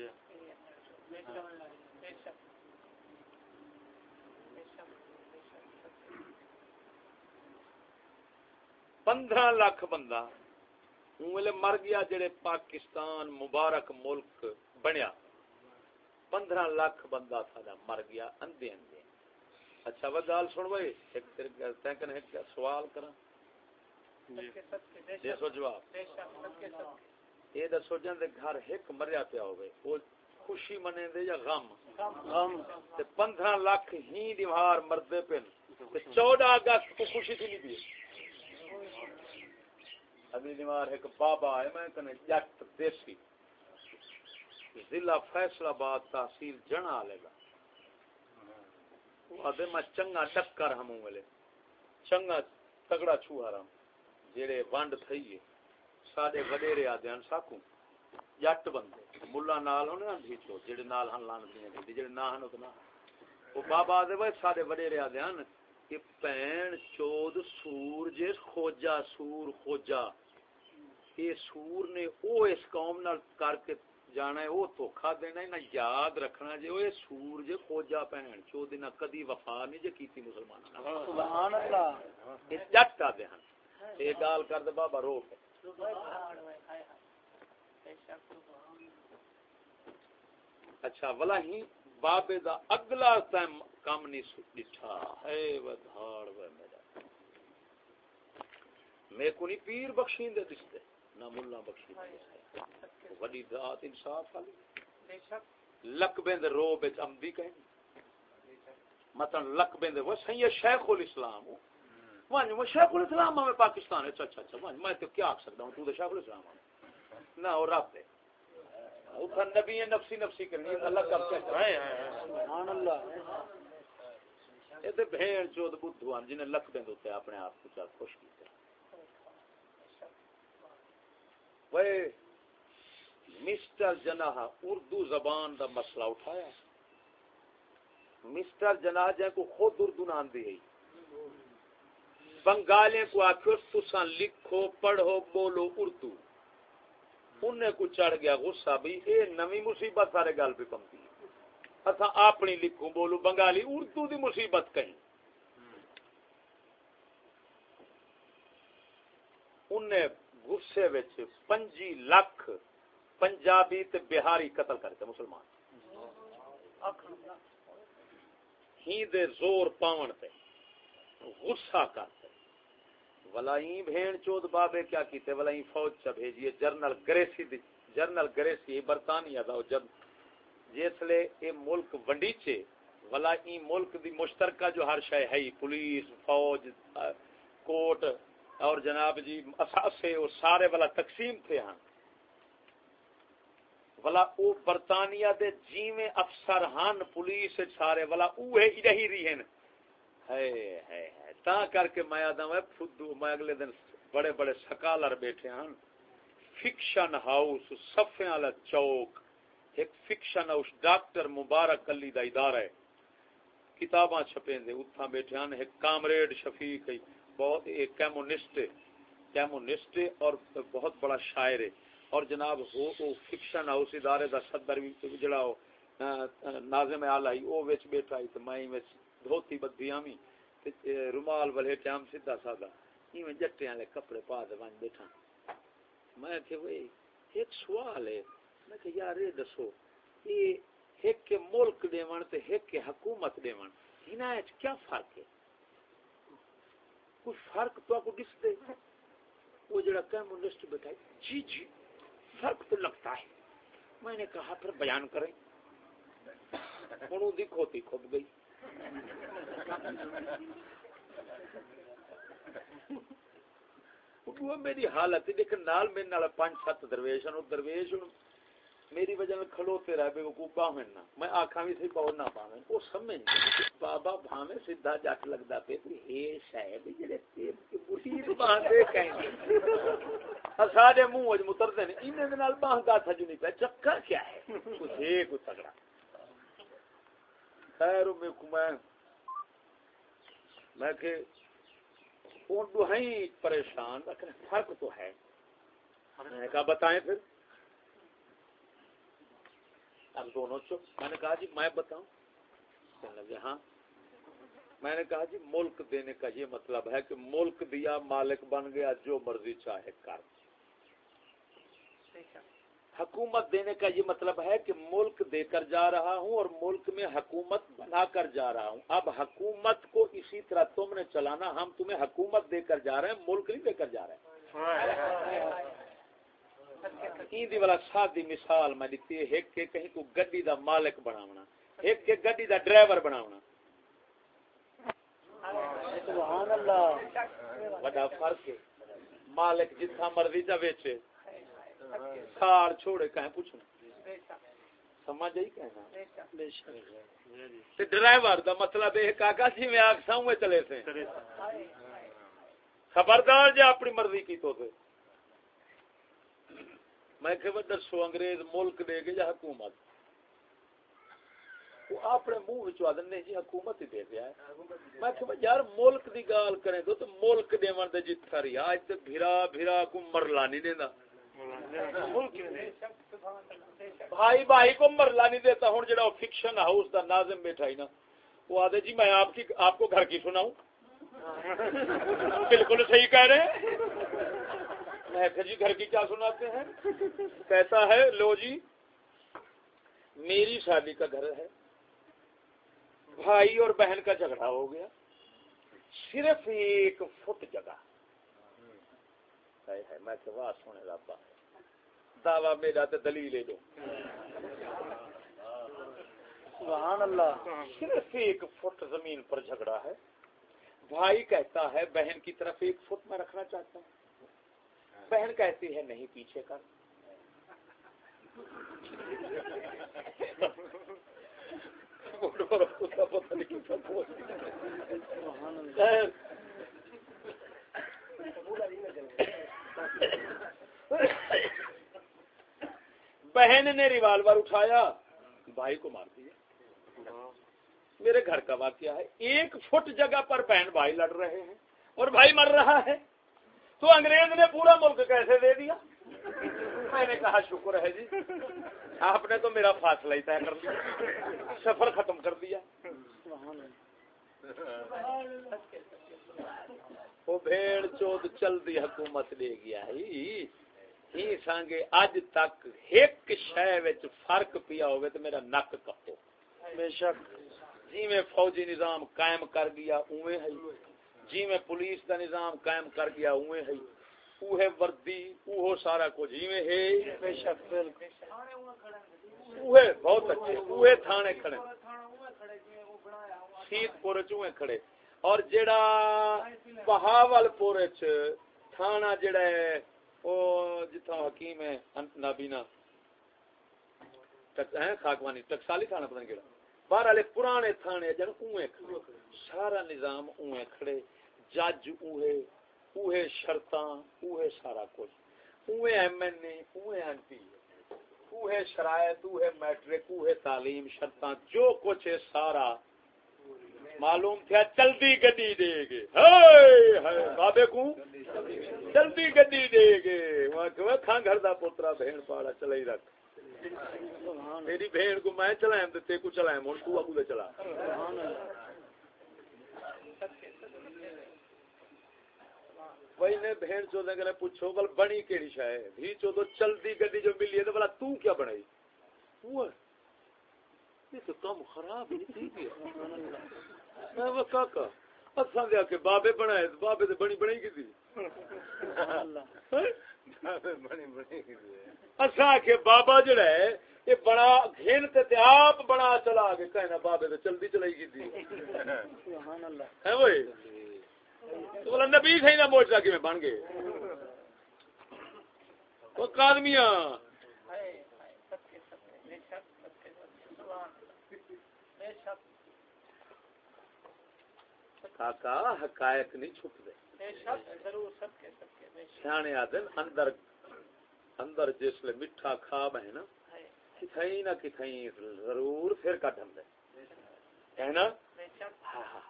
پندرہ لاکھ بندہ ویلے مر گیا جڑے پاکستان مبارک ملک بنیا۔ پندرہ لاکھ بندہ تھا مر گیا اندے اندے اچھا وہ گال سن بھائی ایک تیرے سوال کرا جواب۔ یہ دسو جن دے گھر ایک مریا پیا ہوئے وہ خوشی منے دے یا غم؟ غم۔ تے پندرہ لاکھ ہی دیوار مردے پہ چودہ اگست کو خوشی تھی نہیں دی اگلی دیوار ایک بابا ہے میں کنے جٹ دیسی۔ ضلع فیصلہ آباد تحصیل جنا لے گا میں چنگا ٹکر ہموں ملے چنگا تگڑا چھوہا رہا جیڑے وانڈ تھئیے ساڑے وڈیرے آدھے ہیں ساکوں جٹ بندے ملا نال ہونے ہن بھیچو جیڑے نال ہن لان دینے دی جیڑے نہ ہن تو نہ وہ بابا آدھے بھائی ساڑے وڈیرے آدھے ہیں کہ پین چود سور جے خوجا سور خوجا یہ سور نے او اس قوم نال کر کے جانا ہے وہ دھوکھا دینا ہے نہ یاد رکھنا جے وہ سور جے کھوجا پہن چو دینا کدی وفا نہیں جے کیتی مسلمان سبحان اللہ۔ جٹ آ دے ہن۔ یہ گال کر دے بابا رو اچھا ولا ہی بابے دا اگلا ٹائم کم نہیں ڈٹھا۔ ہے ودھاڑ و میرا۔ میں کو نہیں پیر بخشین دے دستے نہ ملا بخشین دے۔ وڈی ذات انصاف والی۔ لقبیں دے رو وچ امدی کہیں۔ مثلا لقبیں دے وہ سید شیخ الاسلام ہوں۔ وانج وہ شیخ الاسلام میں پاکستان اچھا اچھا اچھا وانج میں تو کیا کہہ سکتا ہوں؟ تو شیخ الاسلام ہے نہ اور رب ہے۔ تھا نبی نفسی نفسی کرنی اللہ کب کیا کرے سبحان اللہ۔ اے تے بھین چود بدھوان لقبیں دوتے اپنے آپ کو خوش کیتے وہ مسٹر جناح اردو زبان دا مسئلہ اٹھایا۔ مسٹر جناح جن کو خود اردو نام دی ہے۔ بنگالیں کو آخر تسان لکھو، پڑھو، بولو اردو۔ انہیں کو چڑھ گیا غصہ بھی، اے نوی مصیبت سارے گل پہ پمتی اصا اپنی لکھوں بولو بنگالی اردو دی مصیبت کہیں۔ انہیں غصے وچ پنجی لاکھ پنجابی تے بہاری قتل کرتے مسلمان۔ ہی دے زور پاون تے غصہ کرتے ولائیں بھین چود بابے کیا کیتے ولائیں فوج چا بھیجیے جرنل گریسی دی، جرنل گریسی برطانیہ دا جب جس لے اے ملک ونڈیچے ولائیں ملک دی مشترکہ جو ہر شے ہے، پولیس، فوج کوٹ اور جناب جی اساسے اور سارے والا تقسیم تھے ہاں۔ ولا او برطانیہ دے جیویں افسر ہن پولیس سارے، ولا اوے رہی رہن تا کر کے میں آدم ہے فدو، میں اگلے دن بڑے بڑے سکالر بیٹھے ہن فکشن ہاؤس صفے والا چوک۔ ایک fiction house, doctor Mubarak Ali دا ادارہ ہے۔ کتاباں چھپیں دے، اتھاں بیٹھے ہن ایک کامریڈ شفیق ہے، بہت ایک کیمونسٹ کیمونسٹ اور بہت بڑا شاعر ہے۔ اور جناب ہو او فکشن ہاؤس ادارے دا صدر بھی، جڑا ہو ناظم اعلی او وچ بیٹھا ہے تے میں وچ دھوتی بدھی آمی رومال والے ٹائم سیدھا سادہ، ایویں جٹے والے کپڑے پا دے ون بیٹھا میں کہ وہی ایک سوال ہے۔ میں کہ یار یہ دسو یہ ایک کے ملک دیون تے ایک کے حکومت دیون انہاں وچ کیا فرق ہے؟ کوئی فرق تو کو دس دے۔ وہ جڑا کمیونسٹ بیٹھا جی جی فرق تو لگتا ہے۔ میں نے کہا، پھر بیان کریں۔ ہوں دی کھوتی کھب گئی۔ وہ میری حالت دیکھ نال میرے نال پانچ سات درویش ہیں درویش میری وجہ میں کھڑوتے رہ بے وقوع باہیں نہ میں آکھاں بھی سی پاؤ نہ پاویں وہ سمجھ بابا بھاویں سیدھا جٹ لگدا پے کوئی ہے صاحب جڑے تیب کے بوٹیر باندے کہیں سارے منہ وچ متردے نے انہاں دے نال باہ دا تھا جو نہیں پے چکر کیا ہے کوئی ہے کوئی تگڑا خیر میں کو میں میں کہ وہ دوہیں پریشان لیکن فرق تو ہے۔ میں نے کہا بتائیں پھر۔ اب دونوں چپ۔ میں نے کہا جی میں بتاؤں۔ کہنے لگے جی ہاں۔ میں نے کہا جی ملک دینے کا یہ مطلب ہے کہ ملک دیا مالک بن گیا جو مرضی چاہے کر۔ حکومت دینے کا یہ مطلب ہے کہ ملک دے کر جا رہا ہوں اور ملک میں حکومت بنا کر جا رہا ہوں۔ اب حکومت کو اسی طرح تم نے چلانا ہم تمہیں حکومت دے کر جا رہے ہیں ملک نہیں دے کر جا رہے ہیں۔ والا سادی مثال میں دیتی ہے ایک کے کہیں کو گڈی دا مالک بناونا ایک کے گڈی دا ڈرائیور بناونا۔ سبحان اللہ۔ بڑا فرق ہے۔ مالک جتھا مرضی جا ویچے۔ سار چھوڑے کہیں پوچھنا سمجھ آئی کہنا بے شک تے ڈرائیور دا مطلب ہے کاکا جی میں آگ ساؤں میں چلے تھے خبردار جی اپنی مرضی کی تو میں کہ دسو انگریز ملک دے گے یا حکومت؟ وہ اپنے منہ نے جی حکومت ہی دے دیا ہے۔ میں کہ یار ملک دی گال کریں تو ملک دیون دے جتھا رہی۔ اج تے بھرا بھرا کو مرلا نہیں دیندا بھائی بھائی کو مرلا نہیں دیتا، ہوں جڑا فکشن ہاؤس دا ناظم بیٹھا ہی نا، وہ آدھے جی میں آپ کی، آپ کو گھر کی سناؤں۔ بالکل صحیح کہہ رہے ہیں۔ میں کہ جی گھر کی کیا سناتے ہیں؟ کیسا ہے؟ لو جی میری شادی کا گھر ہے۔ بھائی اور بہن کا جھگڑا ہو گیا۔ صرف ایک فٹ جگہ۔ میں کہ واہ سونے رابا دعویٰ میرا تو دلیل دو سبحان اللہ۔ صرف ایک فٹ زمین پر جھگڑا ہے۔ بھائی کہتا ہے بہن کی طرف ایک فٹ میں رکھنا چاہتا ہوں۔ بہن کہتی ہے نہیں پیچھے کر۔ بہن نے ریوالور اٹھایا۔ بھائی کو مار دیا۔ میرے گھر کا واقعہ ہے۔ ایک فٹ جگہ پر بہن بھائی لڑ رہے ہیں اور بھائی مر رہا ہے۔ تو انگریز نے پورا ملک کیسے دے دیا؟ میں نے کہا، شکر ہے جی۔ آپ نے تو میرا فاصلہ ہی طے کر دیا سفر ختم کر دیا۔ وہ بھیڑ چود چل دی حکومت لے گیا ہی۔ ہی سانگے اج تک ایک شے وچ فرق پیا ہوئے تو میرا نک کپو۔ بے شک۔ جی فوجی نظام قائم کر گیا اوے ہے میں پولیس دا نظام قائم کر گیا اوے ہے اوہے وردی اوہو سارا کچھ جی ہے۔ بے شک بالکل۔ اوہے بہت اچھے اوہے تھانے کھڑے۔ سیت پورے چوہے کھڑے۔ اور جڑا بہاول پورے چ تھانہ جڑا ہے او جتھا حکیم ہے نابینا۔ تک خاکوانی ٹکسالی تھانہ پتہ نہیں کیڑا۔ باہر والے پرانے تھانے جن اوے سارا نظام اوے کھڑے۔ جج اوے اوے شرطاں اوے سارا کچھ۔ اوے ایم این اے اوے ایم پی اوے شرائط اوے میٹرک اوے تعلیم، شرطاں، جو کچھ ہے سارا۔ معلوم تھا چلتی گڈی دے گے۔ بابے کو چلتی گڈی دے گے۔ وہاں کھاں گھر دا پوترا بہن پاڑا چلا رکھ۔ میری بہن کو میں چلائیں تے تے کو چلائیں ہن تو اگو دے چلا۔ وہی نے بہن چودے کے پوچھو بل بنی کیڑی شے ہے؟ بھی چودو چلدی گڈی جو ملی ہے تو بلا تو کیا بنائی؟ وہ یہ تو کم خراب ہی تھی میں وہ کاکا اساں دے کے بابے بنائے بابے تے بنی بنائی کی اساں کے بابا جڑا ہے یہ بنا گھن تے تے آپ بنا چلا کے کہنا بابے تے چلدی چلائی کی ہے تو بولا نبی صحیح نہ کی میں بن گئے؟ وہ قادمیاں۔ کاکا حقائق نہیں چھپ دے۔ سیانے آدن اندر اندر جس لے مٹھا خواب ہے نا کتھائی نہ کتھائی ضرور پھر کٹن دے۔ کہنا ہاں ہاں۔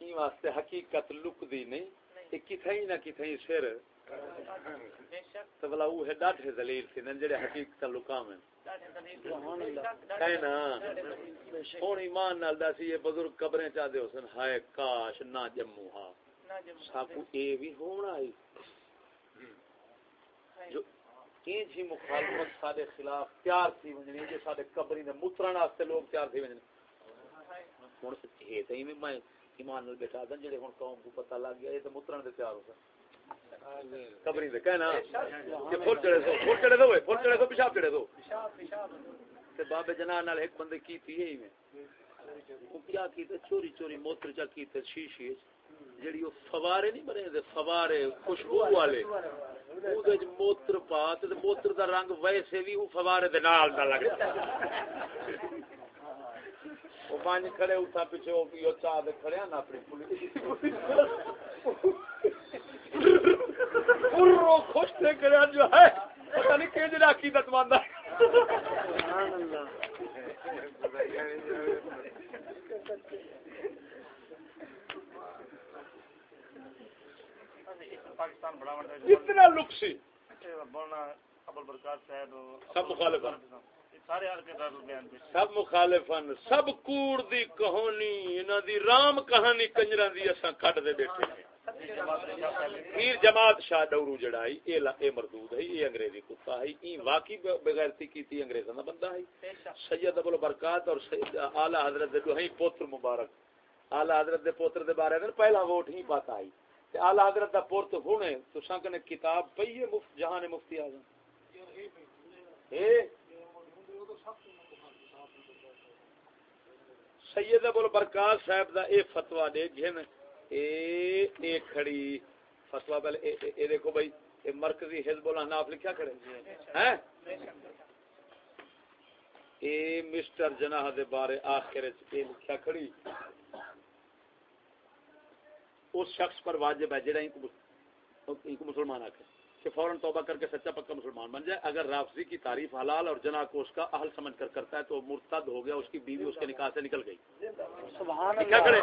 این واسطے حقیقت لک دی نہیں کتھائی نہ کتھائی سر تو بلا وہ ہے ڈاٹھے دلیل تھی نن جڑے حقیقت لکام ہیں۔ ہوں ایمان نال دسی یہ بزرگ قبریں چاہ دے حسن ہائے کاش نہ جموں ہا۔ ساکو اے بھی ہونا ہی۔ جو جی مخالفت سارے خلاف تیار تھی ونجنی جو سارے قبری نے مترن واسطے لوگ تیار تھی ونجنی ہن، اے تے میں ایمان نال بیٹھا دن جڑے ہن قوم کو پتہ لگ گیا، اے تے مترن دے تیار ہو سن۔ قبری دے کہنا کہ پھول چڑے دو پھول چڑے دو پھول چڑے دو پیشاب چڑے دو تے بابے جناب نال ایک بندے کی تھی ہی میں۔ وہ کیا کیتے چوری چوری، موتر چا کیتے شیشے جڑی وہ فوارے نہیں بنے دے فوارے خوشبو والے۔ او دے وچ موتر پا تے موتر دا رنگ ویسے بھی او فوارے دے نال نہ لگ وہ پانچ کھڑے اتھا پیچھے وہ پیو چاہ دے کھڑے ہیں نا اپنی پولیس پورو خوش تے کریا جو ہے پتہ نہیں کہ جڑا عقیدت ماندا پاکستان بڑا بڑا اتنا لکسی بولنا ابو برکات صاحب سب مخالف ہیں۔ سب مخالفن سب کوڑ دی کہانی انہاں دی رام کہانی کنجراں دی اساں کڈ دے بیٹھے ہیں۔ پیر جماعت شاہ ڈورو جڑائی اے لا اے مردود ہے اے انگریزی کتا ہے ای واقعی بغیرتی کیتی انگریزاں دا بندہ ہے۔ سید ابو البرکات اور سید اعلی حضرت دے دوہیں پوتر مبارک۔ اعلی حضرت دے پوتر دے بارے میں پہلا ووٹ ہی پاتا ہے تے اعلی حضرت دا پورت ہونے تو سان کنے کتاب پئی ہے مفت جہان مفتی اعظم۔ اے؟ سید ابو البرکات صاحب دا اے فتوی دے گھن اے اے کھڑی فتوی پہلے اے, اے, اے دیکھو بھائی اے مرکزی حزب الحناف لکھیا کھڑے ہیں۔ اے مسٹر جناح دے بارے آخر اے لکھیا کھڑی۔ اس شخص پر واجب ہے جڑا ان کو مسلمان آکے کہ فوراً توبہ کر کے سچا پکا مسلمان بن جائے۔ اگر رافضی کی تعریف حلال اور جنا کو اس کا اہل سمجھ کر کرتا ہے تو مرتد ہو گیا اس کی بیوی اس کے نکاح سے نکل گئی۔ کیا کرے؟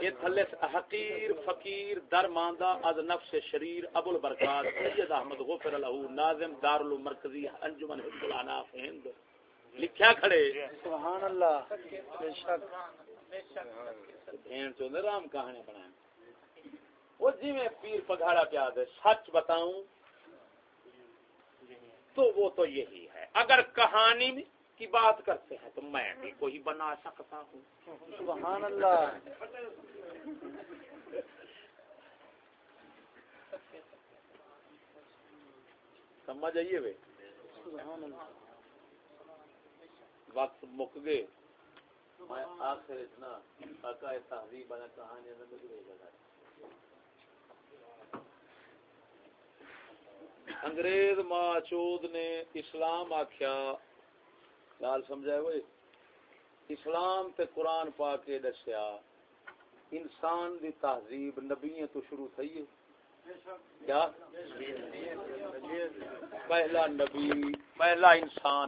یہ تھلے حقیر فقیر در ماندہ از نفس شریر ابو البرکات سید احمد غفر الہو ناظم دار المرکزی انجمن حزب العناف ہند۔ لکھیا کھڑے؟ سبحان اللہ بے شک۔ بھین چوندے رام کہانے بنائیں وہ جی میں پیر پگھاڑا پیا دے سچ بتاؤں تو وہ تو یہی ہے۔ اگر کہانی کی بات کرتے ہیں تو میں بھی کوئی بنا سکتا ہوں۔ سبحان اللہ۔ سمجھ آئیے بھائی وقت مک گئے۔ میں آخر اتنا تہذیب بنا کہانی اندر نکلے گا انگریز ماں چود نے اسلام آخیا گال سمجھا وہ اسلام تے قرآن پا کے دسیا، انسان دی تہذیب نبی تو شروع تھی ہے۔ کیا؟ پہلا نبی، پہلا انسان۔